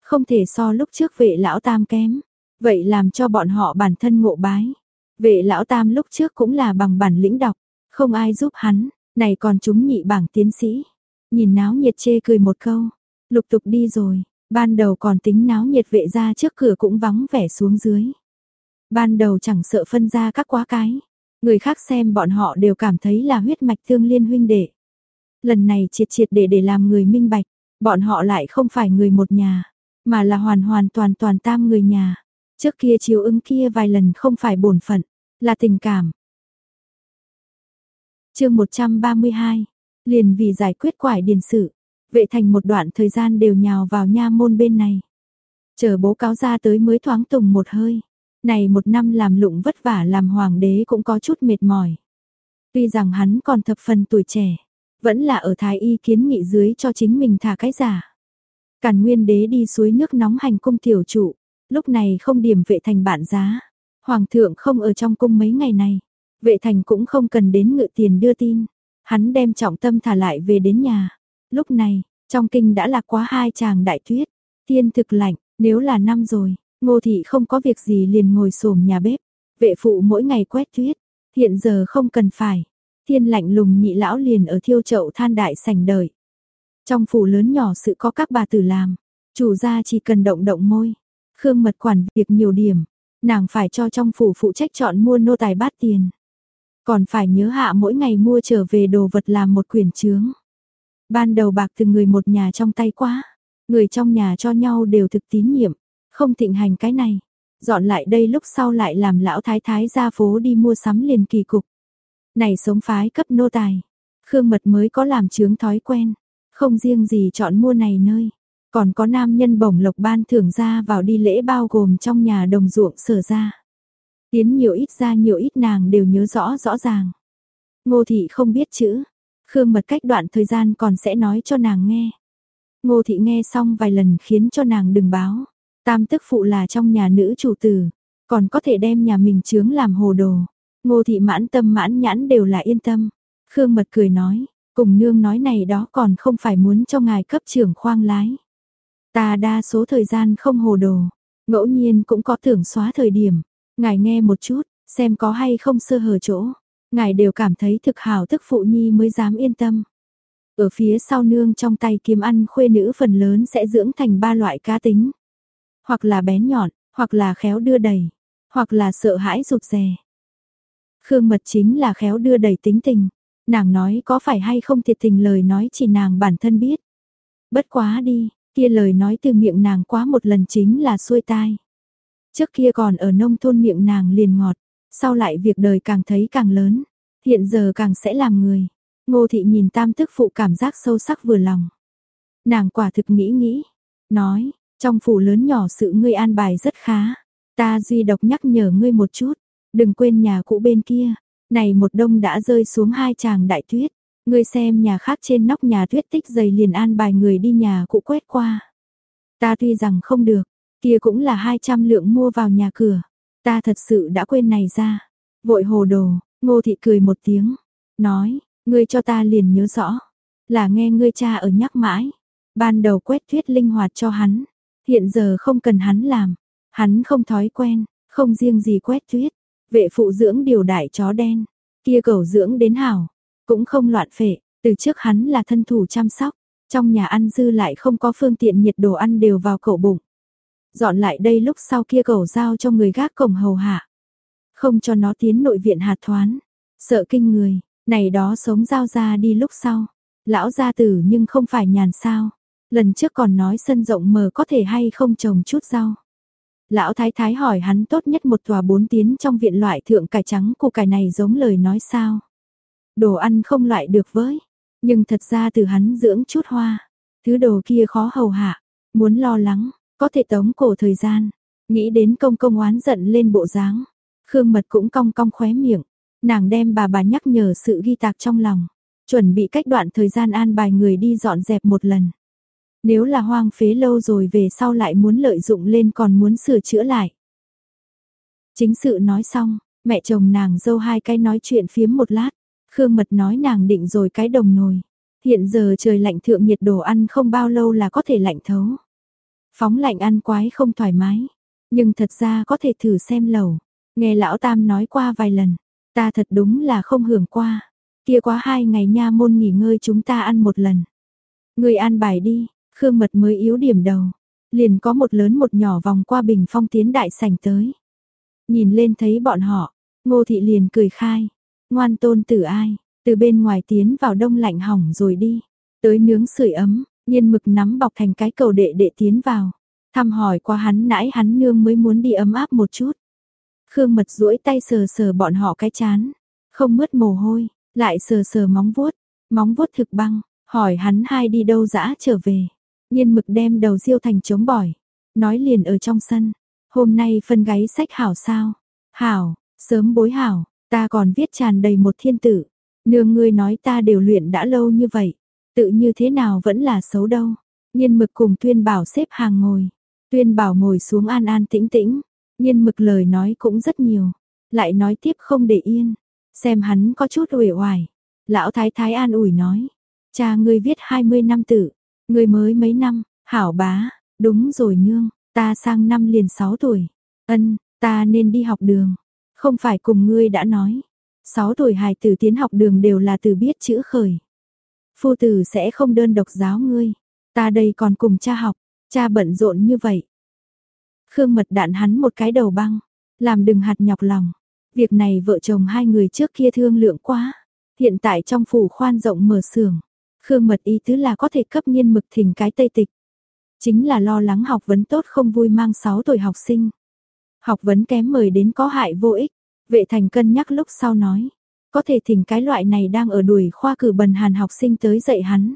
Không thể so lúc trước vệ lão tam kém. Vậy làm cho bọn họ bản thân ngộ bái. Vệ lão tam lúc trước cũng là bằng bản lĩnh đọc. Không ai giúp hắn. Này còn chúng nhị bảng tiến sĩ. Nhìn náo nhiệt chê cười một câu. Lục tục đi rồi. Ban đầu còn tính náo nhiệt vệ ra trước cửa cũng vắng vẻ xuống dưới. Ban đầu chẳng sợ phân ra các quá cái. Người khác xem bọn họ đều cảm thấy là huyết mạch tương liên huynh đệ. Lần này triệt triệt để để làm người minh bạch, bọn họ lại không phải người một nhà, mà là hoàn hoàn toàn toàn tam người nhà. Trước kia chiếu ứng kia vài lần không phải bổn phận, là tình cảm. chương 132, liền vì giải quyết quải điền sự, vệ thành một đoạn thời gian đều nhào vào nha môn bên này. Chờ bố cáo ra tới mới thoáng tùng một hơi. Này một năm làm lụng vất vả làm hoàng đế cũng có chút mệt mỏi. Tuy rằng hắn còn thập phần tuổi trẻ, vẫn là ở thái y kiến nghị dưới cho chính mình thả cái giả. Càn nguyên đế đi suối nước nóng hành cung tiểu trụ, lúc này không điểm vệ thành bạn giá. Hoàng thượng không ở trong cung mấy ngày này, vệ thành cũng không cần đến ngự tiền đưa tin. Hắn đem trọng tâm thả lại về đến nhà. Lúc này, trong kinh đã là quá hai chàng đại tuyết, thiên thực lạnh, nếu là năm rồi, ngô thị không có việc gì liền ngồi xổm nhà bếp, vệ phụ mỗi ngày quét tuyết, hiện giờ không cần phải. Thiên lạnh lùng nhị lão liền ở thiêu chậu than đại sảnh đợi. Trong phủ lớn nhỏ sự có các bà tử làm, chủ gia chỉ cần động động môi. Khương mật quản việc nhiều điểm, nàng phải cho trong phủ phụ trách chọn mua nô tài bát tiền. Còn phải nhớ hạ mỗi ngày mua trở về đồ vật làm một quyển chướng. Ban đầu bạc từng người một nhà trong tay quá, người trong nhà cho nhau đều thực tín nhiệm, không thịnh hành cái này. Dọn lại đây lúc sau lại làm lão thái thái ra phố đi mua sắm liền kỳ cục. Này sống phái cấp nô tài, Khương Mật mới có làm chướng thói quen, không riêng gì chọn mua này nơi. Còn có nam nhân bổng lộc ban thưởng ra vào đi lễ bao gồm trong nhà đồng ruộng sở ra. Tiến nhiều ít ra nhiều ít nàng đều nhớ rõ rõ ràng. Ngô thị không biết chữ, Khương mật cách đoạn thời gian còn sẽ nói cho nàng nghe. Ngô thị nghe xong vài lần khiến cho nàng đừng báo. Tam tức phụ là trong nhà nữ chủ tử, còn có thể đem nhà mình chướng làm hồ đồ. Ngô thị mãn tâm mãn nhãn đều là yên tâm. Khương mật cười nói, cùng nương nói này đó còn không phải muốn cho ngài cấp trưởng khoang lái. Ta đa số thời gian không hồ đồ, ngẫu nhiên cũng có tưởng xóa thời điểm. Ngài nghe một chút, xem có hay không sơ hở chỗ. Ngài đều cảm thấy thực hảo tức phụ nhi mới dám yên tâm. Ở phía sau nương trong tay kiếm ăn khuê nữ phần lớn sẽ dưỡng thành ba loại cá tính. Hoặc là bén nhọn, hoặc là khéo đưa đẩy, hoặc là sợ hãi rụt rè. Khương Mật chính là khéo đưa đẩy tính tình. Nàng nói có phải hay không thiệt tình lời nói chỉ nàng bản thân biết. Bất quá đi, kia lời nói từ miệng nàng quá một lần chính là xuôi tai. Trước kia còn ở nông thôn miệng nàng liền ngọt, sau lại việc đời càng thấy càng lớn, hiện giờ càng sẽ làm người. Ngô thị nhìn tam tức phụ cảm giác sâu sắc vừa lòng. Nàng quả thực nghĩ nghĩ, nói, trong phủ lớn nhỏ sự ngươi an bài rất khá, ta duy độc nhắc nhở ngươi một chút, đừng quên nhà cũ bên kia, này một đông đã rơi xuống hai chàng đại tuyết, ngươi xem nhà khác trên nóc nhà tuyết tích dày liền an bài người đi nhà cũ quét qua. Ta tuy rằng không được, kia cũng là 200 lượng mua vào nhà cửa. Ta thật sự đã quên này ra. Vội hồ đồ, ngô thị cười một tiếng. Nói, ngươi cho ta liền nhớ rõ. Là nghe ngươi cha ở nhắc mãi. Ban đầu quét tuyết linh hoạt cho hắn. Hiện giờ không cần hắn làm. Hắn không thói quen, không riêng gì quét tuyết. Vệ phụ dưỡng điều đại chó đen. Kia cầu dưỡng đến hảo. Cũng không loạn phệ. Từ trước hắn là thân thủ chăm sóc. Trong nhà ăn dư lại không có phương tiện nhiệt đồ ăn đều vào cậu bụng dọn lại đây lúc sau kia cầu giao cho người gác cổng hầu hạ. Không cho nó tiến nội viện hạt thoán, sợ kinh người, này đó sống giao ra đi lúc sau. Lão gia tử nhưng không phải nhàn sao. Lần trước còn nói sân rộng mờ có thể hay không trồng chút rau. Lão thái thái hỏi hắn tốt nhất một tòa bốn tiến trong viện loại thượng cải trắng của cải này giống lời nói sao. Đồ ăn không loại được với, nhưng thật ra từ hắn dưỡng chút hoa. Thứ đồ kia khó hầu hạ, muốn lo lắng, có thể tống cổ thời gian, nghĩ đến công công oán giận lên bộ dáng. Khương Mật cũng cong cong khóe miệng, nàng đem bà bà nhắc nhở sự ghi tạc trong lòng, chuẩn bị cách đoạn thời gian an bài người đi dọn dẹp một lần. Nếu là hoang phế lâu rồi về sau lại muốn lợi dụng lên còn muốn sửa chữa lại. Chính sự nói xong, mẹ chồng nàng dâu hai cái nói chuyện phiếm một lát, Khương Mật nói nàng định rồi cái đồng nồi. Hiện giờ trời lạnh thượng nhiệt đồ ăn không bao lâu là có thể lạnh thấu. Phóng lạnh ăn quái không thoải mái, nhưng thật ra có thể thử xem lẩu Nghe lão tam nói qua vài lần, ta thật đúng là không hưởng qua. Kia quá hai ngày nha môn nghỉ ngơi chúng ta ăn một lần. Người ăn bài đi, Khương Mật mới yếu điểm đầu. Liền có một lớn một nhỏ vòng qua bình phong tiến đại sảnh tới. Nhìn lên thấy bọn họ, ngô thị liền cười khai. Ngoan tôn tử ai, từ bên ngoài tiến vào đông lạnh hỏng rồi đi. Tới nướng sưởi ấm, Nhiên mực nắm bọc thành cái cầu đệ đệ tiến vào. Thăm hỏi qua hắn nãy hắn nương mới muốn đi ấm áp một chút. Khương mật duỗi tay sờ sờ bọn họ cái chán. Không mướt mồ hôi, lại sờ sờ móng vuốt, móng vuốt thực băng, hỏi hắn hai đi đâu dã trở về. Nhiên mực đem đầu diêu thành chống bỏi, nói liền ở trong sân, hôm nay phân gáy sách hảo sao? Hảo, sớm bối hảo, ta còn viết tràn đầy một thiên tử. Nương ngươi nói ta đều luyện đã lâu như vậy, tự như thế nào vẫn là xấu đâu. Nhiên mực cùng tuyên bảo xếp hàng ngồi, tuyên bảo ngồi xuống an an tĩnh tĩnh, nhiên mực lời nói cũng rất nhiều, lại nói tiếp không để yên, xem hắn có chút uể oải. Lão thái thái an ủi nói, cha ngươi viết 20 năm tử, ngươi mới mấy năm, hảo bá, đúng rồi nương, ta sang năm liền 6 tuổi, ân, ta nên đi học đường, không phải cùng ngươi đã nói, 6 tuổi hài tử tiến học đường đều là từ biết chữ khởi. Phu tử sẽ không đơn độc giáo ngươi, ta đây còn cùng cha học, cha bận rộn như vậy. Khương mật đạn hắn một cái đầu băng, làm đừng hạt nhọc lòng, việc này vợ chồng hai người trước kia thương lượng quá, hiện tại trong phủ khoan rộng mở xưởng, Khương mật ý tứ là có thể cấp nhiên mực thỉnh cái tây tịch. Chính là lo lắng học vấn tốt không vui mang 6 tuổi học sinh. Học vấn kém mời đến có hại vô ích, vệ thành cân nhắc lúc sau nói. Có thể thỉnh cái loại này đang ở đuổi khoa cử bần hàn học sinh tới dạy hắn.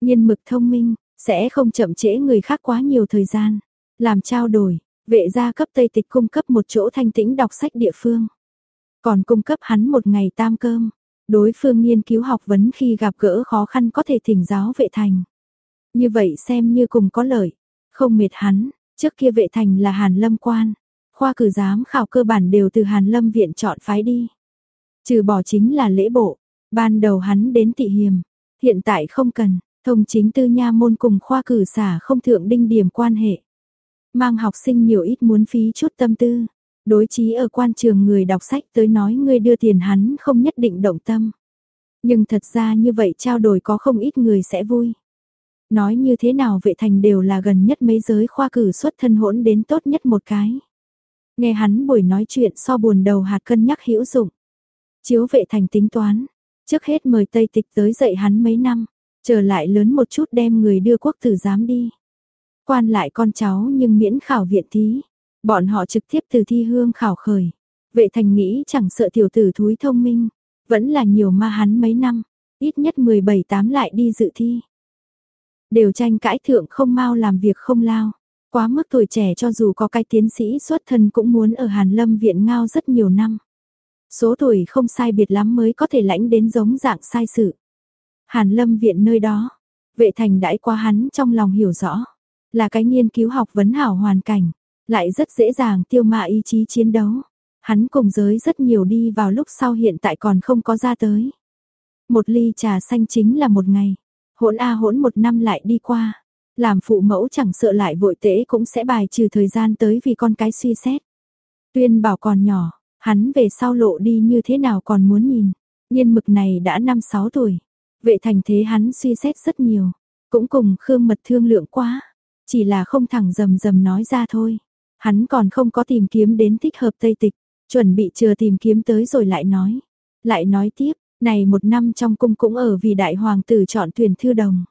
Nhiên mực thông minh, sẽ không chậm trễ người khác quá nhiều thời gian. Làm trao đổi, vệ gia cấp Tây Tịch cung cấp một chỗ thanh tĩnh đọc sách địa phương. Còn cung cấp hắn một ngày tam cơm. Đối phương nghiên cứu học vấn khi gặp gỡ khó khăn có thể thỉnh giáo vệ thành. Như vậy xem như cùng có lợi. Không mệt hắn, trước kia vệ thành là Hàn Lâm quan. Khoa cử giám khảo cơ bản đều từ Hàn Lâm viện chọn phái đi. Trừ bỏ chính là lễ bộ. Ban đầu hắn đến tị hiềm. Hiện tại không cần, thông chính tư nha môn cùng khoa cử xả không thượng đinh điểm quan hệ. Mang học sinh nhiều ít muốn phí chút tâm tư. Đối chí ở quan trường người đọc sách tới nói ngươi đưa tiền hắn không nhất định động tâm. Nhưng thật ra như vậy trao đổi có không ít người sẽ vui. Nói như thế nào vệ thành đều là gần nhất mấy giới khoa cử xuất thân hỗn đến tốt nhất một cái. Nghe hắn buổi nói chuyện so buồn đầu hạt cân nhắc hữu dụng. Chiếu vệ thành tính toán, trước hết mời Tây Tịch tới dạy hắn mấy năm, trở lại lớn một chút đem người đưa quốc tử giám đi. Quan lại con cháu nhưng miễn khảo viện thí, bọn họ trực tiếp từ thi hương khảo khởi. Vệ thành nghĩ chẳng sợ tiểu tử thúi thông minh, vẫn là nhiều ma hắn mấy năm, ít nhất 17 tám lại đi dự thi. Đều tranh cãi thượng không mau làm việc không lao. Quá mức tuổi trẻ cho dù có cái tiến sĩ xuất thân cũng muốn ở Hàn Lâm viện ngao rất nhiều năm. Số tuổi không sai biệt lắm mới có thể lãnh đến giống dạng sai sự. Hàn Lâm viện nơi đó, vệ thành đãi qua hắn trong lòng hiểu rõ, là cái nghiên cứu học vấn hảo hoàn cảnh, lại rất dễ dàng tiêu mạ ý chí chiến đấu. Hắn cùng giới rất nhiều đi vào lúc sau hiện tại còn không có ra tới. Một ly trà xanh chính là một ngày, hỗn a hỗn một năm lại đi qua. Làm phụ mẫu chẳng sợ lại vội tễ cũng sẽ bài trừ thời gian tới vì con cái suy xét. Tuyên bảo còn nhỏ, hắn về sau lộ đi như thế nào còn muốn nhìn. Nhiên mực này đã năm sáu tuổi, vệ thành thế hắn suy xét rất nhiều, cũng cùng Khương Mật thương lượng quá, chỉ là không thẳng dầm dầm nói ra thôi. Hắn còn không có tìm kiếm đến thích hợp Tây Tịch, chuẩn bị chờ tìm kiếm tới rồi lại nói. Lại nói tiếp, này một năm trong cung cũng ở vì đại hoàng tử chọn tuyển thư đồng.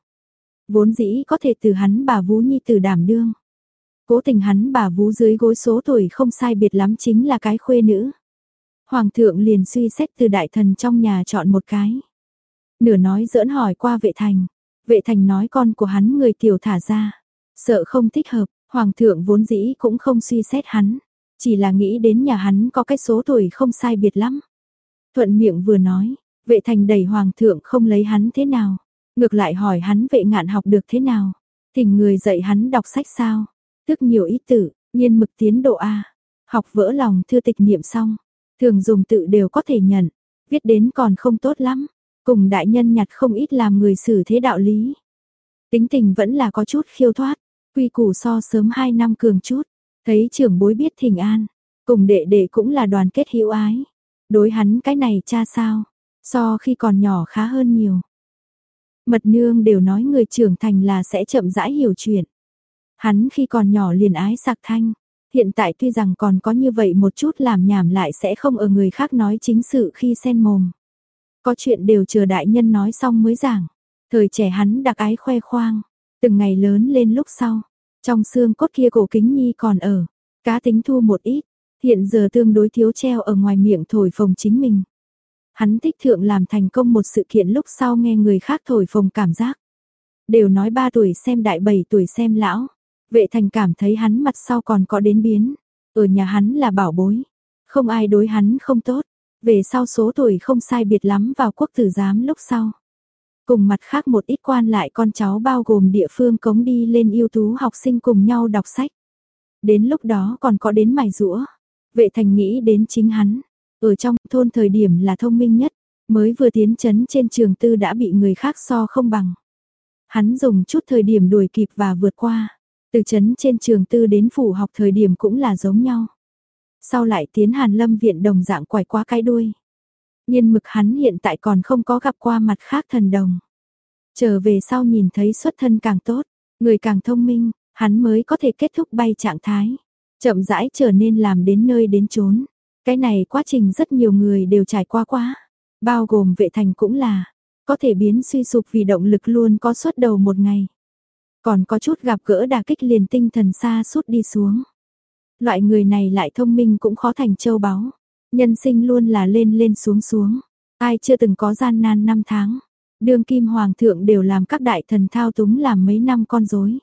Vốn dĩ có thể từ hắn bà Vú Nhi từ đảm đương. Cố tình hắn bà Vú dưới gối số tuổi không sai biệt lắm chính là cái khuê nữ. Hoàng thượng liền suy xét từ đại thần trong nhà chọn một cái. Nửa nói giỡn hỏi qua vệ thành. Vệ thành nói con của hắn người tiểu thả ra. Sợ không thích hợp, hoàng thượng vốn dĩ cũng không suy xét hắn. Chỉ là nghĩ đến nhà hắn có cái số tuổi không sai biệt lắm. Thuận miệng vừa nói, vệ thành đẩy hoàng thượng không lấy hắn thế nào. Ngược lại hỏi hắn vệ ngạn học được thế nào. tình người dạy hắn đọc sách sao. Tức nhiều ý tử, nhiên mực tiến độ A. Học vỡ lòng thư tịch niệm xong. Thường dùng tự đều có thể nhận. Viết đến còn không tốt lắm. Cùng đại nhân nhặt không ít làm người xử thế đạo lý. Tính tình vẫn là có chút khiêu thoát. Quy củ so sớm 2 năm cường chút. Thấy trưởng bối biết thỉnh an, cùng đệ đệ cũng là đoàn kết hữu ái. Đối hắn cái này cha sao, so khi còn nhỏ khá hơn nhiều. Mật nương đều nói người trưởng thành là sẽ chậm rãi hiểu chuyện. Hắn khi còn nhỏ liền ái sạc thanh, hiện tại tuy rằng còn có như vậy một chút làm nhảm lại sẽ không ở người khác nói chính sự khi sen mồm. Có chuyện đều chờ đại nhân nói xong mới giảng. Thời trẻ hắn đặc ái khoe khoang, từng ngày lớn lên lúc sau, trong xương cốt kia cổ kính nhi còn ở, cá tính thu một ít, hiện giờ tương đối thiếu treo ở ngoài miệng thổi phồng chính mình. Hắn thích thượng làm thành công một sự kiện lúc sau nghe người khác thổi phồng cảm giác. Đều nói ba tuổi xem đại bảy tuổi xem lão. Vệ thành cảm thấy hắn mặt sau còn có đến biến. Ở nhà hắn là bảo bối. Không ai đối hắn không tốt. Về sau số tuổi không sai biệt lắm vào quốc tử giám lúc sau. Cùng mặt khác một ít quan lại con cháu bao gồm địa phương cống đi lên ưu tú học sinh cùng nhau đọc sách. Đến lúc đó còn có đến mài rũa. Vệ thành nghĩ đến chính hắn. Ở trong thôn thời điểm là thông minh nhất. Mới vừa tiến chấn trên trường tư đã bị người khác so không bằng. Hắn dùng chút thời điểm đuổi kịp và vượt qua. Từ chấn trên trường tư đến phủ học thời điểm cũng là giống nhau. Sau lại tiến hàn lâm viện đồng dạng quải qua cái đuôi. Nhiên mực hắn hiện tại còn không có gặp qua mặt khác thần đồng. Trở về sau nhìn thấy xuất thân càng tốt, người càng thông minh, hắn mới có thể kết thúc bay trạng thái. Chậm rãi trở nên làm đến nơi đến chốn. Cái này quá trình rất nhiều người đều trải qua quá. Bao gồm vệ thành cũng là, có thể biến suy sụp vì động lực luôn có suốt đầu một ngày. Còn có chút gặp gỡ đả kích liền tinh thần xa suốt đi xuống. Loại người này lại thông minh cũng khó thành châu báu. Nhân sinh luôn là lên lên xuống xuống. Ai chưa từng có gian nan năm tháng. Đường kim hoàng thượng đều làm các đại thần thao túng làm mấy năm con rối.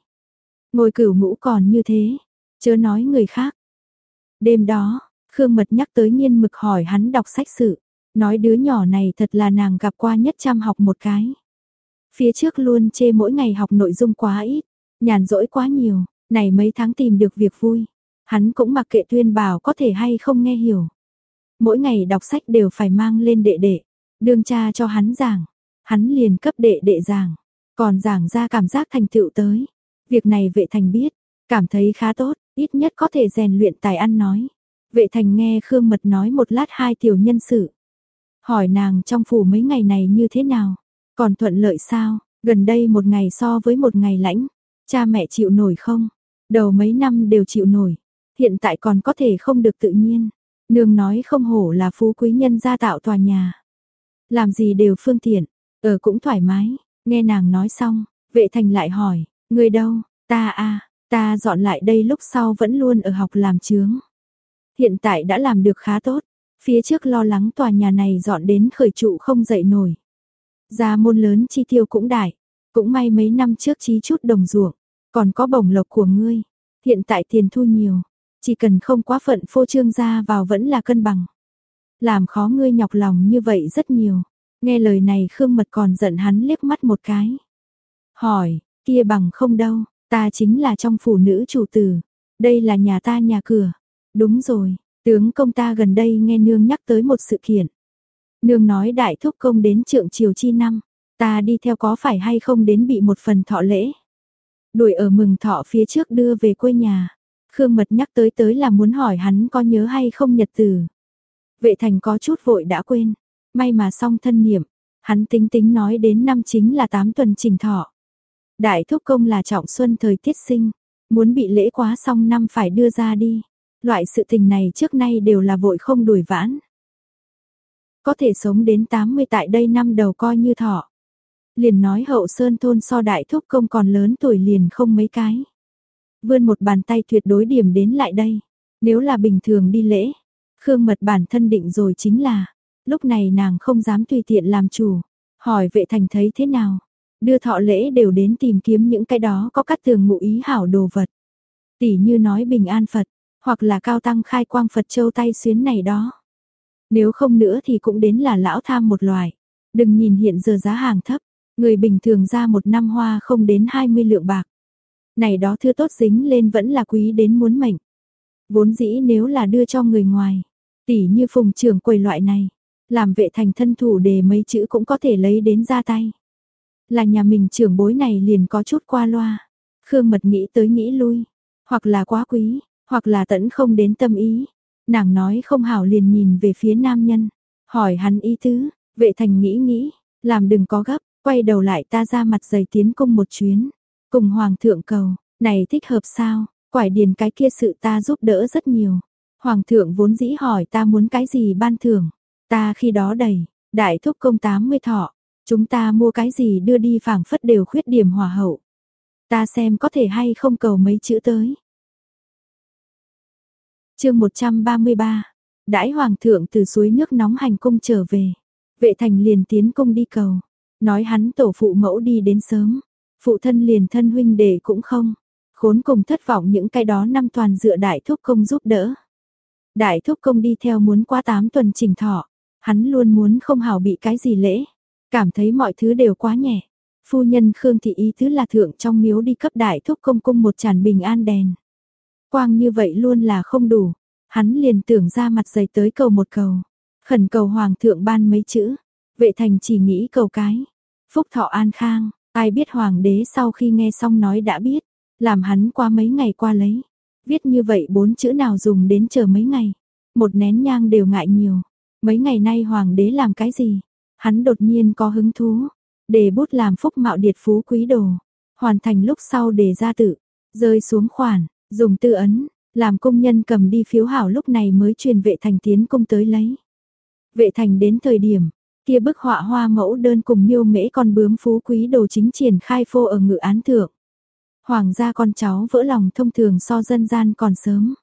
Ngồi cửu ngũ còn như thế. Chớ nói người khác. Đêm đó, Khương Mật nhắc tới nhiên mực hỏi hắn đọc sách sự. Nói đứa nhỏ này thật là nàng gặp qua nhất chăm học một cái. Phía trước luôn chê mỗi ngày học nội dung quá ít, nhàn rỗi quá nhiều, này mấy tháng tìm được việc vui. Hắn cũng mặc kệ tuyên bảo có thể hay không nghe hiểu. Mỗi ngày đọc sách đều phải mang lên đệ đệ, đương cha cho hắn giảng, hắn liền cấp đệ đệ giảng, còn giảng ra cảm giác thành tựu tới. Việc này vệ thành biết, cảm thấy khá tốt, ít nhất có thể rèn luyện tài ăn nói. Vệ thành nghe Khương Mật nói một lát hai tiểu nhân sự. Hỏi nàng trong phủ mấy ngày này như thế nào, còn thuận lợi sao, gần đây một ngày so với một ngày lãnh, cha mẹ chịu nổi không? Đầu mấy năm đều chịu nổi, hiện tại còn có thể không được tự nhiên. Nương nói không hổ là phú quý nhân gia tạo tòa nhà. Làm gì đều phương tiện, ở cũng thoải mái, nghe nàng nói xong, vệ thành lại hỏi, người đâu, ta a ta dọn lại đây lúc sau vẫn luôn ở học làm chướng. Hiện tại đã làm được khá tốt, phía trước lo lắng tòa nhà này dọn đến khởi trụ không dậy nổi. Gia môn lớn chi tiêu cũng đại, cũng may mấy năm trước chí chút đồng ruộng, còn có bổng lộc của ngươi, hiện tại tiền thu nhiều, chỉ cần không quá phận phô trương ra vào vẫn là cân bằng. Làm khó ngươi nhọc lòng như vậy rất nhiều. Nghe lời này Khương Mật còn giận hắn liếc mắt một cái. Hỏi, kia bằng không đâu, ta chính là trong phụ nữ chủ tử. Đây là nhà ta nhà cửa. Đúng rồi, tướng công ta gần đây nghe nương nhắc tới một sự kiện. Nương nói đại thúc công đến trượng triều chi năm, ta đi theo có phải hay không đến bị một phần thọ lễ. Đuổi ở mừng thọ phía trước đưa về quê nhà. Khương Mật nhắc tới tới là muốn hỏi hắn có nhớ hay không nhật từ. Vệ thành có chút vội đã quên, may mà xong thân niệm, hắn tính tính nói đến năm chính là 8 tuần trình thọ. Đại thúc công là trọng xuân thời tiết sinh, muốn bị lễ quá xong năm phải đưa ra đi. Loại sự tình này trước nay đều là vội không đuổi vãn. Có thể sống đến 80 tại đây năm đầu coi như thọ. Liền nói hậu sơn thôn so đại thúc công còn lớn tuổi liền không mấy cái vươn một bàn tay tuyệt đối điểm đến lại đây. Nếu là bình thường đi lễ, Khương Mật bản thân định rồi chính là, lúc này nàng không dám tùy tiện làm chủ, hỏi vệ thành thấy thế nào, đưa thọ lễ đều đến tìm kiếm những cái đó có cắt tường ngụ ý hảo đồ vật. Tỷ như nói bình an Phật, hoặc là cao tăng khai quang Phật châu tay xuyến này đó. Nếu không nữa thì cũng đến là lão tham một loài. Đừng nhìn hiện giờ giá hàng thấp, người bình thường ra một năm hoa không đến 20 lượng bạc. Này đó thưa tốt dính lên vẫn là quý đến muốn mệnh. Vốn dĩ nếu là đưa cho người ngoài, tỉ như phùng trưởng quầy loại này, làm vệ thành thân thủ để mấy chữ cũng có thể lấy đến ra tay. Là nhà mình trưởng bối này liền có chút qua loa. Khương mật nghĩ tới nghĩ lui, hoặc là quá quý, hoặc là tẫn không đến tâm ý. Nàng nói không hảo liền nhìn về phía nam nhân, hỏi hắn ý tứ, vệ thành nghĩ nghĩ, làm đừng có gấp, quay đầu lại ta ra mặt giày tiến công một chuyến. Cùng Hoàng thượng cầu, này thích hợp sao, quải điền cái kia sự ta giúp đỡ rất nhiều. Hoàng thượng vốn dĩ hỏi ta muốn cái gì ban thưởng. Ta khi đó đầy, đại thúc công 80 thọ, chúng ta mua cái gì đưa đi phảng phất đều khuyết điểm hòa hậu. Ta xem có thể hay không cầu mấy chữ tới. chương 133, đãi hoàng thượng từ suối nước nóng hành cung trở về. Vệ thành liền tiến cung đi cầu, nói hắn tổ phụ mẫu đi đến sớm, phụ thân liền thân huynh đệ cũng không, khốn cùng thất vọng những cái đó năm toàn dựa đại thúc công giúp đỡ. Đại thúc công đi theo muốn qua 8 tuần trình thọ, hắn luôn muốn không hào bị cái gì lễ, cảm thấy mọi thứ đều quá nhẹ. Phu nhân Khương Thị ý tứ là thượng trong miếu đi cấp đại thúc công cung một tràn bình an đèn. Quang như vậy luôn là không đủ, hắn liền tưởng ra mặt dày tới cầu một cầu, khẩn cầu hoàng thượng ban mấy chữ, vệ thành chỉ nghĩ cầu cái, phúc thọ an khang, ai biết hoàng đế sau khi nghe xong nói đã biết, làm hắn qua mấy ngày qua lấy, viết như vậy bốn chữ nào dùng đến chờ mấy ngày, một nén nhang đều ngại nhiều, mấy ngày nay hoàng đế làm cái gì, hắn đột nhiên có hứng thú, để bút làm phúc mạo điệt phú quý đồ, hoàn thành lúc sau để ra tự, rơi xuống khoản, dùng tư ấn, làm công nhân cầm đi phiếu hảo lúc này mới truyền vệ thành tiến công tới lấy. Vệ thành đến thời điểm, kia bức họa hoa mẫu đơn cùng miêu mễ con bướm phú quý đồ chính triển khai phô ở ngự án thượng. Hoàng gia con cháu vỡ lòng thông thường so dân gian còn sớm.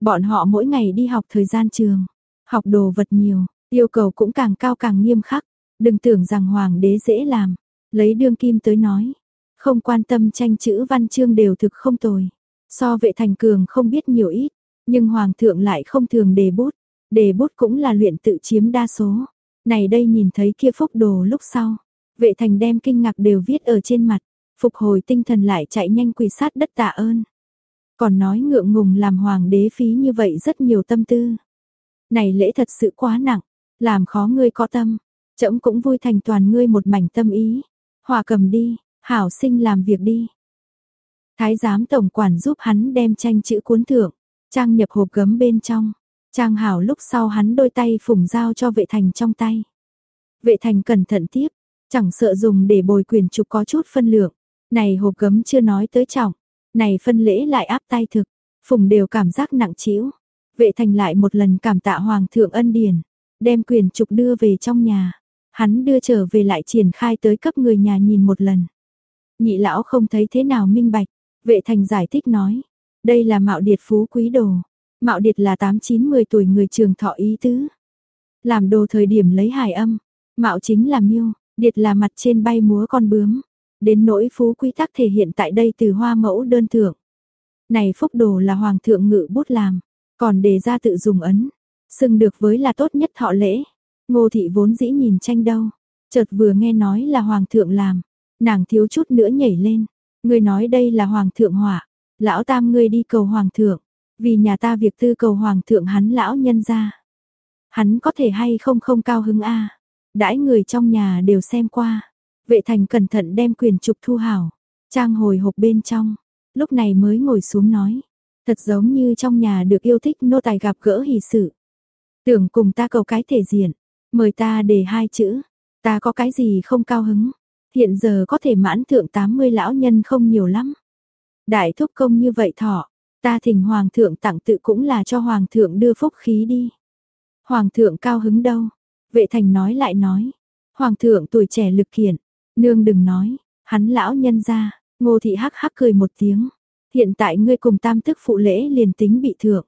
Bọn họ mỗi ngày đi học thời gian trường, học đồ vật nhiều, yêu cầu cũng càng cao càng nghiêm khắc. Đừng tưởng rằng hoàng đế dễ làm, lấy đương kim tới nói, không quan tâm tranh chữ văn chương đều thực không tồi. So vệ thành cường không biết nhiều ít, nhưng hoàng thượng lại không thường đề bút, đề bút cũng là luyện tự chiếm đa số. Này đây nhìn thấy kia phúc đồ lúc sau, vệ thành đem kinh ngạc đều viết ở trên mặt, phục hồi tinh thần lại chạy nhanh quỳ sát đất tạ ơn. Còn nói ngượng ngùng làm hoàng đế phí như vậy rất nhiều tâm tư. Này lễ thật sự quá nặng, làm khó ngươi có tâm, trẫm cũng vui thành toàn ngươi một mảnh tâm ý. Hòa cầm đi, hảo sinh làm việc đi. Thái giám tổng quản giúp hắn đem tranh chữ cuốn thượng, trang nhập hộp gấm bên trong. Trang hảo lúc sau hắn đôi tay phủng giao cho vệ thành trong tay. Vệ thành cẩn thận tiếp, chẳng sợ dùng để bồi quyền trục có chút phân lượng. Này hộp gấm chưa nói tới trọng, này phân lễ lại áp tay thực, phùng đều cảm giác nặng trĩu. Vệ thành lại một lần cảm tạ hoàng thượng ân điển, đem quyền trục đưa về trong nhà. Hắn đưa trở về lại triển khai tới cấp người nhà nhìn một lần. Nhị lão không thấy thế nào minh bạch, vệ thành giải thích nói, đây là mạo điệt phú quý đồ. Mạo điệt là 8-9-10 tuổi người trường thọ ý tứ. Làm đồ thời điểm lấy hài âm, mạo chính là miêu, điệt là mặt trên bay múa con bướm. Đến nỗi phú quý tắc thể hiện tại đây từ hoa mẫu đơn thượng. Này phúc đồ là hoàng thượng ngự bút làm, còn đề ra tự dùng ấn, xưng được với là tốt nhất thọ lễ. Ngô thị vốn dĩ nhìn tranh đâu, chợt vừa nghe nói là hoàng thượng làm, nàng thiếu chút nữa nhảy lên, ngươi nói đây là hoàng thượng hỏa, lão tam ngươi đi cầu hoàng thượng, vì nhà ta việc tư cầu hoàng thượng hắn lão nhân ra. Hắn có thể hay không không cao hứng a. Đãi người trong nhà đều xem qua. Vệ thành cẩn thận đem quyền trục thu hảo, trang hồi hộp bên trong, lúc này mới ngồi xuống nói, thật giống như trong nhà được yêu thích nô tài gặp gỡ hỷ sự. Tưởng cùng ta cầu cái thể diện, mời ta để hai chữ, ta có cái gì không cao hứng, hiện giờ có thể mãn thượng 80 lão nhân không nhiều lắm. Đại thúc công như vậy thọ, ta thỉnh hoàng thượng tặng tự cũng là cho hoàng thượng đưa phúc khí đi. Hoàng thượng cao hứng đâu? Vệ thành nói lại nói, hoàng thượng tuổi trẻ lực kiện, Nương đừng nói, hắn lão nhân ra, ngô thị hắc hắc cười một tiếng. Hiện tại ngươi cùng tam tức phụ lễ liền tính bị thượng.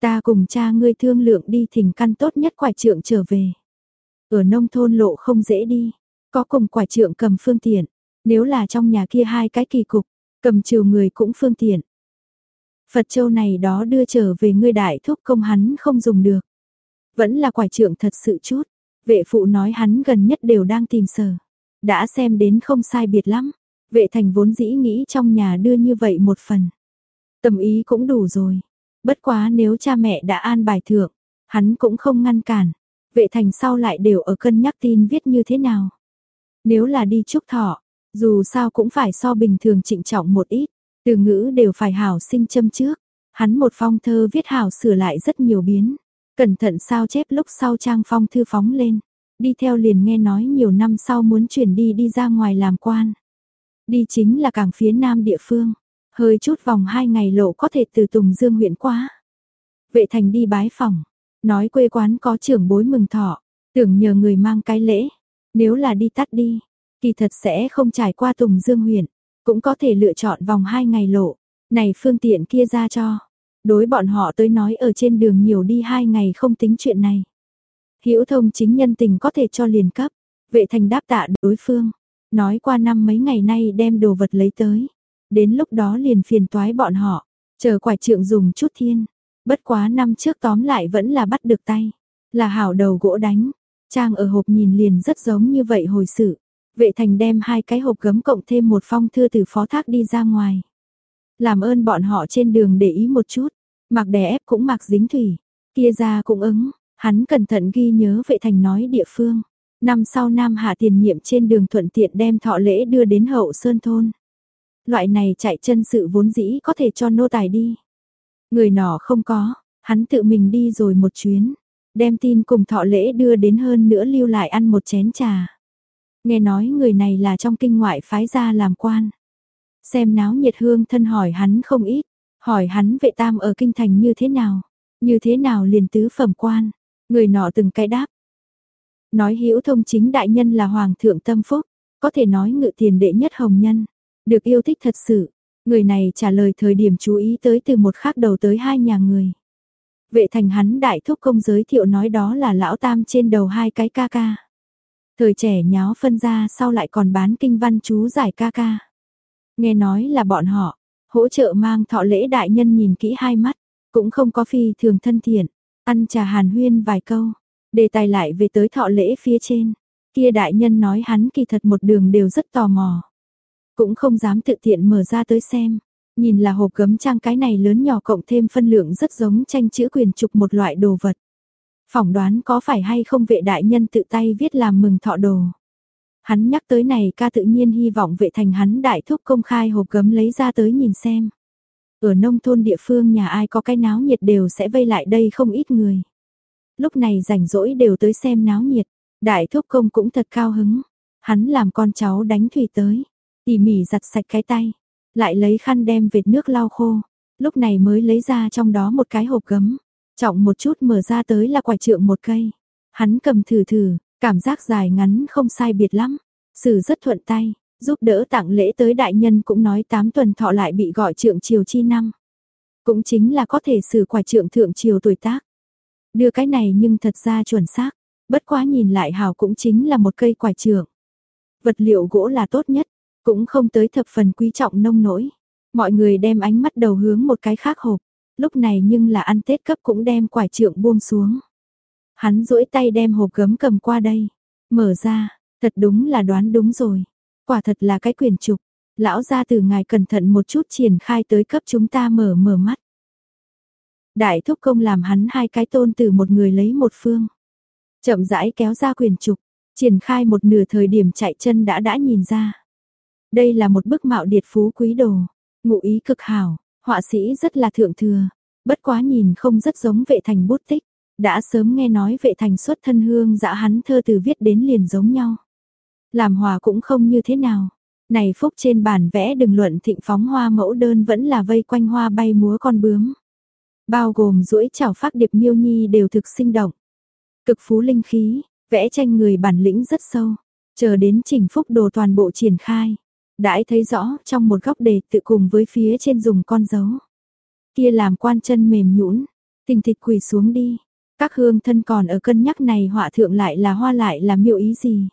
Ta cùng cha ngươi thương lượng đi thỉnh căn tốt nhất quải trượng trở về. Ở nông thôn lộ không dễ đi, có cùng quải trượng cầm phương tiện. Nếu là trong nhà kia hai cái kỳ cục, cầm chiều người cũng phương tiện. Phật châu này đó đưa trở về ngươi đại thúc công hắn không dùng được. Vẫn là quải trưởng thật sự chút. Vệ phụ nói hắn gần nhất đều đang tìm sở. Đã xem đến không sai biệt lắm, vệ thành vốn dĩ nghĩ trong nhà đưa như vậy một phần. Tâm ý cũng đủ rồi. Bất quá nếu cha mẹ đã an bài thượng, hắn cũng không ngăn cản. Vệ thành sau lại đều ở cân nhắc tin viết như thế nào. Nếu là đi chúc thọ, dù sao cũng phải so bình thường trịnh trọng một ít, từ ngữ đều phải hảo sinh châm trước. Hắn một phong thơ viết hảo sửa lại rất nhiều biến. Cẩn thận sao chép lúc sau trang phong thư phóng lên đi theo liền nghe nói nhiều năm sau muốn chuyển đi đi ra ngoài làm quan. Đi chính là cảng phía nam địa phương, hơi chút vòng hai ngày lộ có thể từ Tùng Dương huyện quá. Vệ thành đi bái phòng, nói quê quán có trưởng bối mừng thọ, tưởng nhờ người mang cái lễ, nếu là đi tắt đi, kỳ thật sẽ không trải qua Tùng Dương huyện, cũng có thể lựa chọn vòng hai ngày lộ, này phương tiện kia ra cho. Đối bọn họ tới nói ở trên đường nhiều đi hai ngày không tính chuyện này. Hữu thông chính nhân tình có thể cho liền cấp, vệ thành đáp tạ đối phương, nói qua năm mấy ngày nay đem đồ vật lấy tới, đến lúc đó liền phiền toái bọn họ, chờ quải trượng dùng chút thiên, bất quá năm trước tóm lại vẫn là bắt được tay, là hảo đầu gỗ đánh, trang ở hộp nhìn liền rất giống như vậy hồi sự, vệ thành đem hai cái hộp gấm cộng thêm một phong thư từ phó thác đi ra ngoài. Làm ơn bọn họ trên đường để ý một chút, mặc đè ép cũng mặc dính thủy, kia ra cũng ứng, hắn cẩn thận ghi nhớ vệ thành nói địa phương. Năm sau Nam Hạ tiền nhiệm trên đường thuận tiện đem thọ lễ đưa đến hậu sơn thôn. Loại này chạy chân sự vốn dĩ có thể cho nô tài đi. Người nọ không có, hắn tự mình đi rồi một chuyến, đem tin cùng thọ lễ đưa đến hơn nữa lưu lại ăn một chén trà. Nghe nói người này là trong kinh ngoại phái ra làm quan. Xem náo nhiệt hương thân hỏi hắn không ít, hỏi hắn vệ tam ở kinh thành như thế nào, như thế nào liền tứ phẩm quan. Người nọ từng cái đáp. Nói hữu thông chính đại nhân là hoàng thượng tâm phúc, có thể nói ngự tiền đệ nhất hồng nhân, được yêu thích thật sự. Người này trả lời thời điểm chú ý tới từ một khác đầu tới hai nhà người. Vệ thành hắn đại thúc công giới thiệu nói đó là lão tam trên đầu hai cái ca ca. Thời trẻ nháo phân ra sau lại còn bán kinh văn chú giải ca ca. Nghe nói là bọn họ, hỗ trợ mang thọ lễ đại nhân nhìn kỹ hai mắt, cũng không có phi thường thân thiện, ăn trà hàn huyên vài câu, đề tài lại về tới thọ lễ phía trên. Kia đại nhân nói hắn kỳ thật một đường đều rất tò mò. Cũng không dám tự tiện mở ra tới xem. Nhìn là hộp gấm trang cái này lớn nhỏ cộng thêm phân lượng rất giống tranh chữ quyền trục một loại đồ vật. Phỏng đoán có phải hay không vệ đại nhân tự tay viết làm mừng thọ đồ. Hắn nhắc tới này ca tự nhiên hy vọng vệ thành hắn đại thúc công khai hộp gấm lấy ra tới nhìn xem. Ở nông thôn địa phương nhà ai có cái náo nhiệt đều sẽ vây lại đây không ít người. Lúc này rảnh rỗi đều tới xem náo nhiệt, đại thúc công cũng thật cao hứng. Hắn làm con cháu đánh thủy tới, tỉ mỉ giặt sạch cái tay, lại lấy khăn đem vệt nước lau khô, lúc này mới lấy ra trong đó một cái hộp gấm, trọng một chút mở ra tới là quả trượng một cây. Hắn cầm thử thử, cảm giác dài ngắn không sai biệt lắm, sử rất thuận tay, giúp đỡ tặng lễ tới đại nhân cũng nói 8 tuần thọ lại bị gọi trượng triều chi năm. Cũng chính là có thể sử quả trượng thượng triều tuổi tác. Đưa cái này nhưng thật ra chuẩn xác, bất quá nhìn lại hào cũng chính là một cây quả trượng. Vật liệu gỗ là tốt nhất, cũng không tới thập phần quý trọng nông nỗi. Mọi người đem ánh mắt đầu hướng một cái khác hộp, lúc này nhưng là ăn Tết cấp cũng đem quả trượng buông xuống. Hắn duỗi tay đem hộp gấm cầm qua đây, mở ra, thật đúng là đoán đúng rồi. Quả thật là cái quyền trục, lão gia từ ngài cẩn thận một chút triển khai tới cấp chúng ta mở mở mắt. Đại thúc công làm hắn hai cái tôn từ một người lấy một phương. Chậm rãi kéo ra quyền trục, triển khai một nửa thời điểm chạy chân đã đã nhìn ra. Đây là một bức mạo điệt phú quý đồ, ngụ ý cực hảo, họa sĩ rất là thượng thừa, bất quá nhìn không rất giống vệ thành bút tích, đã sớm nghe nói vệ thành xuất thân hương dã hắn thơ từ viết đến liền giống nhau. Làm hòa cũng không như thế nào. Này phúc trên bản vẽ đừng luận thịnh phóng hoa mẫu đơn vẫn là vây quanh hoa bay múa con bướm. Bao gồm duỗi chảo phát điệp miêu nhi đều thực sinh động. Cực phú linh khí, vẽ tranh người bản lĩnh rất sâu. Chờ đến chỉnh phúc đồ toàn bộ triển khai. Đãi thấy rõ trong một góc đề tự cùng với phía trên dùng con dấu. Kia làm quan chân mềm nhũn, tình thịt quỳ xuống đi. Các hương thân còn ở cân nhắc này họa thượng lại là hoa lại là miêu ý gì.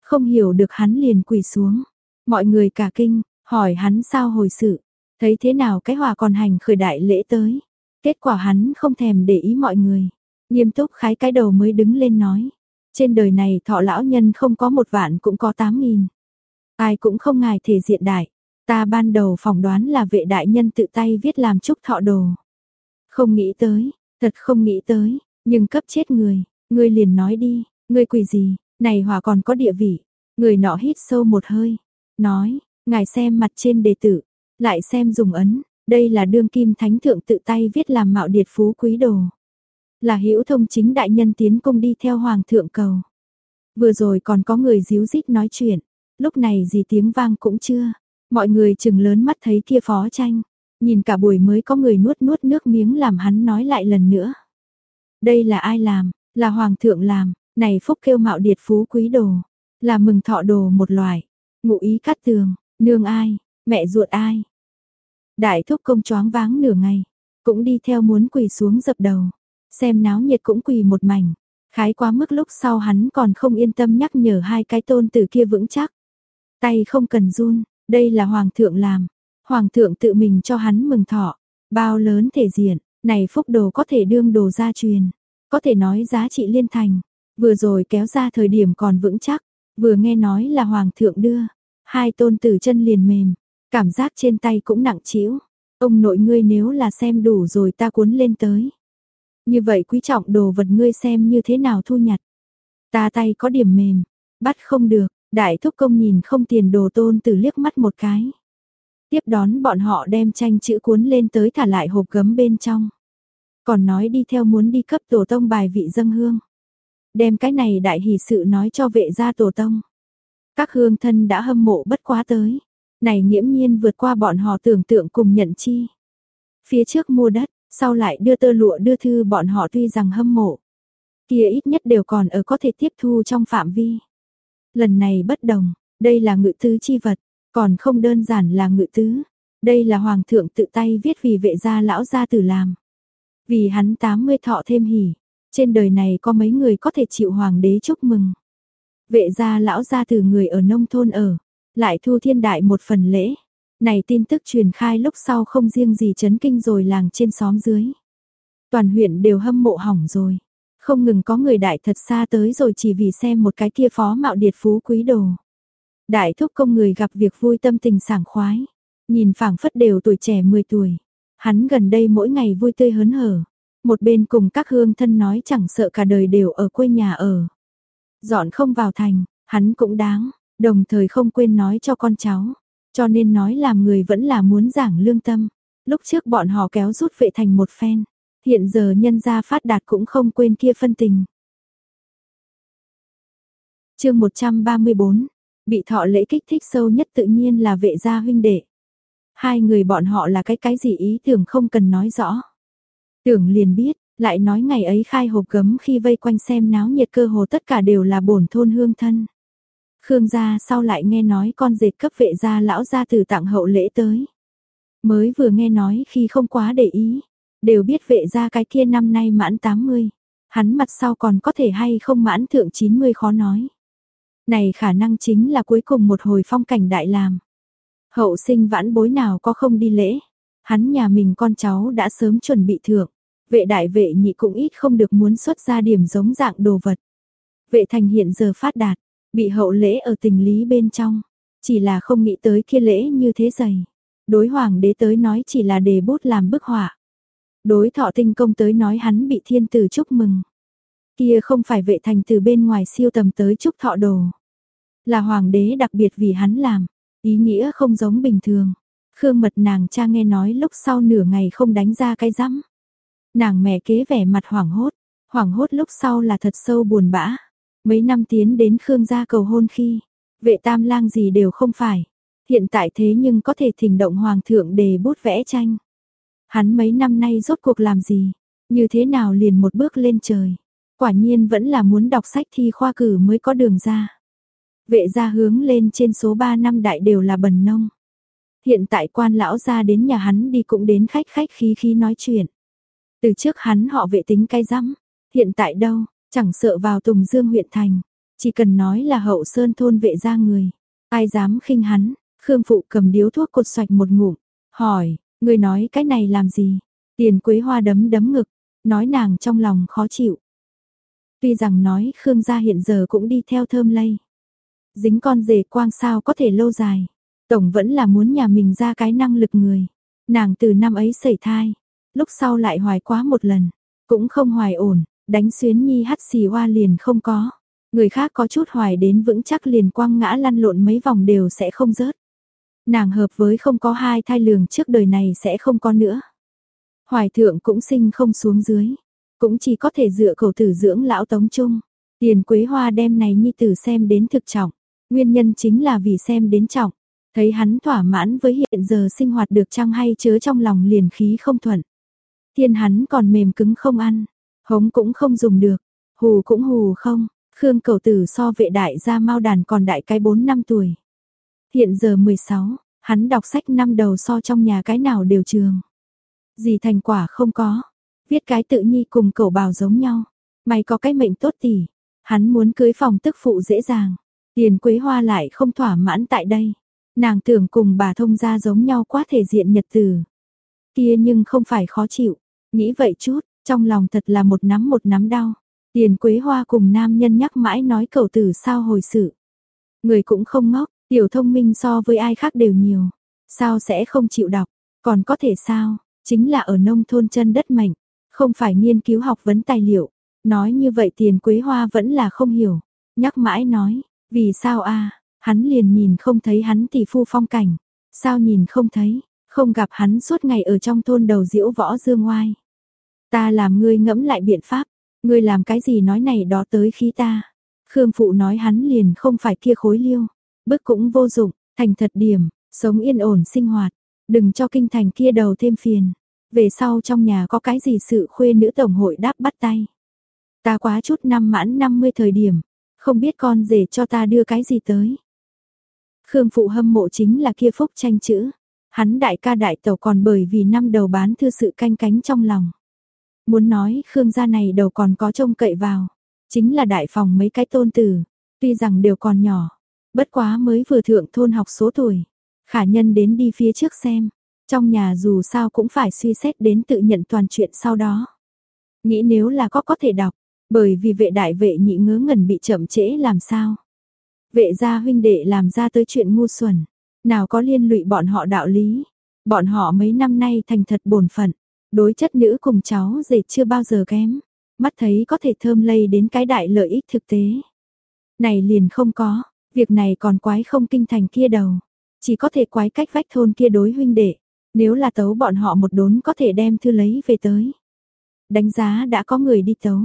Không hiểu được hắn liền quỳ xuống. Mọi người cả kinh, hỏi hắn sao hồi sự. Thấy thế nào cái hòa còn hành khởi đại lễ tới. Kết quả hắn không thèm để ý mọi người. Nghiêm túc khái cái đầu mới đứng lên nói. Trên đời này thọ lão nhân không có một vạn cũng có tám nghìn. Ai cũng không ngài thể diện đại. Ta ban đầu phỏng đoán là vệ đại nhân tự tay viết làm chúc thọ đồ. Không nghĩ tới, thật không nghĩ tới, nhưng cấp chết người, ngươi liền nói đi, ngươi quỷ gì, này hòa còn có địa vị. Người nọ hít sâu một hơi, nói, ngài xem mặt trên đề tử, lại xem dùng ấn, đây là đương kim thánh thượng tự tay viết làm mạo điệt phú quý đồ. Là hữu thông chính đại nhân tiến cung đi theo hoàng thượng cầu. Vừa rồi còn có người díu dít nói chuyện, lúc này gì tiếng vang cũng chưa. Mọi người chừng lớn mắt thấy kia phó tranh, nhìn cả buổi mới có người nuốt nuốt nước miếng làm hắn nói lại lần nữa. Đây là ai làm, là hoàng thượng làm, này phúc kêu mạo điệt phú quý đồ, là mừng thọ đồ một loài, ngụ ý cắt tường, nương ai, mẹ ruột ai. Đại thúc công choáng váng nửa ngày, cũng đi theo muốn quỳ xuống dập đầu, xem náo nhiệt cũng quỳ một mảnh, Khái quá mức lúc sau hắn còn không yên tâm nhắc nhở hai cái tôn tử kia vững chắc. Tay không cần run, đây là hoàng thượng làm. Hoàng thượng tự mình cho hắn mừng thọ. Bao lớn thể diện, này phúc đồ có thể đương đồ gia truyền. Có thể nói giá trị liên thành. Vừa rồi kéo ra thời điểm còn vững chắc. Vừa nghe nói là hoàng thượng đưa. Hai tôn tử chân liền mềm. Cảm giác trên tay cũng nặng trĩu. Ông nội ngươi nếu là xem đủ rồi ta cuốn lên tới. Như vậy quý trọng đồ vật ngươi xem như thế nào thu nhặt. Ta tay có điểm mềm, bắt không được, đại thúc công nhìn không tiền đồ tôn từ liếc mắt một cái. Tiếp đón bọn họ đem tranh chữ cuốn lên tới thả lại hộp gấm bên trong. Còn nói đi theo muốn đi cấp tổ tông bài vị dâng hương. Đem cái này đại hỷ sự nói cho vệ gia tổ tông. Các hương thân đã hâm mộ bất quá tới. Này nghiễm nhiên vượt qua bọn họ tưởng tượng cùng nhận chi. Phía trước mua đất, sau lại đưa tơ lụa đưa thư bọn họ tuy rằng hâm mộ. Kia ít nhất đều còn ở có thể tiếp thu trong phạm vi. Lần này bất đồng, đây là ngự tứ chi vật, còn không đơn giản là ngự tứ. Đây là hoàng thượng tự tay viết vì vệ gia lão gia tử làm. Vì hắn 80 thọ thêm hỉ, trên đời này có mấy người có thể chịu hoàng đế chúc mừng. Vệ gia lão gia tử người ở nông thôn ở, lại thu thiên đại một phần lễ. Này tin tức truyền khai lúc sau không riêng gì chấn kinh rồi làng trên xóm dưới. Toàn huyện đều hâm mộ hỏng rồi. Không ngừng có người đại thật xa tới rồi chỉ vì xem một cái kia phó mạo điệt phú quý đồ. Đại thúc công người gặp việc vui tâm tình sảng khoái. Nhìn phảng phất đều tuổi trẻ 10 tuổi. Hắn gần đây mỗi ngày vui tươi hớn hở. Một bên cùng các hương thân nói chẳng sợ cả đời đều ở quê nhà ở. Dọn không vào thành, hắn cũng đáng, đồng thời không quên nói cho con cháu. Cho nên nói làm người vẫn là muốn giảng lương tâm. Lúc trước bọn họ kéo rút vệ thành một phen. Hiện giờ nhân gia phát đạt cũng không quên kia phân tình. chương 134, bị thọ lễ kích thích sâu nhất tự nhiên là vệ gia huynh đệ. Hai người bọn họ là cái cái gì ý tưởng không cần nói rõ. Tưởng liền biết, lại nói ngày ấy khai hộp gấm khi vây quanh xem náo nhiệt cơ hồ tất cả đều là bổn thôn hương thân. Khương gia sau lại nghe nói con dệt cấp vệ gia lão gia từ tặng hậu lễ tới. Mới vừa nghe nói khi không quá để ý, đều biết vệ gia cái kia năm nay mãn 80. Hắn mặt sau còn có thể hay không mãn thượng 90 khó nói. Này khả năng chính là cuối cùng một hồi phong cảnh đại làm. Hậu sinh vãn bối nào có không đi lễ. Hắn nhà mình con cháu đã sớm chuẩn bị thượng. Vệ đại vệ nhị cũng ít không được muốn xuất ra điểm giống dạng đồ vật. Vệ thành hiện giờ phát đạt, Bị hậu lễ ở tình lý bên trong, chỉ là không nghĩ tới kia lễ như thế dày. Đối hoàng đế tới nói chỉ là đề bút làm bức họa. Đối thọ tinh công tới nói hắn bị thiên tử chúc mừng. Kia không phải vệ thành từ bên ngoài siêu tầm tới chúc thọ đồ. Là hoàng đế đặc biệt vì hắn làm, ý nghĩa không giống bình thường. Khương mật nàng cha nghe nói lúc sau nửa ngày không đánh ra cái rắm. Nàng mẹ kế vẻ mặt hoảng hốt, hoảng hốt lúc sau là thật sâu buồn bã. Mấy năm tiến đến Khương gia cầu hôn khi, vệ tam lang gì đều không phải. Hiện tại thế nhưng có thể thỉnh động hoàng thượng để bút vẽ tranh. Hắn mấy năm nay rốt cuộc làm gì? Như thế nào liền một bước lên trời? Quả nhiên vẫn là muốn đọc sách thi khoa cử mới có đường ra. Vệ gia hướng lên trên số 3 năm đại đều là bần nông. Hiện tại quan lão gia đến nhà hắn đi cũng đến khách khách khí khí nói chuyện. Từ trước hắn họ vệ tính cay rắm, hiện tại đâu, Chẳng sợ vào Tùng Dương huyện thành, chỉ cần nói là hậu sơn thôn vệ gia người, ai dám khinh hắn, Khương Phụ cầm điếu thuốc cột xoạch một ngụm, hỏi, người nói cái này làm gì? Tiền quế hoa đấm đấm ngực, nói nàng trong lòng khó chịu. Tuy rằng nói Khương gia hiện giờ cũng đi theo thơm lây. Dính con rể quang sao có thể lâu dài. Tổng vẫn là muốn nhà mình ra cái năng lực người. Nàng từ năm ấy sẩy thai, lúc sau lại hoài quá một lần, cũng không hoài ổn, Đánh xuyến nhi hắt xì hoa liền không có. Người khác có chút hoài đến vững chắc liền quang ngã lăn lộn mấy vòng đều sẽ không rớt. Nàng hợp với không có hai thai lường trước đời này sẽ không có nữa. Hoài thượng cũng sinh không xuống dưới. Cũng chỉ có thể dựa cầu tử dưỡng lão tống trung. Tiền quế hoa đem này nhi tử xem đến thực trọng. Nguyên nhân chính là vì xem đến trọng. Thấy hắn thỏa mãn với hiện giờ sinh hoạt được chăng hay chớ trong lòng liền khí không thuận. Thiên hắn còn mềm cứng không ăn. Hống cũng không dùng được, hù cũng hù không, Khương cầu tử so vệ đại gia mau đàn còn đại cái 4 năm tuổi. Hiện giờ 16, hắn đọc sách năm đầu so trong nhà cái nào đều trường. Gì thành quả không có, viết cái tự nhi cùng cậu bào giống nhau. Mày có cái mệnh tốt tỷ, hắn muốn cưới phòng tức phụ dễ dàng. Tiền Quế Hoa lại không thỏa mãn tại đây. Nàng tưởng cùng bà thông gia giống nhau quá thể diện nhật từ. Kia nhưng không phải khó chịu, nghĩ vậy chút, trong lòng thật là một nắm một nắm đau. Tiền Quế Hoa cùng nam nhân nhắc mãi nói cậu tử sao hồi sự. Người cũng không ngốc, tiểu thông minh so với ai khác đều nhiều. Sao sẽ không chịu đọc, còn có thể sao, chính là ở nông thôn chân đất mạnh, không phải nghiên cứu học vấn tài liệu. Nói như vậy tiền quế hoa vẫn là không hiểu. Nhắc mãi nói, vì sao a hắn liền nhìn không thấy hắn tỷ phu phong cảnh. Sao nhìn không thấy, không gặp hắn suốt ngày ở trong thôn đầu diễu võ dương ngoai. Ta làm ngươi ngẫm lại biện pháp, ngươi làm cái gì nói này đó tới khi ta. Khương Phụ nói hắn liền không phải kia khối liêu, bức cũng vô dụng, thành thật điểm, sống yên ổn sinh hoạt, đừng cho kinh thành kia đầu thêm phiền. Về sau trong nhà có cái gì sự khuê nữ tổng hội đáp bắt tay. Ta quá chút năm mãn 50 thời điểm, không biết con rể cho ta đưa cái gì tới. Khương Phụ hâm mộ chính là kia phúc tranh chữ. Hắn đại ca đại tẩu còn bởi vì năm đầu bán thư sự canh cánh trong lòng. Muốn nói Khương gia này đầu còn có trông cậy vào. Chính là đại phòng mấy cái tôn tử. Tuy rằng đều còn nhỏ. Bất quá mới vừa thượng thôn học số tuổi. Khả nhân đến đi phía trước xem. Trong nhà dù sao cũng phải suy xét đến tự nhận toàn chuyện sau đó. Nghĩ nếu là có có thể đọc. Bởi vì vệ đại vệ nhị ngớ ngẩn bị chậm trễ làm sao. Vệ gia huynh đệ làm ra tới chuyện ngu xuẩn. Nào có liên lụy bọn họ đạo lý. Bọn họ mấy năm nay thành thật bổn phận. Đối chất nữ cùng cháu dệt chưa bao giờ kém. Mắt thấy có thể thơm lây đến cái đại lợi ích thực tế. Này liền không có. Việc này còn quái không kinh thành kia đầu. Chỉ có thể quái cách vách thôn kia đối huynh đệ. Nếu là tấu bọn họ một đốn có thể đem thư lấy về tới. Đánh giá đã có người đi tấu.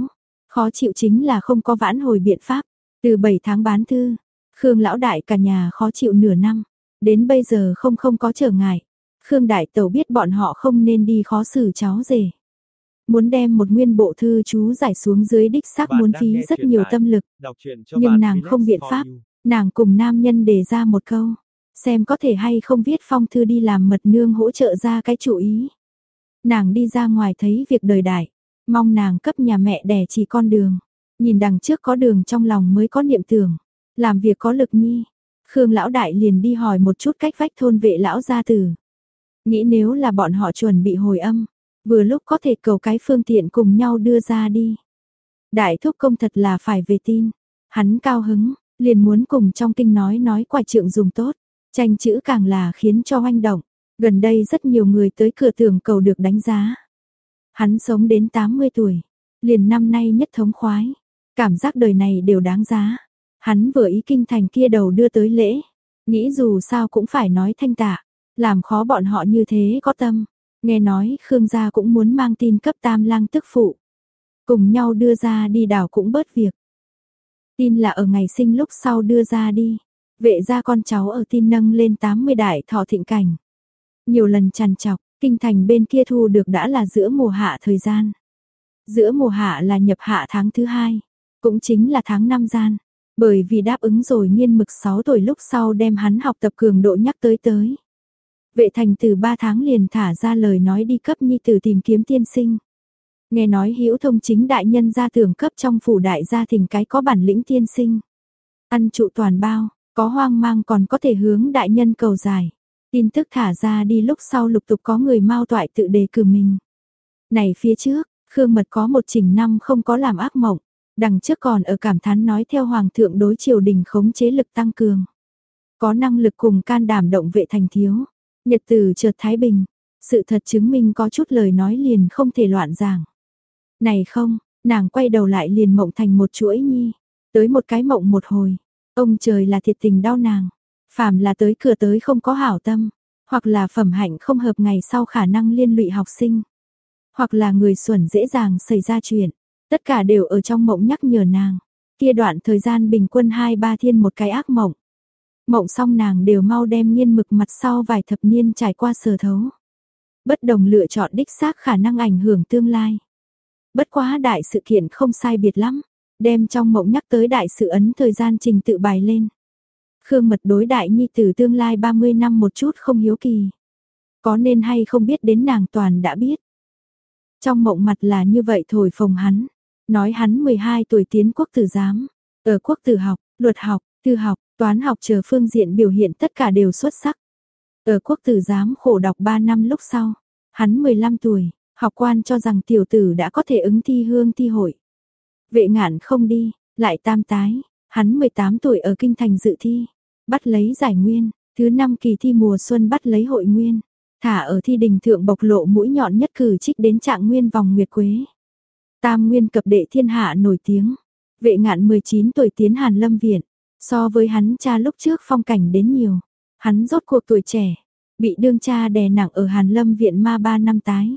Khó chịu chính là không có vãn hồi biện pháp. Từ 7 tháng bán thư, Khương lão đại cả nhà khó chịu nửa năm. Đến bây giờ không không có trở ngại. Khương đại tẩu biết bọn họ không nên đi khó xử cháu rể. Muốn đem một nguyên bộ thư chú giải xuống dưới đích xác muốn phí rất nhiều tâm lực. Nhưng nàng không biện pháp. Nàng cùng nam nhân đề ra một câu. Xem có thể hay không viết phong thư đi làm mật nương hỗ trợ ra cái chủ ý. Nàng đi ra ngoài thấy việc đời đại. Mong nàng cấp nhà mẹ đẻ chỉ con đường. Nhìn đằng trước có đường trong lòng mới có niệm tưởng. Làm việc có lực nhi. Khương lão đại liền đi hỏi một chút cách vách thôn vệ lão gia tử. Nghĩ nếu là bọn họ chuẩn bị hồi âm. Vừa lúc có thể cầu cái phương tiện cùng nhau đưa ra đi. Đại thúc công thật là phải về tin. Hắn cao hứng, liền muốn cùng trong kinh nói nói quài trượng dùng tốt. Tranh chữ càng là khiến cho hoanh động. Gần đây rất nhiều người tới cửa tưởng cầu được đánh giá. Hắn sống đến 80 tuổi, liền năm nay nhất thống khoái, cảm giác đời này đều đáng giá. Hắn vừa ý kinh thành kia đầu đưa tới lễ, nghĩ dù sao cũng phải nói thanh tạ, làm khó bọn họ như thế có tâm. Nghe nói Khương gia cũng muốn mang tin cấp tam lang tức phụ. Cùng nhau đưa ra đi đảo cũng bớt việc. Tin là ở ngày sinh lúc sau đưa ra đi. Vệ ra con cháu ở tin nâng lên 80 đại thọ thịnh cảnh. Nhiều lần chằn chọc, Kinh thành bên kia thu được đã là giữa mùa hạ thời gian. Giữa mùa hạ là nhập hạ tháng thứ hai, cũng chính là tháng năm gian. Bởi vì đáp ứng rồi nghiên mực 6 tuổi lúc sau đem hắn học tập cường độ nhắc tới tới. Vệ thành từ 3 tháng liền thả ra lời nói đi cấp nhi tử tìm kiếm tiên sinh. Nghe nói hữu thông chính đại nhân gia tưởng cấp trong phủ đại gia thỉnh cái có bản lĩnh tiên sinh. Ăn trụ toàn bao, có hoang mang còn có thể hướng đại nhân cầu giải. Tin tức thả ra đi lúc sau lục tục có người mau toại tự đề cử mình. Này phía trước, Khương Mật có một trình năm không có làm ác mộng, đằng trước còn ở cảm thán nói theo Hoàng thượng đối triều đình khống chế lực tăng cường. Có năng lực cùng can đảm động vệ thành thiếu, nhật từ chợt Thái Bình, sự thật chứng minh có chút lời nói liền không thể loạn giảng. Này không, nàng quay đầu lại liền mộng thành một chuỗi nhi, tới một cái mộng một hồi, ông trời là thiệt tình đau nàng. Phàm là tới cửa tới không có hảo tâm, hoặc là phẩm hạnh không hợp ngày sau khả năng liên lụy học sinh, hoặc là người xuẩn dễ dàng xảy ra chuyện, tất cả đều ở trong mộng nhắc nhở nàng. Kia đoạn thời gian bình quân hai ba thiên một cái ác mộng. Mộng xong nàng đều mau đem nghiên mực mặt sau vài thập niên trải qua sờ thấu. Bất đồng lựa chọn đích xác khả năng ảnh hưởng tương lai. Bất quá đại sự kiện không sai biệt lắm, đem trong mộng nhắc tới đại sự ấn thời gian trình tự bài lên. Khương Mật đối đại nhi tử tương lai 30 năm một chút không hiếu kỳ. Có nên hay không biết đến nàng toàn đã biết. Trong mộng mặt là như vậy thổi phồng hắn. Nói hắn 12 tuổi tiến quốc tử giám, ở quốc tử học, luật học, thư học, toán học chờ phương diện biểu hiện tất cả đều xuất sắc. Ở quốc tử giám khổ đọc 3 năm lúc sau, hắn 15 tuổi, học quan cho rằng tiểu tử đã có thể ứng thi hương thi hội. Vệ ngạn không đi, lại tam tái, hắn 18 tuổi ở kinh thành dự thi, bắt lấy giải nguyên, thứ năm kỳ thi mùa xuân bắt lấy hội nguyên, thả ở thi đình thượng bộc lộ mũi nhọn nhất cử trích đến trạng nguyên vòng nguyệt quế. Tam nguyên cập đệ thiên hạ nổi tiếng, vệ ngạn 19 tuổi tiến Hàn Lâm Viện, so với hắn cha lúc trước phong cảnh đến nhiều, hắn rốt cuộc tuổi trẻ, bị đương cha đè nặng ở Hàn Lâm Viện ma 3 năm tái.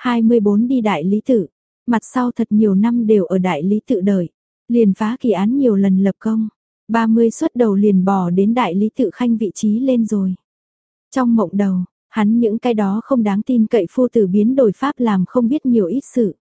24 đi đại lý tự, mặt sau thật nhiều năm đều ở đại lý tự đợi, liền phá kỳ án nhiều lần lập công, 30 xuất đầu liền bỏ đến đại lý tự khanh vị trí lên rồi. Trong mộng đầu, hắn những cái đó không đáng tin cậy phu tử biến đổi pháp làm không biết nhiều ít sự.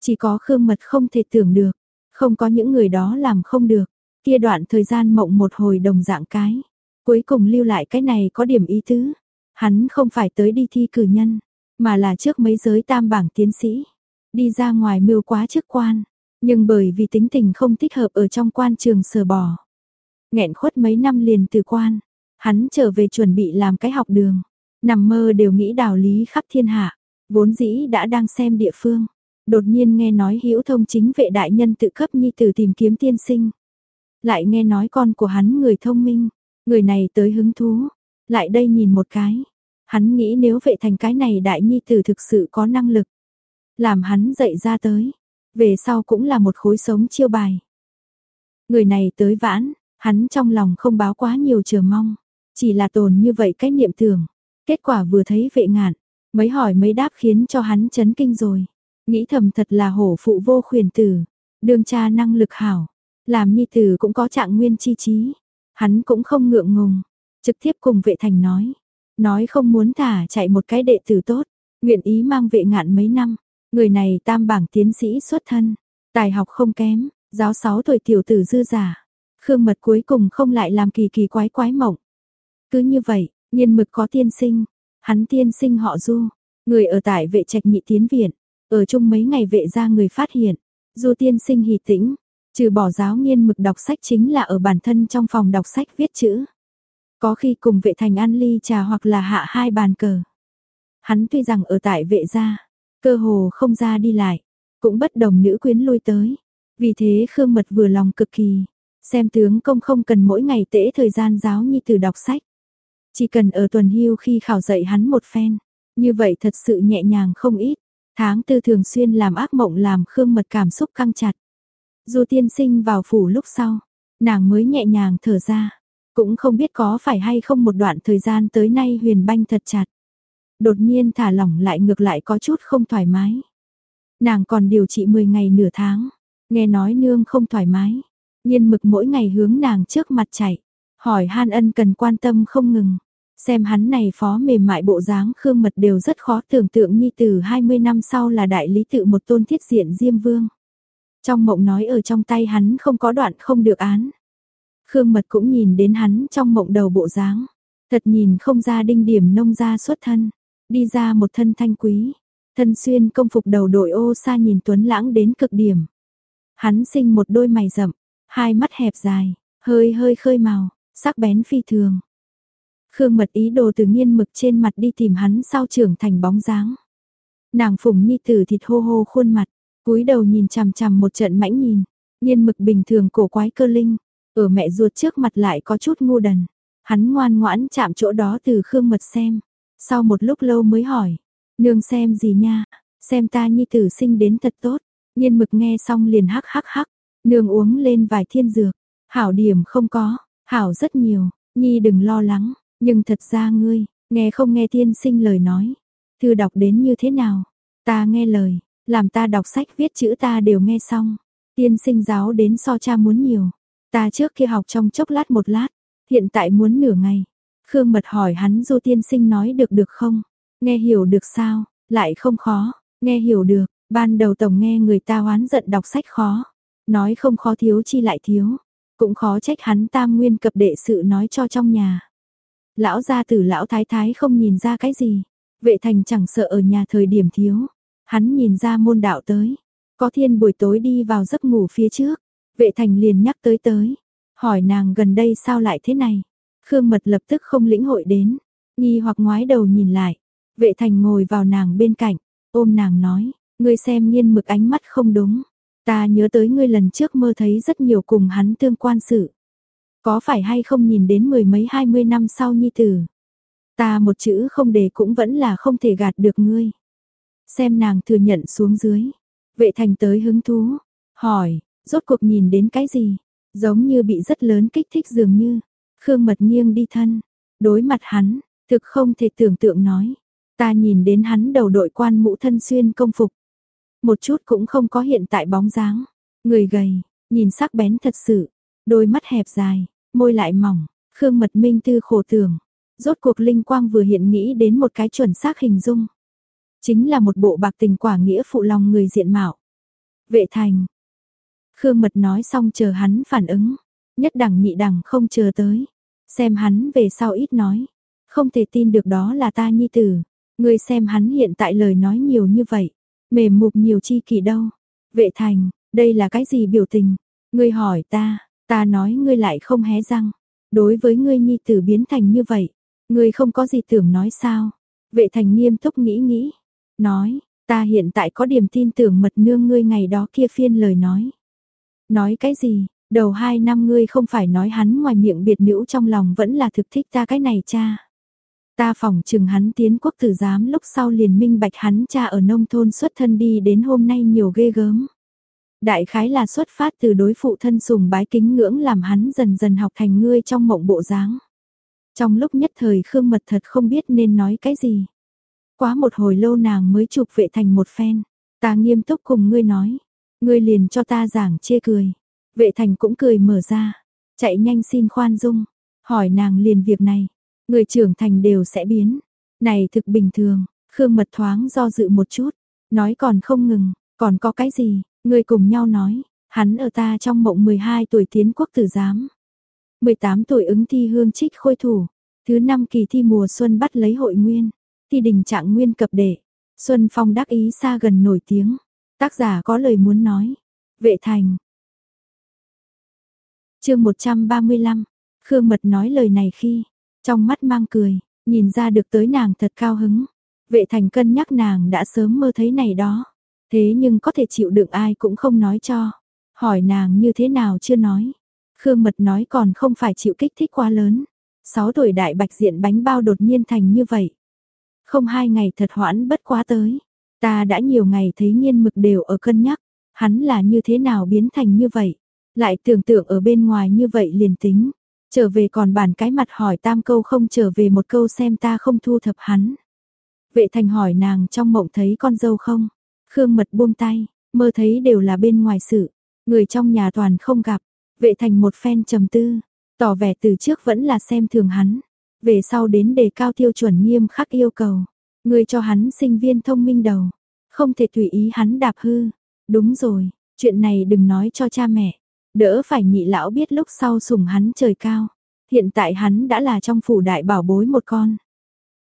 Chỉ có Khương Mật không thể tưởng được, không có những người đó làm không được, kia đoạn thời gian mộng một hồi đồng dạng cái. Cuối cùng lưu lại cái này có điểm ý tứ, hắn không phải tới đi thi cử nhân, mà là trước mấy giới tam bảng tiến sĩ, đi ra ngoài mưu quá chức quan, nhưng bởi vì tính tình không thích hợp ở trong quan trường sờ bò. Nghẹn khuất mấy năm liền từ quan, hắn trở về chuẩn bị làm cái học đường, nằm mơ đều nghĩ đạo lý khắp thiên hạ, vốn dĩ đã đang xem địa phương. Đột nhiên nghe nói hữu thông chính vệ đại nhân tự cấp nhi tử tìm kiếm tiên sinh. Lại nghe nói con của hắn người thông minh, người này tới hứng thú, lại đây nhìn một cái. Hắn nghĩ nếu vệ thành cái này đại nhi tử thực sự có năng lực, làm hắn dậy ra tới, về sau cũng là một khối sống chiêu bài. Người này tới vãn, hắn trong lòng không báo quá nhiều chờ mong, chỉ là tồn như vậy cái niệm tưởng. Kết quả vừa thấy vệ ngạn, mấy hỏi mấy đáp khiến cho hắn chấn kinh rồi. Nghĩ thầm thật là hổ phụ vô khuyền tử, đương cha năng lực hảo, làm nhi tử cũng có trạng nguyên chi trí. Hắn cũng không ngượng ngùng, trực tiếp cùng vệ thành nói. Nói không muốn thả chạy một cái đệ tử tốt, nguyện ý mang vệ ngạn mấy năm. Người này tam bảng tiến sĩ xuất thân, tài học không kém, giáo 6 tuổi tiểu tử dư giả. Khương mật cuối cùng không lại làm kỳ kỳ quái quái mộng. Cứ như vậy, nhiên mực có tiên sinh, hắn tiên sinh họ du, người ở tại vệ trạch nhị tiến viện, ở chung mấy ngày vệ ra người phát hiện, du tiên sinh hỉ tĩnh, trừ bỏ giáo nghiên mực đọc sách chính là ở bản thân trong phòng đọc sách viết chữ. Có khi cùng vệ thành ăn ly trà hoặc là hạ hai bàn cờ. Hắn tuy rằng ở tại vệ gia, cơ hồ không ra đi lại, cũng bất đồng nữ quyến lui tới. Vì thế Khương Mật vừa lòng cực kỳ, xem tướng công không cần mỗi ngày tễ thời gian giáo nhi từ đọc sách. Chỉ cần ở tuần hưu khi khảo dạy hắn một phen, như vậy thật sự nhẹ nhàng không ít. Tháng tư thường xuyên làm ác mộng làm Khương Mật cảm xúc căng chặt. Dù tiên sinh vào phủ lúc sau, nàng mới nhẹ nhàng thở ra. Cũng không biết có phải hay không một đoạn thời gian tới nay huyền banh thật chặt. Đột nhiên thả lỏng lại ngược lại có chút không thoải mái. Nàng còn điều trị 10 ngày nửa tháng, nghe nói nương không thoải mái. Nhiên mực mỗi ngày hướng nàng trước mặt chạy, hỏi han ân cần quan tâm không ngừng. Xem hắn này phó mềm mại bộ dáng khương mật đều rất khó tưởng tượng như từ 20 năm sau là đại lý tự một tôn thiết diện diêm vương. Trong mộng nói ở trong tay hắn không có đoạn không được án. Khương mật cũng nhìn đến hắn trong mộng đầu bộ dáng. Thật nhìn không ra đinh điểm nông ra xuất thân. Đi ra một thân thanh quý. Thân xuyên công phục đầu đội ô xa nhìn tuấn lãng đến cực điểm. Hắn sinh một đôi mày rậm, hai mắt hẹp dài, hơi hơi khơi màu, sắc bén phi thường. Khương mật ý đồ từ nghiên mực trên mặt đi tìm hắn sau trưởng thành bóng dáng. Nàng phùng nhi tử thịt hô hô khuôn mặt, cúi đầu nhìn chằm chằm một trận mãnh nhìn, nhiên mực bình thường cổ quái cơ linh, ở mẹ ruột trước mặt lại có chút ngu đần. Hắn ngoan ngoãn chạm chỗ đó từ Khương mật xem, sau một lúc lâu mới hỏi, nương xem gì nha, xem ta nhi tử sinh đến thật tốt, nhiên mực nghe xong liền hắc hắc hắc, nương uống lên vài thiên dược, hảo điểm không có, hảo rất nhiều, nhi đừng lo lắng, nhưng thật ra ngươi, nghe không nghe tiên sinh lời nói. Thư đọc đến như thế nào? Ta nghe lời, làm ta đọc sách viết chữ ta đều nghe xong. Tiên sinh giáo đến so cha muốn nhiều. Ta trước kia học trong chốc lát một lát, hiện tại muốn nửa ngày. Khương Mật hỏi hắn Du tiên sinh nói được được không? Nghe hiểu được sao? Lại không khó, nghe hiểu được, ban đầu tổng nghe người ta oán giận đọc sách khó. Nói không khó thiếu chi lại thiếu, cũng khó trách hắn tam nguyên cập đệ sự nói cho trong nhà. Lão gia tử lão thái thái không nhìn ra cái gì, vệ thành chẳng sợ ở nhà thời điểm thiếu, hắn nhìn ra môn đạo tới, Có thiên buổi tối đi vào giấc ngủ phía trước, vệ thành liền nhắc tới tới, hỏi nàng gần đây sao lại thế này. Khương Mật lập tức không lĩnh hội đến, nghi hoặc ngoái đầu nhìn lại, vệ thành ngồi vào nàng bên cạnh, ôm nàng nói, ngươi xem nghiên mực ánh mắt không đúng. Ta nhớ tới ngươi lần trước mơ thấy rất nhiều cùng hắn tương quan sự. Có phải hay không nhìn đến mười mấy hai mươi năm sau nhi tử. Ta một chữ không để cũng vẫn là không thể gạt được ngươi. Xem nàng thừa nhận xuống dưới. Vệ thành tới hứng thú. Hỏi, rốt cuộc nhìn đến cái gì? Giống như bị rất lớn kích thích dường như. Khương mật nghiêng đi thân. Đối mặt hắn, thực không thể tưởng tượng nói. Ta nhìn đến hắn đầu đội quan mũ thân xuyên công phục. Một chút cũng không có hiện tại bóng dáng. Người gầy, nhìn sắc bén thật sự. Đôi mắt hẹp dài, môi lại mỏng. Khương mật minh tư khổ tưởng. Rốt cuộc linh quang vừa hiện nghĩ đến một cái chuẩn xác hình dung. Chính là một bộ bạc tình quả nghĩa phụ lòng người diện mạo. Vệ thành. Khương mật nói xong chờ hắn phản ứng. Nhất đẳng nhị đẳng không chờ tới. Xem hắn về sau ít nói. Không thể tin được đó là ta nhi tử. Ngươi xem hắn hiện tại lời nói nhiều như vậy. Mềm mục nhiều chi kỳ đâu. Vệ thành, đây là cái gì biểu tình? Ngươi hỏi ta, ta nói ngươi lại không hé răng. Đối với ngươi nhi tử biến thành như vậy, ngươi không có gì tưởng nói sao? Vệ thành nghiêm túc nghĩ nghĩ, nói, ta hiện tại có điểm tin tưởng mật nương ngươi ngày đó kia phiên lời nói. Nói cái gì? Đầu hai năm ngươi không phải nói hắn ngoài miệng biệt nữ trong lòng vẫn là thực thích ta cái này cha. Ta phỏng chừng hắn tiến quốc tử giám lúc sau liền minh bạch hắn cha ở nông thôn xuất thân đi đến hôm nay nhiều ghê gớm. Đại khái là xuất phát từ đối phụ thân sùng bái kính ngưỡng làm hắn dần dần học thành ngươi trong mộng bộ dáng. Trong lúc nhất thời Khương Mật thật không biết nên nói cái gì. Quá một hồi lâu nàng mới chụp vệ thành một phen. Ta nghiêm túc cùng ngươi nói. Ngươi liền cho ta giảng chê cười. Vệ thành cũng cười mở ra. Chạy nhanh xin khoan dung. Hỏi nàng liền việc này. Người trưởng thành đều sẽ biến. Này thực bình thường. Khương Mật thoáng do dự một chút. Nói còn không ngừng. Còn có cái gì? Người cùng nhau nói. Hắn ở ta trong mộng 12 tuổi tiến quốc tử giám. 18 tuổi ứng thi hương trích khôi thủ. Thứ năm kỳ thi mùa xuân bắt lấy hội nguyên. Thi đình trạng nguyên cập đệ. Xuân Phong đắc ý xa gần nổi tiếng. Tác giả có lời muốn nói. Vệ thành. chương 135. Khương Mật nói lời này khi, trong mắt mang cười, nhìn ra được tới nàng thật cao hứng. Vệ thành cân nhắc nàng đã sớm mơ thấy này đó. Thế nhưng có thể chịu đựng ai cũng không nói cho. Hỏi nàng như thế nào chưa nói. Khương Mật nói còn không phải chịu kích thích quá lớn. 6 tuổi đại bạch diện bánh bao đột nhiên thành như vậy. Không hai ngày thật hoãn bất quá tới. Ta đã nhiều ngày thấy nghiên mực đều ở cân nhắc. Hắn là như thế nào biến thành như vậy. Lại tưởng tượng ở bên ngoài như vậy liền tính. Trở về còn bản cái mặt hỏi tam câu không trở về một câu xem ta không thu thập hắn. Vệ thành hỏi nàng trong mộng thấy con dâu không? Khương mật buông tay, mơ thấy đều là bên ngoài sự. Người trong nhà toàn không gặp. Vệ thành một phen trầm tư, tỏ vẻ từ trước vẫn là xem thường hắn. Về sau đến đề cao tiêu chuẩn nghiêm khắc yêu cầu. Người cho hắn sinh viên thông minh đầu. Không thể tùy ý hắn đạp hư. Đúng rồi, chuyện này đừng nói cho cha mẹ. Đỡ phải nhị lão biết lúc sau sủng hắn trời cao. Hiện tại hắn đã là trong phủ đại bảo bối một con.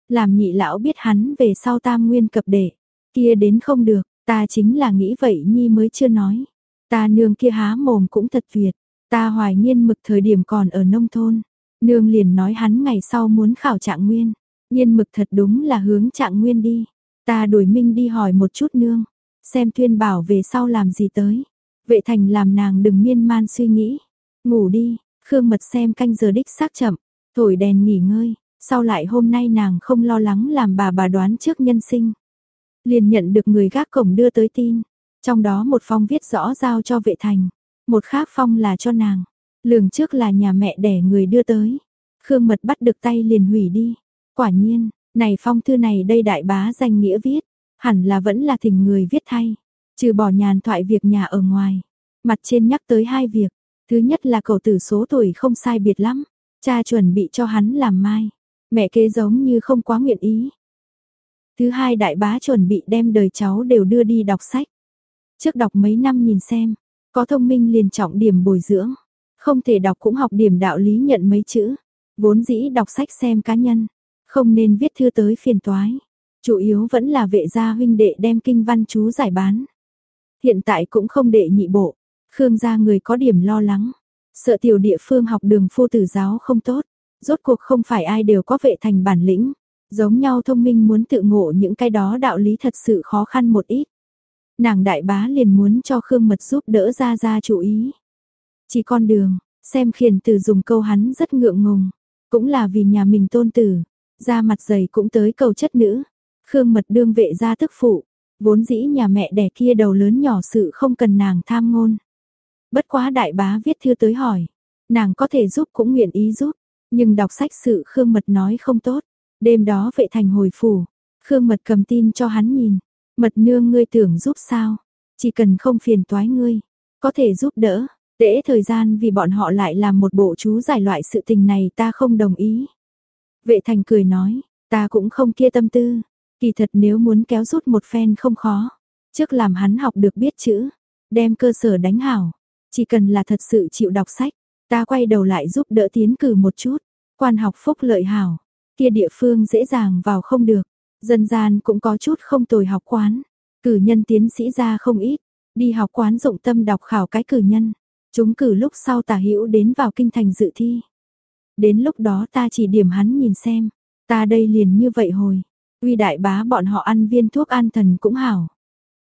Làm nhị lão biết hắn về sau tam nguyên cập đệ. Kia đến không được, ta chính là nghĩ vậy nhi mới chưa nói. Ta nương kia há mồm cũng thật tuyệt. Ta hoài nghiên mực thời điểm còn ở nông thôn. Nương liền nói hắn ngày sau muốn khảo trạng nguyên. Nhiên mực thật đúng là hướng trạng nguyên đi. Ta đuổi minh đi hỏi một chút nương. Xem tuyên bảo về sau làm gì tới. Vệ thành làm nàng đừng miên man suy nghĩ. Ngủ đi, Khương Mật xem canh giờ đích xác chậm, thổi đèn nghỉ ngơi, sau lại hôm nay nàng không lo lắng làm bà bà đoán trước nhân sinh. Liền nhận được người gác cổng đưa tới tin, trong đó một phong viết rõ giao cho vệ thành, một khác phong là cho nàng, lường trước là nhà mẹ đẻ người đưa tới. Khương Mật bắt được tay liền hủy đi. Quả nhiên, này phong thư này đây đại bá danh nghĩa viết, hẳn là vẫn là thỉnh người viết thay. Trừ bỏ nhàn thoại việc nhà ở ngoài, mặt trên nhắc tới hai việc, thứ nhất là cậu tử số tuổi không sai biệt lắm, cha chuẩn bị cho hắn làm mai, mẹ kế giống như không quá nguyện ý. Thứ hai đại bá chuẩn bị đem đời cháu đều đưa đi đọc sách. Trước đọc mấy năm nhìn xem, có thông minh liền trọng điểm bồi dưỡng, không thể đọc cũng học điểm đạo lý nhận mấy chữ, vốn dĩ đọc sách xem cá nhân, không nên viết thư tới phiền toái. Chủ yếu vẫn là vệ gia huynh đệ đem kinh văn chú giải bán. Hiện tại cũng không đệ nhị bộ, Khương gia người có điểm lo lắng, sợ tiểu địa phương học đường phu tử giáo không tốt, rốt cuộc không phải ai đều có vệ thành bản lĩnh, giống nhau thông minh muốn tự ngộ những cái đó đạo lý thật sự khó khăn một ít. Nàng đại bá liền muốn cho Khương Mật giúp đỡ ra ra chú ý. Chỉ con đường, xem khiển từ dùng câu hắn rất ngượng ngùng, cũng là vì nhà mình tôn tử, ra mặt dày cũng tới cầu chất nữ. Khương Mật đương vệ gia tức phụ, vốn dĩ nhà mẹ đẻ kia đầu lớn nhỏ sự không cần nàng tham ngôn. Bất quá đại bá viết thư tới hỏi, nàng có thể giúp cũng nguyện ý giúp, nhưng đọc sách sự Khương Mật nói không tốt. Đêm đó vệ thành hồi phủ, Khương Mật cầm tin cho hắn nhìn, Mật nương ngươi tưởng giúp sao, chỉ cần không phiền toái ngươi, có thể giúp đỡ, Tễ thời gian vì bọn họ lại làm một bộ chú giải loại sự tình này ta không đồng ý. Vệ thành cười nói, ta cũng không kia tâm tư, kỳ thật nếu muốn kéo rút một phen không khó. Trước làm hắn học được biết chữ, đem cơ sở đánh hảo, chỉ cần là thật sự chịu đọc sách, ta quay đầu lại giúp đỡ tiến cử một chút, quan học phúc lợi hảo, kia địa phương dễ dàng vào không được, dân gian cũng có chút không tồi học quán, cử nhân tiến sĩ ra không ít, đi học quán dụng tâm đọc khảo cái cử nhân, chúng cử lúc sau tả hữu đến vào kinh thành dự thi. Đến lúc đó ta chỉ điểm hắn nhìn xem, ta đây liền như vậy hồi, uy đại bá bọn họ ăn viên thuốc an thần cũng hảo.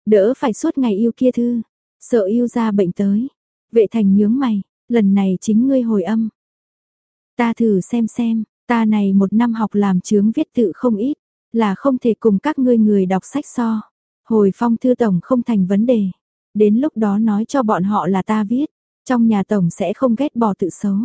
Đỡ phải suốt ngày yêu kia thư, sợ yêu ra bệnh tới. Vệ thành nhướng mày, lần này chính ngươi hồi âm. Ta thử xem xem, ta này một năm học làm chướng viết tự không ít, là không thể cùng các ngươi người đọc sách so. Hồi phong thư tổng không thành vấn đề. Đến lúc đó nói cho bọn họ là ta viết, trong nhà tổng sẽ không ghét bỏ tự xấu.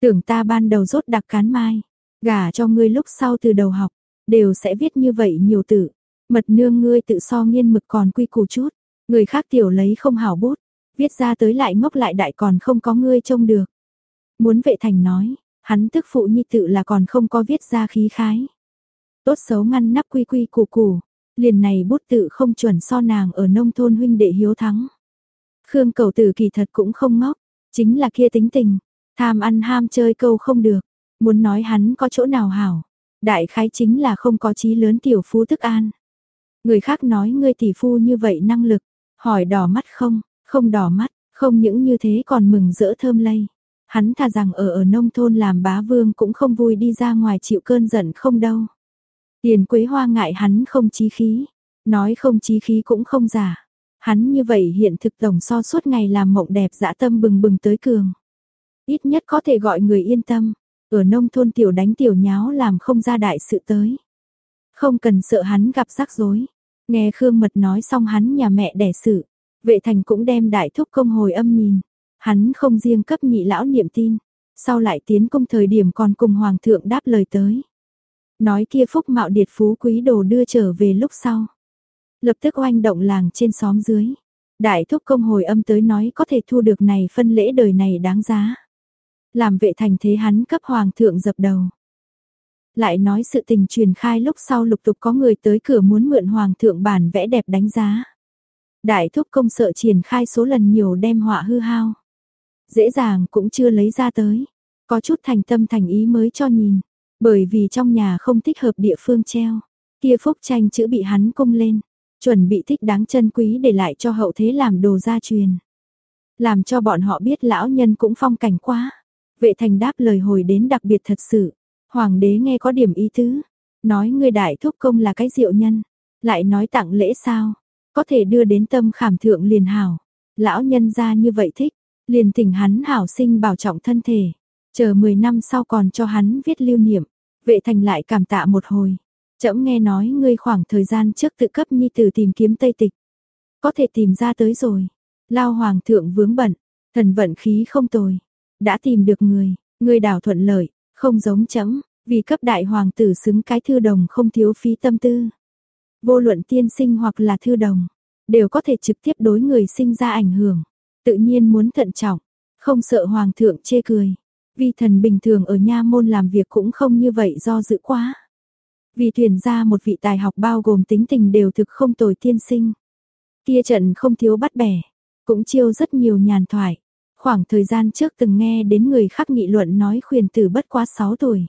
Tưởng ta ban đầu rốt đặc cán mai, gả cho ngươi lúc sau từ đầu học, đều sẽ viết như vậy nhiều tự. Mật nương ngươi tự so nghiên mực còn quy củ chút, người khác tiểu lấy không hảo bút, viết ra tới lại ngốc lại đại còn không có ngươi trông được. Muốn vệ thành nói, hắn tức phụ nhi tự là còn không có viết ra khí khái. Tốt xấu ngăn nắp quy quy củ củ, liền này bút tự không chuẩn so nàng ở nông thôn huynh đệ hiếu thắng. Khương cầu tử kỳ thật cũng không ngốc, chính là kia tính tình, tham ăn ham chơi câu không được, muốn nói hắn có chỗ nào hảo, đại khái chính là không có chí lớn tiểu phú tức an. Người khác nói ngươi tỷ phu như vậy năng lực, hỏi đỏ mắt không, không đỏ mắt, không những như thế còn mừng rỡ thơm lây. Hắn thà rằng ở ở nông thôn làm bá vương cũng không vui đi ra ngoài chịu cơn giận không đâu. Tiền quế hoa ngại hắn không chí khí, nói không chí khí cũng không giả. Hắn như vậy hiện thực tổng so suốt ngày làm mộng đẹp dã tâm bừng bừng tới cường. Ít nhất có thể gọi người yên tâm, ở nông thôn tiểu đánh tiểu nháo làm không ra đại sự tới. Không cần sợ hắn gặp rắc rối. Nghe Khương Mật nói xong hắn nhà mẹ đẻ sự, vệ thành cũng đem đại thúc công hồi âm nhìn. Hắn không riêng cấp nhị lão niệm tin, sau lại tiến công thời điểm còn cùng hoàng thượng đáp lời tới. Nói kia phúc mạo điệt phú quý đồ đưa trở về lúc sau lập tức oanh động làng trên xóm dưới. Đại thúc công hồi âm tới nói có thể thu được này phân lễ đời này đáng giá. Làm vệ thành thế hắn cấp hoàng thượng dập đầu. Lại nói sự tình truyền khai lúc sau lục tục có người tới cửa muốn mượn hoàng thượng bản vẽ đẹp đánh giá. Đại thúc công sợ triển khai số lần nhiều đem họa hư hao. Dễ dàng cũng chưa lấy ra tới. Có chút thành tâm thành ý mới cho nhìn. Bởi vì trong nhà không thích hợp địa phương treo. Kia phúc tranh chữ bị hắn cung lên. Chuẩn bị thích đáng chân quý để lại cho hậu thế làm đồ gia truyền. Làm cho bọn họ biết lão nhân cũng phong cảnh quá. Vệ thành đáp lời hồi đến đặc biệt thật sự. Hoàng đế nghe có điểm ý tứ. Nói người đại thúc công là cái diệu nhân. Lại nói tặng lễ sao. Có thể đưa đến tâm khảm thượng liền hảo. Lão nhân ra như vậy thích. Liền thỉnh hắn hảo sinh bảo trọng thân thể. Chờ 10 năm sau còn cho hắn viết lưu niệm. Vệ thành lại cảm tạ một hồi. Trẫm nghe nói ngươi khoảng thời gian trước tự cấp nhi tử tìm kiếm Tây Tịch. Có thể tìm ra tới rồi. Lao hoàng thượng vướng bận, thần vận khí không tồi. Đã tìm được người, người đảo thuận lợi, không giống chấm, vì cấp đại hoàng tử xứng cái thư đồng không thiếu phí tâm tư. Vô luận tiên sinh hoặc là thư đồng, đều có thể trực tiếp đối người sinh ra ảnh hưởng. Tự nhiên muốn thận trọng, không sợ hoàng thượng chê cười. Vì thần bình thường ở nha môn làm việc cũng không như vậy do dự quá. Vì tuyển ra một vị tài học bao gồm tính tình đều thực không tồi tiên sinh. Kia trận không thiếu bắt bẻ, cũng chiêu rất nhiều nhàn thoại. Khoảng thời gian trước từng nghe đến người khác nghị luận nói khuyển tử bất quá 6 tuổi.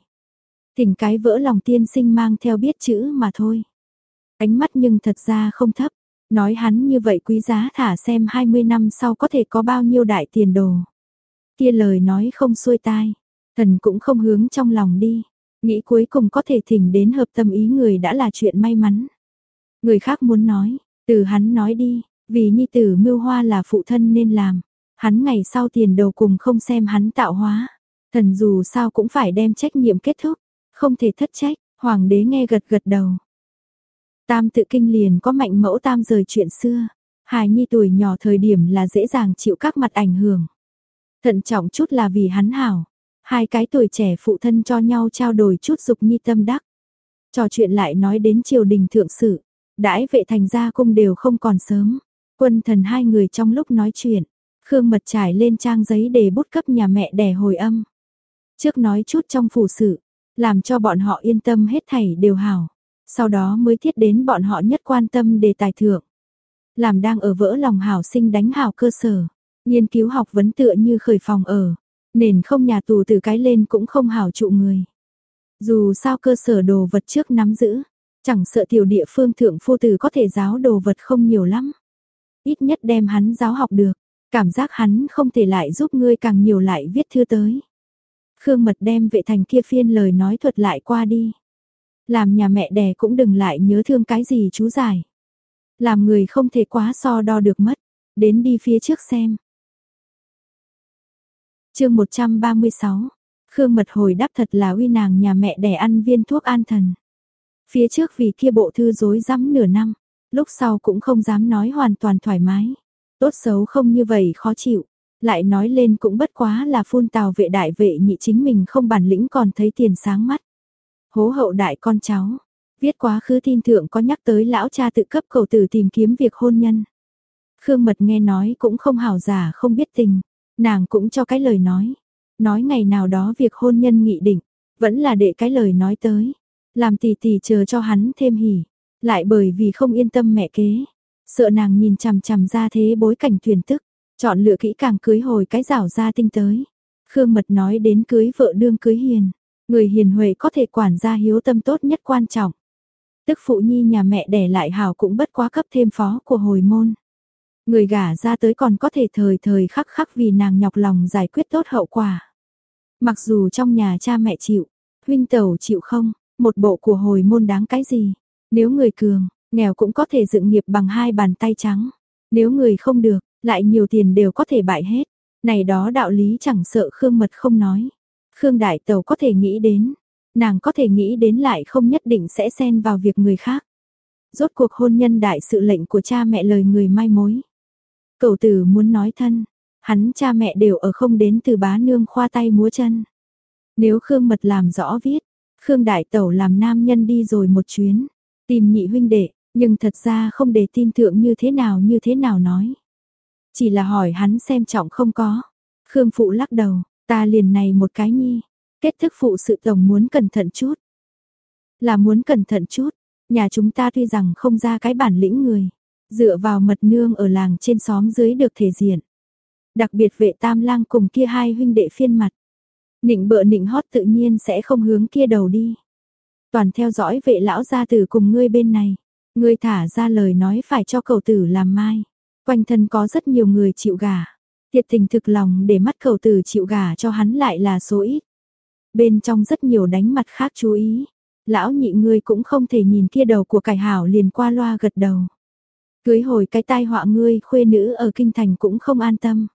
Tình cái vỡ lòng tiên sinh mang theo biết chữ mà thôi. Ánh mắt nhưng thật ra không thấp, Nói hắn như vậy quý giá thả xem 20 năm sau có thể có bao nhiêu đại tiền đồ. Kia lời nói không xuôi tai, thần cũng không hướng trong lòng đi, nghĩ cuối cùng có thể thỉnh đến hợp tâm ý người đã là chuyện may mắn. Người khác muốn nói, từ hắn nói đi, vì nhi tử mưu hoa là phụ thân nên làm, hắn ngày sau tiền đầu cùng không xem hắn tạo hóa. Thần dù sao cũng phải đem trách nhiệm kết thúc, không thể thất trách, hoàng đế nghe gật gật đầu. Tam tự kinh liền có mạnh mẫu tam rời chuyện xưa, hài nhi tuổi nhỏ thời điểm là dễ dàng chịu các mặt ảnh hưởng. Thận trọng chút là vì hắn hảo, hai cái tuổi trẻ phụ thân cho nhau trao đổi chút dục nhi tâm đắc. Trò chuyện lại nói đến triều đình thượng sự, đãi vệ thành gia cung đều không còn sớm. Quân thần hai người trong lúc nói chuyện, Khương Mật trải lên trang giấy để bút cấp nhà mẹ đẻ hồi âm. Trước nói chút trong phủ sự, làm cho bọn họ yên tâm hết thảy đều hảo. Sau đó mới thiết đến bọn họ nhất quan tâm đề tài thượng. Làm đang ở vỡ lòng hảo sinh đánh hảo cơ sở. Nghiên cứu học vấn tựa như khởi phòng ở. Nền không nhà tù từ cái lên cũng không hảo trụ người. Dù sao cơ sở đồ vật trước nắm giữ. Chẳng sợ tiểu địa phương thượng phu tử có thể giáo đồ vật không nhiều lắm. Ít nhất đem hắn giáo học được. Cảm giác hắn không thể lại giúp ngươi càng nhiều lại viết thư tới. Khương Mật đem vệ thành kia phiên lời nói thuật lại qua đi. Làm nhà mẹ đẻ cũng đừng lại nhớ thương cái gì chú giải. Làm người không thể quá so đo được mất. Đến đi phía trước xem. chương 136. Khương Mật hồi đáp thật là uy nàng nhà mẹ đẻ ăn viên thuốc an thần. Phía trước vì kia bộ thư dối rắm nửa năm, lúc sau cũng không dám nói hoàn toàn thoải mái. Tốt xấu không như vậy khó chịu, lại nói lên cũng bất quá là phun tào vệ đại vệ nhị chính mình không bản lĩnh còn thấy tiền sáng mắt. Hố hậu đại con cháu, viết quá khứ tin thượng có nhắc tới lão cha tự cấp cầu tử tìm kiếm việc hôn nhân. Khương Mật nghe nói cũng không hào giả không biết tình, nàng cũng cho cái lời nói. Nói ngày nào đó việc hôn nhân nghị định, vẫn là để cái lời nói tới. Làm tỷ tỷ chờ cho hắn thêm hỉ, lại bởi vì không yên tâm mẹ kế. Sợ nàng nhìn chằm chằm ra thế bối cảnh thuyền tức, chọn lựa kỹ càng cưới hồi cái rảo ra tinh tới. Khương Mật nói đến cưới vợ đương cưới hiền, người hiền huệ có thể quản gia hiếu tâm tốt nhất quan trọng. Tức phụ nhi nhà mẹ đẻ lại hảo cũng bất quá cấp thêm phó của hồi môn. Người gả ra tới còn có thể thời thời khắc khắc vì nàng nhọc lòng giải quyết tốt hậu quả. Mặc dù trong nhà cha mẹ chịu, huynh tẩu chịu không, một bộ của hồi môn đáng cái gì. Nếu người cường, nghèo cũng có thể dựng nghiệp bằng hai bàn tay trắng. Nếu người không được, lại nhiều tiền đều có thể bại hết. Này đó đạo lý chẳng sợ Khương Mật không nói. Khương Đại Tàu có thể nghĩ đến, nàng có thể nghĩ đến lại không nhất định sẽ xen vào việc người khác. Rốt cuộc hôn nhân đại sự lệnh của cha mẹ lời người mai mối. Cầu tử muốn nói thân, hắn cha mẹ đều ở không đến từ bá nương khoa tay múa chân. Nếu Khương Mật làm rõ viết, Khương Đại Tẩu làm nam nhân đi rồi một chuyến, tìm nhị huynh đệ, nhưng thật ra không để tin tưởng như thế nào như thế nào nói. Chỉ là hỏi hắn xem trọng không có. Khương Phụ lắc đầu, ta liền này một cái nhi. Kết thức phụ sự tổng muốn cẩn thận chút. Là muốn cẩn thận chút, nhà chúng ta tuy rằng không ra cái bản lĩnh người. Dựa vào mật nương ở làng trên xóm dưới được thể diện. Đặc biệt vệ tam lang cùng kia hai huynh đệ phiên mặt. Nịnh bợ nịnh hót tự nhiên sẽ không hướng kia đầu đi. Toàn theo dõi vệ lão gia tử cùng ngươi bên này. Ngươi thả ra lời nói phải cho cầu tử làm mai. Quanh thân có rất nhiều người chịu gả. Thiệt tình thực lòng để mắt cầu tử chịu gả cho hắn lại là số ít. Bên trong rất nhiều đánh mặt khác chú ý. Lão nhị ngươi cũng không thể nhìn kia đầu của cải hảo liền qua loa gật đầu. Cưới hồi cái tai họa ngươi khuê nữ ở kinh thành cũng không an tâm.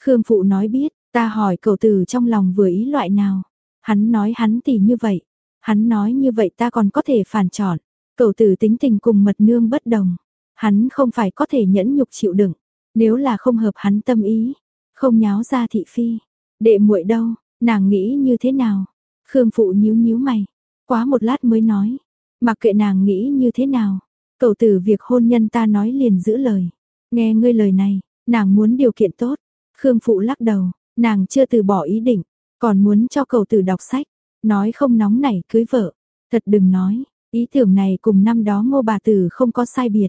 Khương phụ nói biết, ta hỏi cầu tử trong lòng vừa ý loại nào. Hắn nói hắn tỉ như vậy. Hắn nói như vậy ta còn có thể phản tròn Cầu tử tính tình cùng mật nương bất đồng. Hắn không phải có thể nhẫn nhục chịu đựng, nếu là không hợp hắn tâm ý, không nháo ra thị phi. Đệ muội đâu, nàng nghĩ như thế nào? Khương phụ nhíu nhíu mày, quá một lát mới nói, mặc kệ nàng nghĩ như thế nào, cầu tử việc hôn nhân ta nói liền giữ lời. Nghe ngươi lời này, nàng muốn điều kiện tốt. Khương phụ lắc đầu, nàng chưa từ bỏ ý định, còn muốn cho cầu tử đọc sách, nói không nóng nảy cưới vợ. Thật đừng nói, ý tưởng này cùng năm đó ngô bà tử không có sai biệt.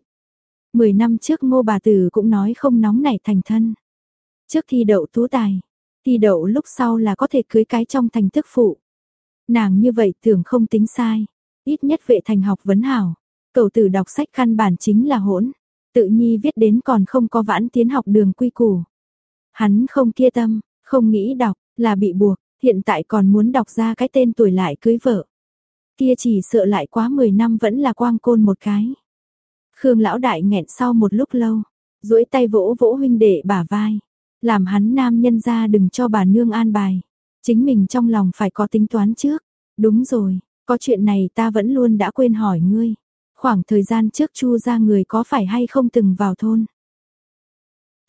Mười năm trước ngô bà tử cũng nói không nóng nảy thành thân. Trước thi đậu tú tài, thi đậu lúc sau là có thể cưới cái trong thành thức phụ. Nàng như vậy tưởng không tính sai, ít nhất vệ thành học vấn hảo. Cầu tử đọc sách căn bản chính là hỗn. tự nhi viết đến còn không có vãn tiến học đường quy củ. Hắn không kia tâm, không nghĩ đọc, là bị buộc, hiện tại còn muốn đọc ra cái tên tuổi lại cưới vợ. Kia chỉ sợ lại quá 10 năm vẫn là quang côn một cái. Khương lão đại nghẹn sau một lúc lâu, duỗi tay vỗ vỗ huynh đệ bả vai, làm hắn nam nhân ra đừng cho bà nương an bài. Chính mình trong lòng phải có tính toán trước. Đúng rồi, có chuyện này ta vẫn luôn đã quên hỏi ngươi. Khoảng thời gian trước Chu gia người có phải hay không từng vào thôn?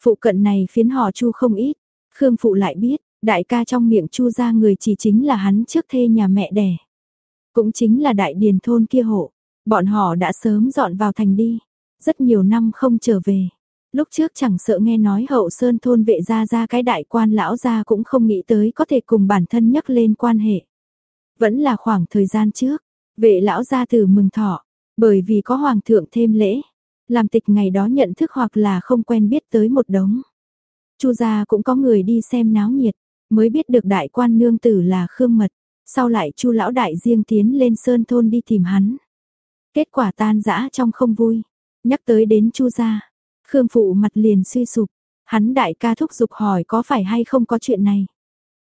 Phụ cận này phiến họ Chu không ít, Khương phụ lại biết, đại ca trong miệng Chu gia người chỉ chính là hắn trước thê nhà mẹ đẻ. Cũng chính là đại điền thôn kia hộ, bọn họ đã sớm dọn vào thành đi, rất nhiều năm không trở về. Lúc trước chẳng sợ nghe nói hậu sơn thôn vệ ra ra cái đại quan lão ra cũng không nghĩ tới có thể cùng bản thân nhắc lên quan hệ. Vẫn là khoảng thời gian trước, vệ lão ra từ mừng thọ, bởi vì có hoàng thượng thêm lễ, làm tịch ngày đó nhận thức hoặc là không quen biết tới một đống. Chu gia cũng có người đi xem náo nhiệt, mới biết được đại quan nương tử là Khương Mật, sau lại Chu lão đại riêng tiến lên sơn thôn đi tìm hắn. Kết quả tan dã trong không vui, nhắc tới đến Chu gia, Khương phụ mặt liền suy sụp, hắn đại ca thúc giục hỏi có phải hay không có chuyện này.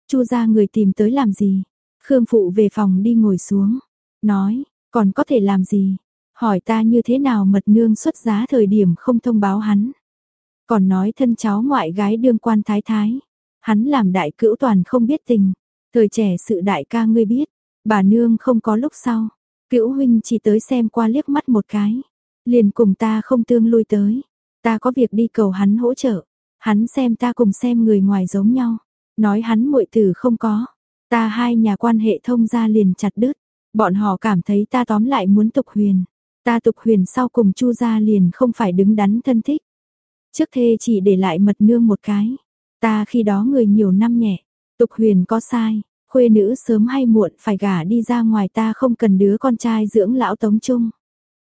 Chu gia người tìm tới làm gì? Khương phụ về phòng đi ngồi xuống, nói, còn có thể làm gì? Hỏi ta như thế nào mật nương xuất giá thời điểm không thông báo hắn. Còn nói thân cháu ngoại gái đương quan thái thái. Hắn làm đại cữu toàn không biết tình. Thời trẻ sự đại ca ngươi biết, bà nương không có lúc sau. Cữu huynh chỉ tới xem qua liếc mắt một cái. Liền cùng ta không tương lui tới. Ta có việc đi cầu hắn hỗ trợ. Hắn xem ta cùng xem người ngoài giống nhau. Nói hắn muội tử không có. Ta hai nhà quan hệ thông ra liền chặt đứt. Bọn họ cảm thấy ta tóm lại muốn tục huyền. Ta tục huyền sau cùng chu gia liền không phải đứng đắn thân thích. Trước thê chỉ để lại mật nương một cái. Ta khi đó người nhiều năm nhẹ. Tục huyền có sai, khuê nữ sớm hay muộn phải gả đi ra ngoài ta không cần đứa con trai dưỡng lão tống trung.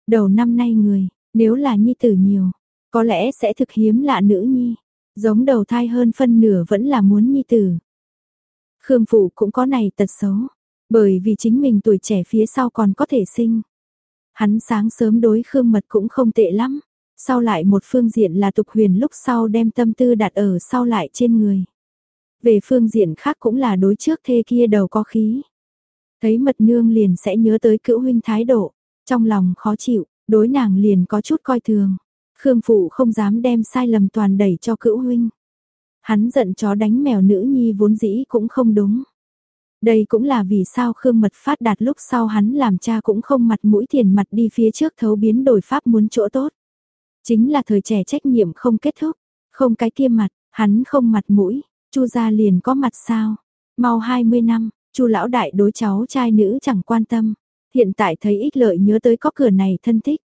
Đầu năm nay người, nếu là nhi tử nhiều, có lẽ sẽ thực hiếm lạ nữ nhi. Giống đầu thai hơn phân nửa vẫn là muốn nhi tử. Khương Phụ cũng có này tật xấu, bởi vì chính mình tuổi trẻ phía sau còn có thể sinh. Hắn sáng sớm đối Khương Mật cũng không tệ lắm, sau lại một phương diện là tục huyền lúc sau đem tâm tư đặt ở sau lại trên người. Về phương diện khác cũng là đối trước thê kia đầu có khí. Thấy mật nương liền sẽ nhớ tới cữu huynh thái độ, trong lòng khó chịu, đối nàng liền có chút coi thường. Khương phụ không dám đem sai lầm toàn đẩy cho cữu huynh. Hắn giận chó đánh mèo nữ nhi vốn dĩ cũng không đúng. Đây cũng là vì sao Khương Mật phát đạt lúc sau hắn làm cha cũng không mặt mũi tiền mặt đi phía trước thấu biến đổi pháp muốn chỗ tốt. Chính là thời trẻ trách nhiệm không kết thúc, không cái kia mặt, hắn không mặt mũi, Chu gia liền có mặt sao? Mau 20 năm, Chu lão đại đối cháu trai nữ chẳng quan tâm, hiện tại thấy ích lợi nhớ tới có cửa này thân thích.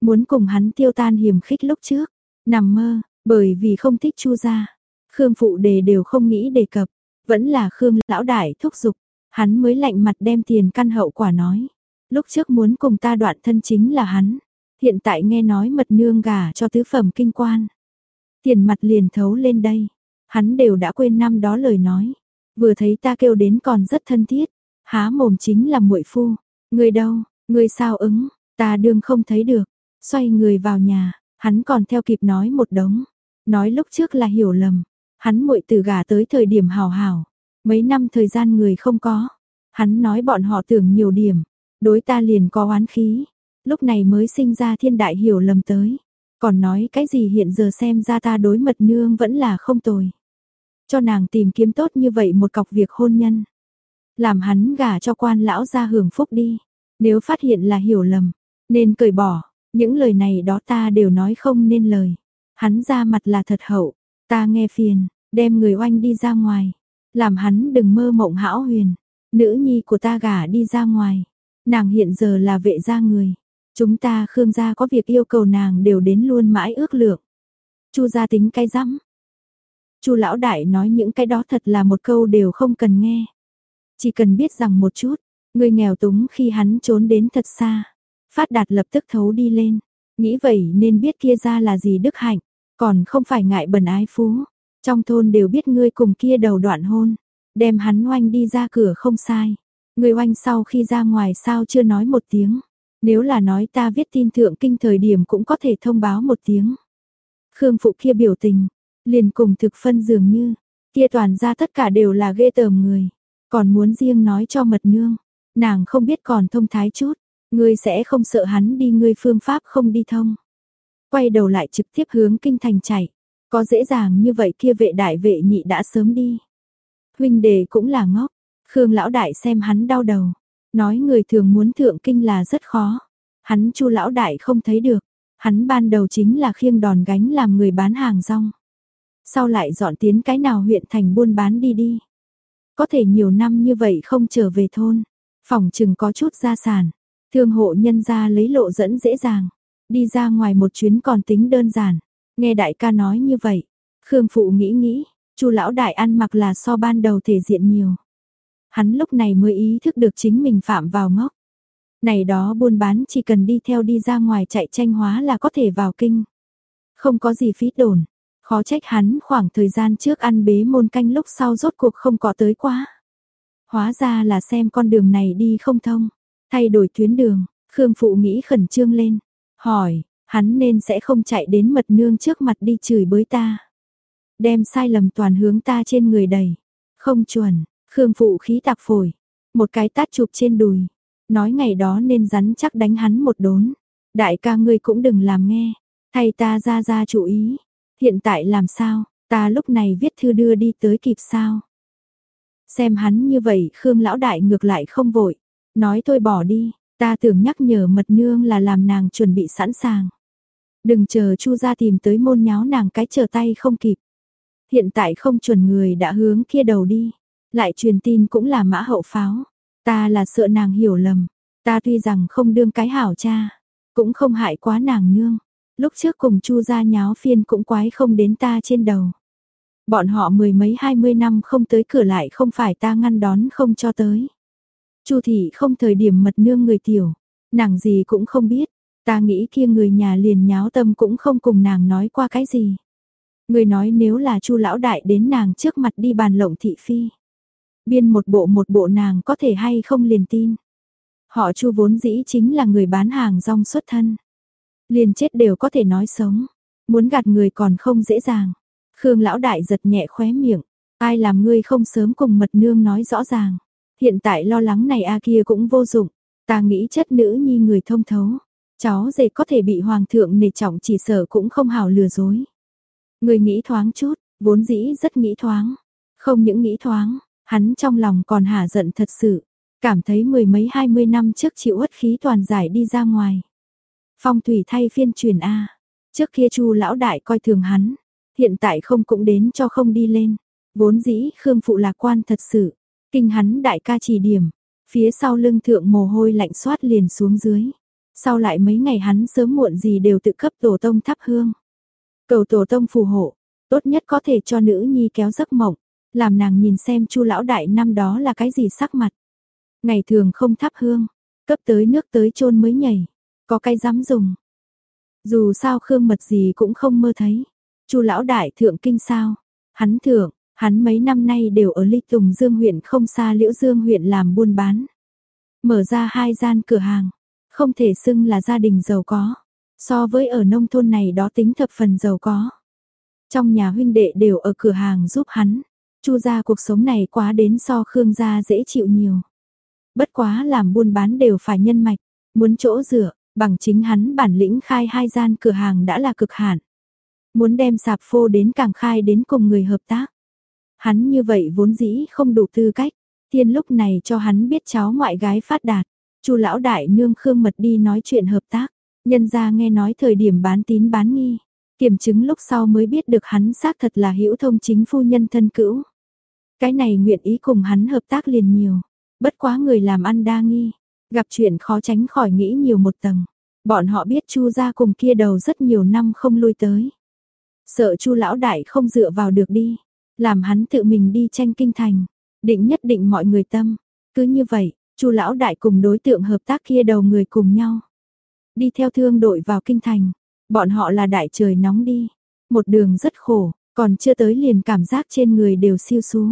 Muốn cùng hắn tiêu tan hiểm khích lúc trước, nằm mơ, bởi vì không thích Chu gia. Khương phụ đề đều không nghĩ đề cập, vẫn là Khương lão đại thúc giục, hắn mới lạnh mặt đem tiền căn hậu quả nói. Lúc trước muốn cùng ta đoạn thân chính là hắn, hiện tại nghe nói mật nương gà cho tứ phẩm kinh quan. Tiền mặt liền thấu lên đây, hắn đều đã quên năm đó lời nói, vừa thấy ta kêu đến còn rất thân thiết, há mồm chính là muội phu, người đâu, người sao ứng, ta đương không thấy được, xoay người vào nhà, hắn còn theo kịp nói một đống, nói lúc trước là hiểu lầm, hắn muội từ gà tới thời điểm hào hào, mấy năm thời gian người không có, hắn nói bọn họ tưởng nhiều điểm, đối ta liền có oán khí, lúc này mới sinh ra thiên đại hiểu lầm tới. Còn nói cái gì hiện giờ xem ra ta đối mật nương vẫn là không tồi. Cho nàng tìm kiếm tốt như vậy một cọc việc hôn nhân. Làm hắn gả cho quan lão ra hưởng phúc đi. Nếu phát hiện là hiểu lầm, nên cởi bỏ. Những lời này đó ta đều nói không nên lời. Hắn ra mặt là thật hậu. Ta nghe phiền, đem người oanh đi ra ngoài. Làm hắn đừng mơ mộng hão huyền. Nữ nhi của ta gả đi ra ngoài. Nàng hiện giờ là vệ gia người. Chúng ta Khương gia có việc yêu cầu nàng đều đến luôn mãi ước lượng. Chu gia tính cái rắm. Chu lão đại nói những cái đó thật là một câu đều không cần nghe. Chỉ cần biết rằng một chút, người nghèo túng khi hắn trốn đến thật xa, phát đạt lập tức thấu đi lên, nghĩ vậy nên biết kia ra là gì đức hạnh, còn không phải ngại bần ái phú. Trong thôn đều biết ngươi cùng kia đầu đoạn hôn, đem hắn oanh đi ra cửa không sai. Người oanh sau khi ra ngoài sao chưa nói một tiếng, nếu là nói ta viết tin thượng kinh thời điểm cũng có thể thông báo một tiếng. Khương phụ kia biểu tình, liền cùng thực phân dường như, kia toàn ra tất cả đều là ghê tởm người, còn muốn riêng nói cho mật nương, nàng không biết còn thông thái chút, ngươi sẽ không sợ hắn đi ngươi phương pháp không đi thông. Quay đầu lại trực tiếp hướng kinh thành chạy, có dễ dàng như vậy kia vệ đại vệ nhị đã sớm đi. Huynh đề cũng là ngốc, Khương lão đại xem hắn đau đầu, nói người thường muốn thượng kinh là rất khó. Hắn Chu lão đại không thấy được, hắn ban đầu chính là khiêng đòn gánh làm người bán hàng rong. Sau lại dọn tiến cái nào huyện thành buôn bán đi đi. Có thể nhiều năm như vậy không trở về thôn, phòng chừng có chút gia sản, thương hộ nhân gia lấy lộ dẫn dễ dàng, đi ra ngoài một chuyến còn tính đơn giản. Nghe đại ca nói như vậy, Khương phụ nghĩ nghĩ, Chu lão đại ăn mặc là so ban đầu thể diện nhiều. Hắn lúc này mới ý thức được chính mình phạm vào ngốc. Này đó buôn bán chỉ cần đi theo đi ra ngoài chạy tranh hóa là có thể vào kinh. Không có gì phí đồn, khó trách hắn khoảng thời gian trước ăn bế môn canh lúc sau rốt cuộc không có tới quá. Hóa ra là xem con đường này đi không thông, thay đổi tuyến đường, Khương Phụ nghĩ khẩn trương lên, hỏi, hắn nên sẽ không chạy đến mật nương trước mặt đi chửi bới ta. Đem sai lầm toàn hướng ta trên người đầy. Không chuẩn, Khương phụ khí tạc phổi. Một cái tát chụp trên đùi. Nói ngày đó nên rắn chắc đánh hắn một đốn. Đại ca ngươi cũng đừng làm nghe. Thay ta ra ra chủ ý. Hiện tại làm sao, ta lúc này viết thư đưa đi tới kịp sao. Xem hắn như vậy Khương lão đại ngược lại không vội. Nói thôi bỏ đi, ta tưởng nhắc nhở mật nương là làm nàng chuẩn bị sẵn sàng. Đừng chờ Chu gia tìm tới môn nháo nàng cái chờ tay không kịp. Hiện tại không chuẩn người đã hướng kia đầu đi, lại truyền tin cũng là mã hậu pháo. Ta là sợ nàng hiểu lầm, ta tuy rằng không đương cái hảo cha, cũng không hại quá nàng nương. Lúc trước cùng Chu gia nháo phiên cũng quái không đến ta trên đầu. Bọn họ mười mấy hai mươi năm không tới cửa lại không phải ta ngăn đón không cho tới. Chu thị không thời điểm mật nương người tiểu, nàng gì cũng không biết, Ta nghĩ kia người nhà liền nháo tâm cũng không cùng nàng nói qua cái gì. Người nói nếu là chu lão đại đến nàng trước mặt đi bàn lộng thị phi. Biên một bộ một bộ nàng có thể hay không liền tin. Họ chu vốn dĩ chính là người bán hàng rong xuất thân. Liền chết đều có thể nói sống. Muốn gạt người còn không dễ dàng. Khương lão đại giật nhẹ khóe miệng. Ai làm ngươi không sớm cùng mật nương nói rõ ràng. Hiện tại lo lắng này a kia cũng vô dụng. Ta nghĩ chất nữ nhi người thông thấu. Cháu dễ có thể bị hoàng thượng nề trọng chỉ sợ cũng không hào lừa dối. Người nghĩ thoáng chút, vốn dĩ rất nghĩ thoáng. Không những nghĩ thoáng, hắn trong lòng còn hả giận thật sự. Cảm thấy mười mấy hai mươi năm trước chịu uất khí toàn giải đi ra ngoài. Phong thủy thay phiên truyền A. Trước kia chu lão đại coi thường hắn. Hiện tại không cũng đến cho không đi lên. Vốn dĩ Khương Phụ lạc quan thật sự. Kinh hắn đại ca chỉ điểm. Phía sau lưng thượng mồ hôi lạnh xoát liền xuống dưới. Sau lại mấy ngày hắn sớm muộn gì đều tự cấp tổ tông thắp hương. Cầu tổ tông phù hộ, tốt nhất có thể cho nữ nhi kéo giấc mộng, làm nàng nhìn xem chu lão đại năm đó là cái gì sắc mặt. Ngày thường không thắp hương, cấp tới nước tới chôn mới nhảy, có cái dám dùng. Dù sao khương mật gì cũng không mơ thấy. chu lão đại thượng kinh sao, hắn thượng, hắn mấy năm nay đều ở Ly Tùng Dương huyện không xa Liễu Dương huyện làm buôn bán. Mở ra hai gian cửa hàng, không thể xưng là gia đình giàu có. So với ở nông thôn này đó tính thập phần giàu có. Trong nhà huynh đệ đều ở cửa hàng giúp hắn. Chu gia cuộc sống này quá đến so Khương gia dễ chịu nhiều. Bất quá làm buôn bán đều phải nhân mạch, muốn chỗ dựa, bằng chính hắn bản lĩnh khai hai gian cửa hàng đã là cực hạn. Muốn đem sạp phô đến càng khai đến cùng người hợp tác. Hắn như vậy vốn dĩ không đủ tư cách, thiên lúc này cho hắn biết cháu ngoại gái phát đạt. Chu lão đại nương Khương Mật đi nói chuyện hợp tác, nhân gia nghe nói thời điểm bán tín bán nghi, kiểm chứng lúc sau mới biết được hắn xác thật là hữu thông chính phu nhân thân cữu. Cái này nguyện ý cùng hắn hợp tác liền nhiều, bất quá người làm ăn đa nghi, gặp chuyện khó tránh khỏi nghĩ nhiều một tầng. Bọn họ biết Chu gia cùng kia đầu rất nhiều năm không lui tới. Sợ Chu lão đại không dựa vào được đi, làm hắn tự mình đi tranh kinh thành, định nhất định mọi người tâm. Cứ như vậy, Chu lão đại cùng đối tượng hợp tác kia đầu người cùng nhau. Đi theo thương đội vào kinh thành, bọn họ là đại trời nóng đi, một đường rất khổ, còn chưa tới liền cảm giác trên người đều siêu xú.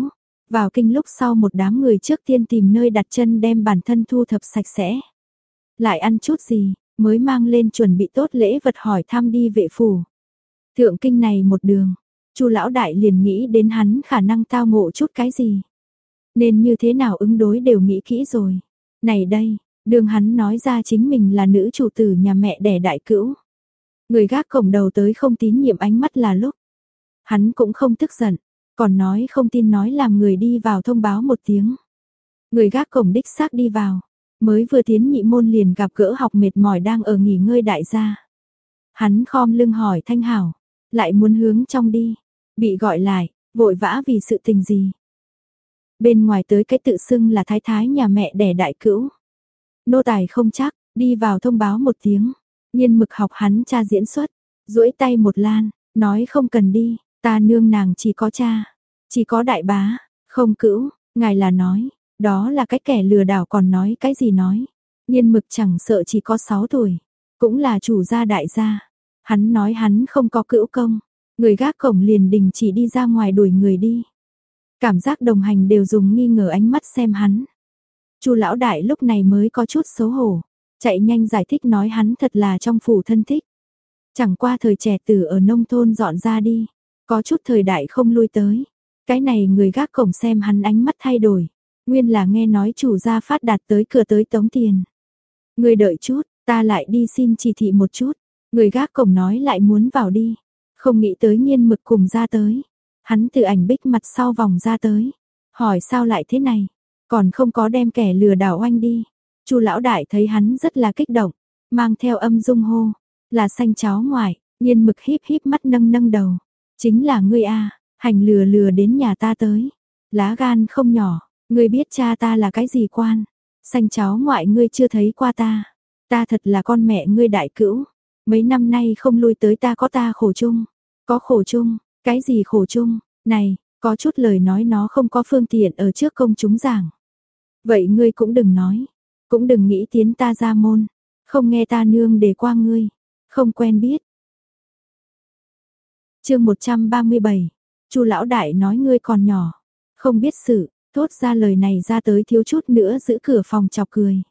Vào kinh lúc sau một đám người trước tiên tìm nơi đặt chân đem bản thân thu thập sạch sẽ. lại ăn chút gì, mới mang lên chuẩn bị tốt lễ vật hỏi thăm đi vệ phủ. Thượng kinh này một đường, Chu lão đại liền nghĩ đến hắn khả năng tao ngộ chút cái gì. Nên như thế nào ứng đối đều nghĩ kỹ rồi. Này đây, đường hắn nói ra chính mình là nữ chủ tử nhà mẹ đẻ đại cữu. Người gác cổng đầu tới không tín nhiệm ánh mắt là lúc. Hắn cũng không tức giận, còn nói không tin nói làm người đi vào thông báo một tiếng. Người gác cổng đích xác đi vào, mới vừa tiến nhị môn liền gặp gỡ học mệt mỏi đang ở nghỉ ngơi đại gia. Hắn khom lưng hỏi Thanh Hảo, lại muốn hướng trong đi, bị gọi lại, vội vã vì sự tình gì. Bên ngoài tới cái tự xưng là thái thái nhà mẹ đẻ đại cữu. Nô tài không chắc, đi vào thông báo một tiếng, nhiên mực học hắn cha diễn xuất, duỗi tay một lan, nói không cần đi, ta nương nàng chỉ có cha, chỉ có đại bá, không cữu, ngài là nói, đó là cái kẻ lừa đảo còn nói cái gì nói. Nhiên mực chẳng sợ chỉ có 6 tuổi, cũng là chủ gia đại gia. Hắn nói hắn không có cữu công, người gác cổng liền đình chỉ đi ra ngoài đuổi người đi. Cảm giác đồng hành đều dùng nghi ngờ ánh mắt xem hắn. Chu lão đại lúc này mới có chút xấu hổ, chạy nhanh giải thích nói hắn thật là trong phủ thân thích. Chẳng qua thời trẻ tử ở nông thôn dọn ra đi, có chút thời đại không lui tới. Cái này người gác cổng xem hắn ánh mắt thay đổi, Nguyên là nghe nói chủ gia phát đạt tới cửa tới tống tiền. Người đợi chút, ta lại đi xin chỉ thị một chút. Người gác cổng nói lại muốn vào đi. Không nghĩ tới nhiên mực cùng ra tới. Hắn từ ảnh bích mặt sau vòng ra tới. Hỏi sao lại thế này? Còn không có đem kẻ lừa đảo oanh đi. chu lão đại thấy hắn rất là kích động. Mang theo âm dung hô. Là xanh cháu ngoài. Nhiên mực híp híp mắt nâng nâng đầu. Chính là ngươi a hành lừa lừa đến nhà ta tới. Lá gan không nhỏ, Ngươi biết cha ta là cái gì quan? Xanh cháu ngoại ngươi chưa thấy qua ta. Ta thật là con mẹ ngươi đại cữu. Mấy năm nay không lui tới ta có ta khổ chung. Có khổ chung, cái gì khổ chung? Này, có chút lời nói nó không có phương tiện ở trước công chúng giảng. Vậy ngươi cũng đừng nói. Cũng đừng nghĩ tiến ta ra môn. Không nghe ta nương để qua ngươi. Không quen biết chương 137. chu lão đại nói ngươi còn nhỏ. Không biết sự, Thốt ra lời này ra tới thiếu chút nữa giữ cửa phòng chọc cười.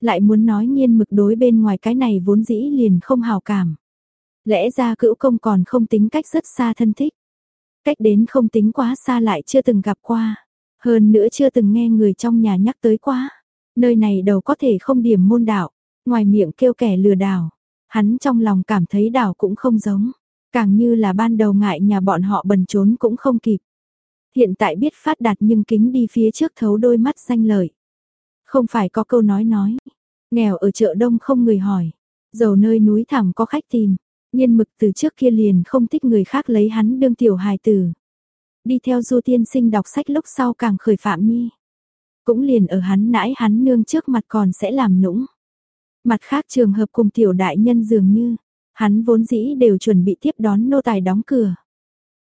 Lại muốn nói nhiên mực đối bên ngoài cái này vốn dĩ liền không hào cảm. Lẽ ra cữu công còn không tính cách rất xa thân thích. Cách đến không tính quá xa lại chưa từng gặp qua. Hơn nữa chưa từng nghe người trong nhà nhắc tới quá. Nơi này đầu có thể không điểm môn đạo. Ngoài miệng kêu kẻ lừa đảo. Hắn trong lòng cảm thấy đảo cũng không giống. Càng như là ban đầu ngại nhà bọn họ bần trốn cũng không kịp. Hiện tại biết phát đạt nhưng kính đi phía trước thấu đôi mắt xanh lợi. Không phải có câu nói nói, nghèo ở chợ đông không người hỏi, giàu nơi núi thẳm có khách tìm, nhiên mực từ trước kia liền không thích người khác lấy hắn đương tiểu hài tử. Đi theo du tiên sinh đọc sách lúc sau càng khởi phạm nhi. Cũng liền ở hắn nãi hắn nương trước mặt còn sẽ làm nũng. Mặt khác trường hợp cùng tiểu đại nhân dường như, hắn vốn dĩ đều chuẩn bị tiếp đón nô tài đóng cửa.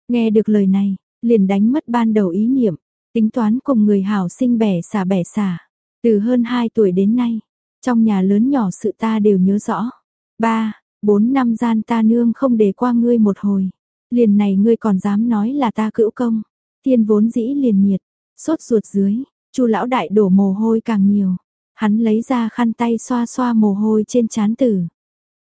Nghe được lời này, liền đánh mất ban đầu ý niệm, tính toán cùng người hảo sinh bẻ xả bẻ xả. Từ hơn 2 tuổi đến nay, trong nhà lớn nhỏ sự ta đều nhớ rõ. Ba, bốn năm gian ta nương không để qua ngươi một hồi. Liền này ngươi còn dám nói là ta cữu công. Tiên vốn dĩ liền nhiệt, sốt ruột dưới, chu lão đại đổ mồ hôi càng nhiều. Hắn lấy ra khăn tay xoa xoa mồ hôi trên trán tử.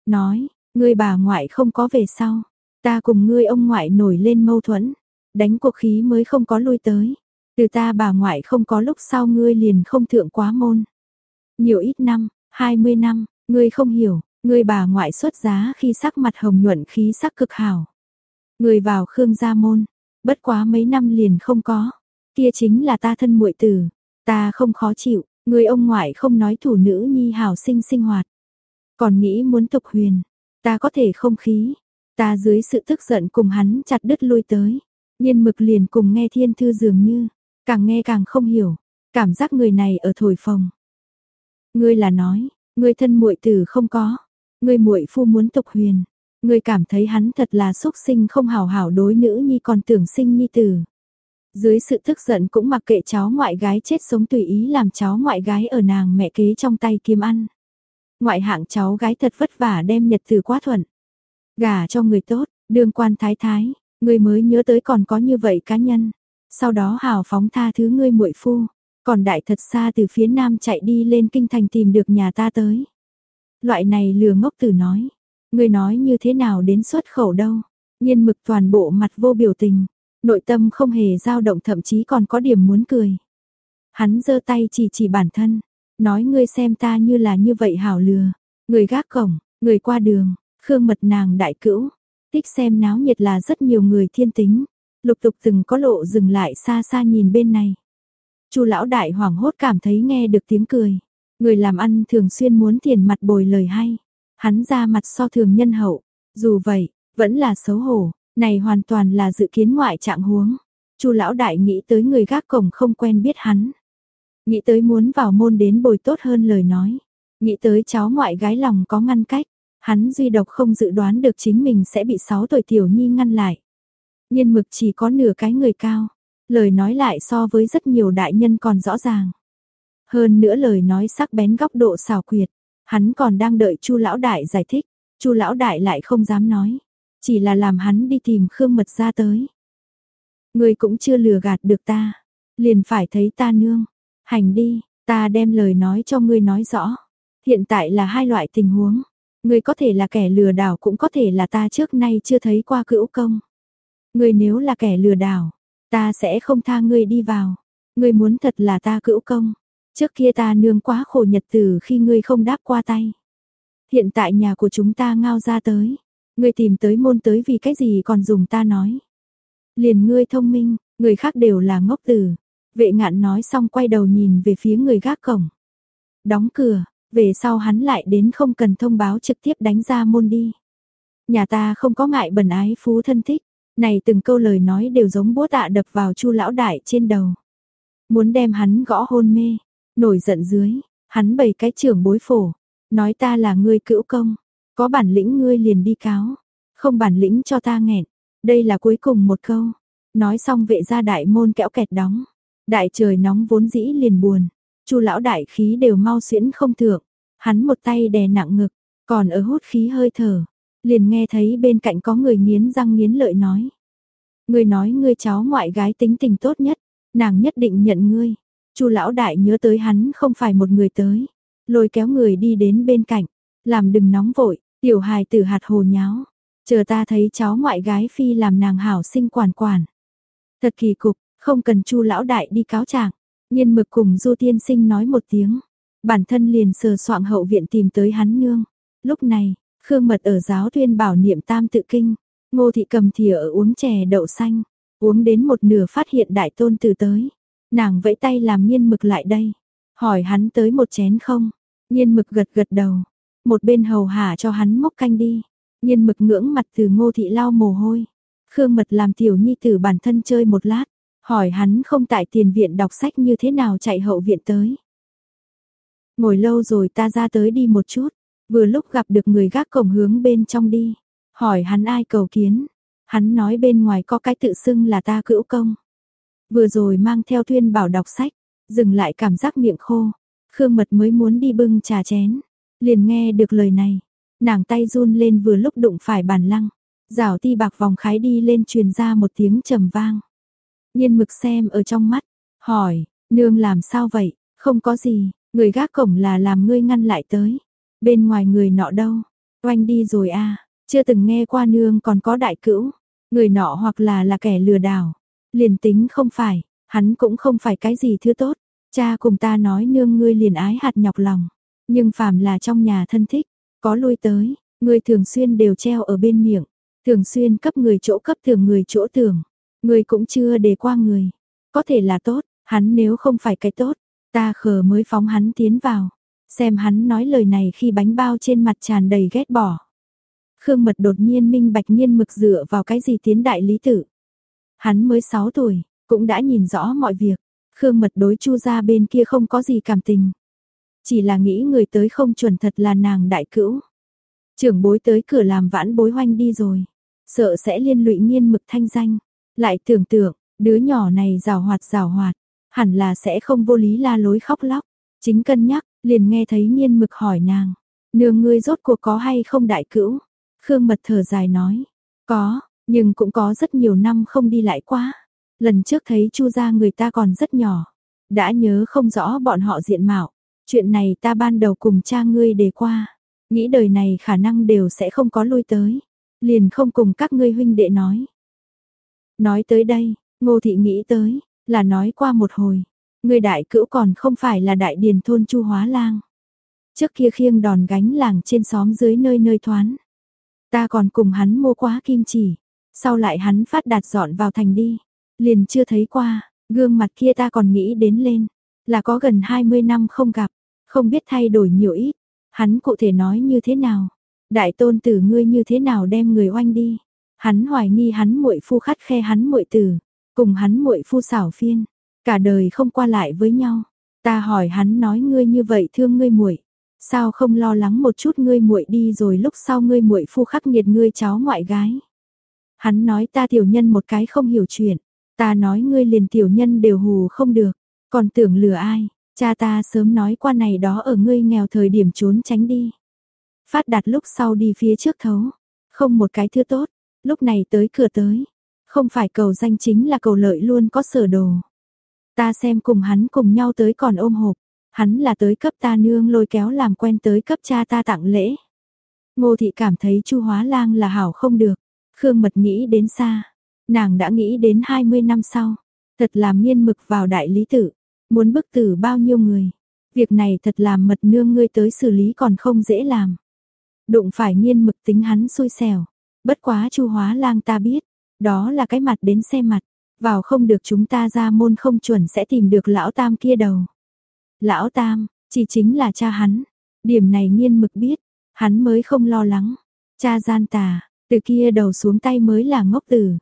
Nói, ngươi bà ngoại không có về sau. Ta cùng ngươi ông ngoại nổi lên mâu thuẫn. Đánh cuộc khí mới không có lui tới. Từ ta bà ngoại không có lúc sau ngươi liền không thượng quá môn. Nhiều ít năm, 20 năm, ngươi không hiểu, ngươi bà ngoại xuất giá khi sắc mặt hồng nhuận khí sắc cực hảo. Ngươi vào Khương gia môn, bất quá mấy năm liền không có. Kia chính là ta thân muội tử, ta không khó chịu, ngươi ông ngoại không nói thủ nữ nhi hảo sinh sinh hoạt. Còn nghĩ muốn tục huyền, ta có thể không khí, ta dưới sự tức giận cùng hắn chặt đứt lui tới. Nhiên mực liền cùng nghe thiên thư dường như, càng nghe càng không hiểu, cảm giác người này ở thổi phồng. Ngươi là nói, ngươi thân muội tử không có, ngươi muội phu muốn tục huyền, ngươi cảm thấy hắn thật là xúc sinh không hảo hảo đối nữ nhi còn tưởng sinh nhi tử. Dưới sự tức giận cũng mặc kệ cháu ngoại gái chết sống tùy ý làm cháu ngoại gái ở nàng mẹ kế trong tay kiếm ăn. Ngoại hạng cháu gái thật vất vả đem nhật từ quá thuận. Gả cho người tốt, đương quan thái thái, Ngươi mới nhớ tới còn có như vậy cá nhân. Sau đó hào phóng tha thứ ngươi muội phu, còn đại thật xa từ phía nam chạy đi lên kinh thành tìm được nhà ta tới. Loại này lừa ngốc tử nói. Người nói như thế nào đến xuất khẩu đâu. Nhiên mực toàn bộ mặt vô biểu tình. Nội tâm không hề dao động thậm chí còn có điểm muốn cười. Hắn giơ tay chỉ chỉ bản thân. Nói ngươi xem ta như là như vậy hảo lừa. Người gác cổng, người qua đường, khương mật nàng đại cữu. Tích xem náo nhiệt là rất nhiều người thiên tính. Lục tục từng có lộ dừng lại xa xa nhìn bên này. Chu lão đại hoảng hốt cảm thấy nghe được tiếng cười. Người làm ăn thường xuyên muốn tiền mặt bồi lời hay. Hắn ra mặt so thường nhân hậu. Dù vậy, vẫn là xấu hổ. Này hoàn toàn là dự kiến ngoại trạng huống. Chu lão đại nghĩ tới người gác cổng không quen biết hắn. Nghĩ tới muốn vào môn đến bồi tốt hơn lời nói. Nghĩ tới cháu ngoại gái lòng có ngăn cách. Hắn duy độc không dự đoán được chính mình sẽ bị 6 tuổi tiểu nhi ngăn lại. Nhiên mực chỉ có nửa cái người cao. Lời nói lại so với rất nhiều đại nhân còn rõ ràng. Hơn nữa lời nói sắc bén góc độ xào quyệt. Hắn còn đang đợi chu lão đại giải thích. chu lão đại lại không dám nói. Chỉ là làm hắn đi tìm Khương Mật ra tới. Người cũng chưa lừa gạt được ta. Liền phải thấy ta nương. Hành đi, ta đem lời nói cho ngươi nói rõ. Hiện tại là hai loại tình huống. Ngươi có thể là kẻ lừa đảo cũng có thể là ta trước nay chưa thấy qua cữu công. Ngươi nếu là kẻ lừa đảo, ta sẽ không tha ngươi đi vào. Ngươi muốn thật là ta cữu công. Trước kia ta nương quá khổ nhật tử khi ngươi không đáp qua tay. Hiện tại nhà của chúng ta ngao ra tới. Ngươi tìm tới môn tới vì cái gì còn dùng ta nói. Liền ngươi thông minh, người khác đều là ngốc tử. Vệ ngạn nói xong quay đầu nhìn về phía người gác cổng. Đóng cửa, về sau hắn lại đến không cần thông báo trực tiếp đánh ra môn đi. Nhà ta không có ngại bẩn ái phú thân thích, này từng câu lời nói đều giống búa tạ đập vào chu lão đại trên đầu. Muốn đem hắn gõ hôn mê, nổi giận dưới, hắn bày cái trưởng bối phổ, nói ta là người cữu công, có bản lĩnh ngươi liền đi cáo, không bản lĩnh cho ta nghẹn. Đây là cuối cùng một câu. Nói xong vệ gia đại môn kẽo kẹt đóng. Đại trời nóng vốn dĩ liền buồn. Chu lão đại khí đều mau xuyễn không thượng. Hắn một tay đè nặng ngực, còn ở hút khí hơi thở. Liền nghe thấy bên cạnh có người nghiến răng nghiến lợi nói. Ngươi nói ngươi cháu ngoại gái tính tình tốt nhất, nàng nhất định nhận ngươi. Chu lão đại nhớ tới hắn không phải một người tới, lôi kéo người đi đến bên cạnh, làm đừng nóng vội, tiểu hài tử hạt hồ nháo, chờ ta thấy cháu ngoại gái phi làm nàng hảo sinh quản quản. Thật kỳ cục, không cần Chu lão đại đi cáo trạng. Nhiên Mực cùng Du tiên sinh nói một tiếng, bản thân liền sờ soạng hậu viện tìm tới hắn nương. Lúc này, Khương Mật ở giáo tuyên bảo niệm tam tự kinh, Ngô thị cầm thìa ở uống chè đậu xanh, uống đến một nửa phát hiện đại tôn từ tới. Nàng vẫy tay làm Nhiên Mực lại đây, hỏi hắn tới một chén không? Nhiên Mực gật gật đầu, một bên hầu hạ cho hắn mốc canh đi. Nhiên Mực ngưỡng mặt từ Ngô thị lau mồ hôi. Khương Mật làm tiểu nhi tử bản thân chơi một lát, Hỏi hắn không tại tiền viện đọc sách như thế nào chạy hậu viện tới. Ngồi lâu rồi ta ra tới đi một chút, vừa lúc gặp được người gác cổng hướng bên trong đi. Hỏi hắn ai cầu kiến, hắn nói bên ngoài có cái tự xưng là ta cữu công. Vừa rồi mang theo thuyên bảo đọc sách, dừng lại cảm giác miệng khô. Khương Mật mới muốn đi bưng trà chén, liền nghe được lời này. Nàng tay run lên vừa lúc đụng phải bàn lăng. Rào ti bạc vòng khái đi lên truyền ra một tiếng trầm vang. Nhiên mực xem ở trong mắt, hỏi, nương làm sao vậy, không có gì, người gác cổng là làm ngươi ngăn lại tới. Bên ngoài người nọ đâu, oanh đi rồi à, chưa từng nghe qua nương còn có đại cữu, người nọ hoặc là là kẻ lừa đảo. Liền tính không phải, hắn cũng không phải cái gì thứ tốt. Cha cùng ta nói nương ngươi liền ái hạt nhọc lòng, nhưng phàm là trong nhà thân thích, có lui tới, ngươi thường xuyên đều treo ở bên miệng, thường xuyên cấp người chỗ cấp thường người chỗ tưởng. Người cũng chưa để qua người. Có thể là tốt, hắn nếu không phải cái tốt, ta khờ mới phóng hắn tiến vào. Xem hắn nói lời này khi bánh bao trên mặt tràn đầy ghét bỏ. Khương Mật đột nhiên minh bạch nhiên mực dựa vào cái gì tiến đại lý tử. Hắn mới 6 tuổi, cũng đã nhìn rõ mọi việc. Khương Mật đối chu ra bên kia không có gì cảm tình. Chỉ là nghĩ người tới không chuẩn thật là nàng đại cữu. Trưởng bối tới cửa làm vãn bối hoanh đi rồi. Sợ sẽ liên lụy nhiên mực thanh danh. Lại tưởng tượng, đứa nhỏ này rào hoạt rào hoạt, hẳn là sẽ không vô lý la lối khóc lóc. Chính cân nhắc, liền nghe thấy nhiên mực hỏi nàng, nương ngươi rốt cuộc có hay không đại cữu? Khương mật thở dài nói, có, nhưng cũng có rất nhiều năm không đi lại quá. Lần trước thấy chu gia người ta còn rất nhỏ, đã nhớ không rõ bọn họ diện mạo. Chuyện này ta ban đầu cùng cha ngươi đề qua. nghĩ đời này khả năng đều sẽ không có lui tới, liền không cùng các ngươi huynh đệ nói. Nói tới đây, Ngô thị nghĩ tới, là nói qua một hồi, người đại cữu còn không phải là đại điền thôn Chu Hóa Lang. Trước kia khiêng đòn gánh làng trên xóm dưới nơi nơi thoán. Ta còn cùng hắn mua quá kim chỉ, sau lại hắn phát đạt dọn vào thành đi, liền chưa thấy qua, gương mặt kia ta còn nghĩ đến lên, là có gần 20 năm không gặp, không biết thay đổi nhiều ít, hắn cụ thể nói như thế nào, đại tôn tử ngươi như thế nào đem người oanh đi, hắn hoài nghi hắn muội phu khắt khe hắn muội tử, cùng hắn muội phu xảo phiên, cả đời không qua lại với nhau. Ta hỏi hắn nói ngươi như vậy thương ngươi muội, sao không lo lắng một chút ngươi muội đi rồi lúc sau ngươi muội phu khắc nghiệt ngươi cháu ngoại gái. Hắn nói ta tiểu nhân một cái không hiểu chuyện, ta nói ngươi liền tiểu nhân đều hù không được, còn tưởng lừa ai, cha ta sớm nói qua này đó ở ngươi nghèo thời điểm trốn tránh đi. Phát đạt lúc sau đi phía trước thấu, không một cái thứ tốt, lúc này tới cửa tới, không phải cầu danh chính là cầu lợi luôn có sở đồ. Ta xem cùng hắn cùng nhau tới còn ôm hộp, hắn là tới cấp ta nương lôi kéo làm quen tới cấp cha ta tặng lễ. Ngô thị cảm thấy Chu Hóa Lang là hảo không được, Khương Mật nghĩ đến xa, nàng đã nghĩ đến 20 năm sau, thật làm nghiên mực vào đại lý tử, muốn bức tử bao nhiêu người. Việc này thật làm mật nương ngươi tới xử lý còn không dễ làm. Đụng phải nghiên mực tính hắn xui xẻo, bất quá Chu Hóa Lang ta biết, đó là cái mặt đến xe mặt, vào không được chúng ta ra môn không chuẩn sẽ tìm được lão tam kia đầu. Lão tam, chỉ chính là cha hắn, điểm này nghiên mực biết, hắn mới không lo lắng. Cha gian tà, từ kia đầu xuống tay mới là ngốc tử,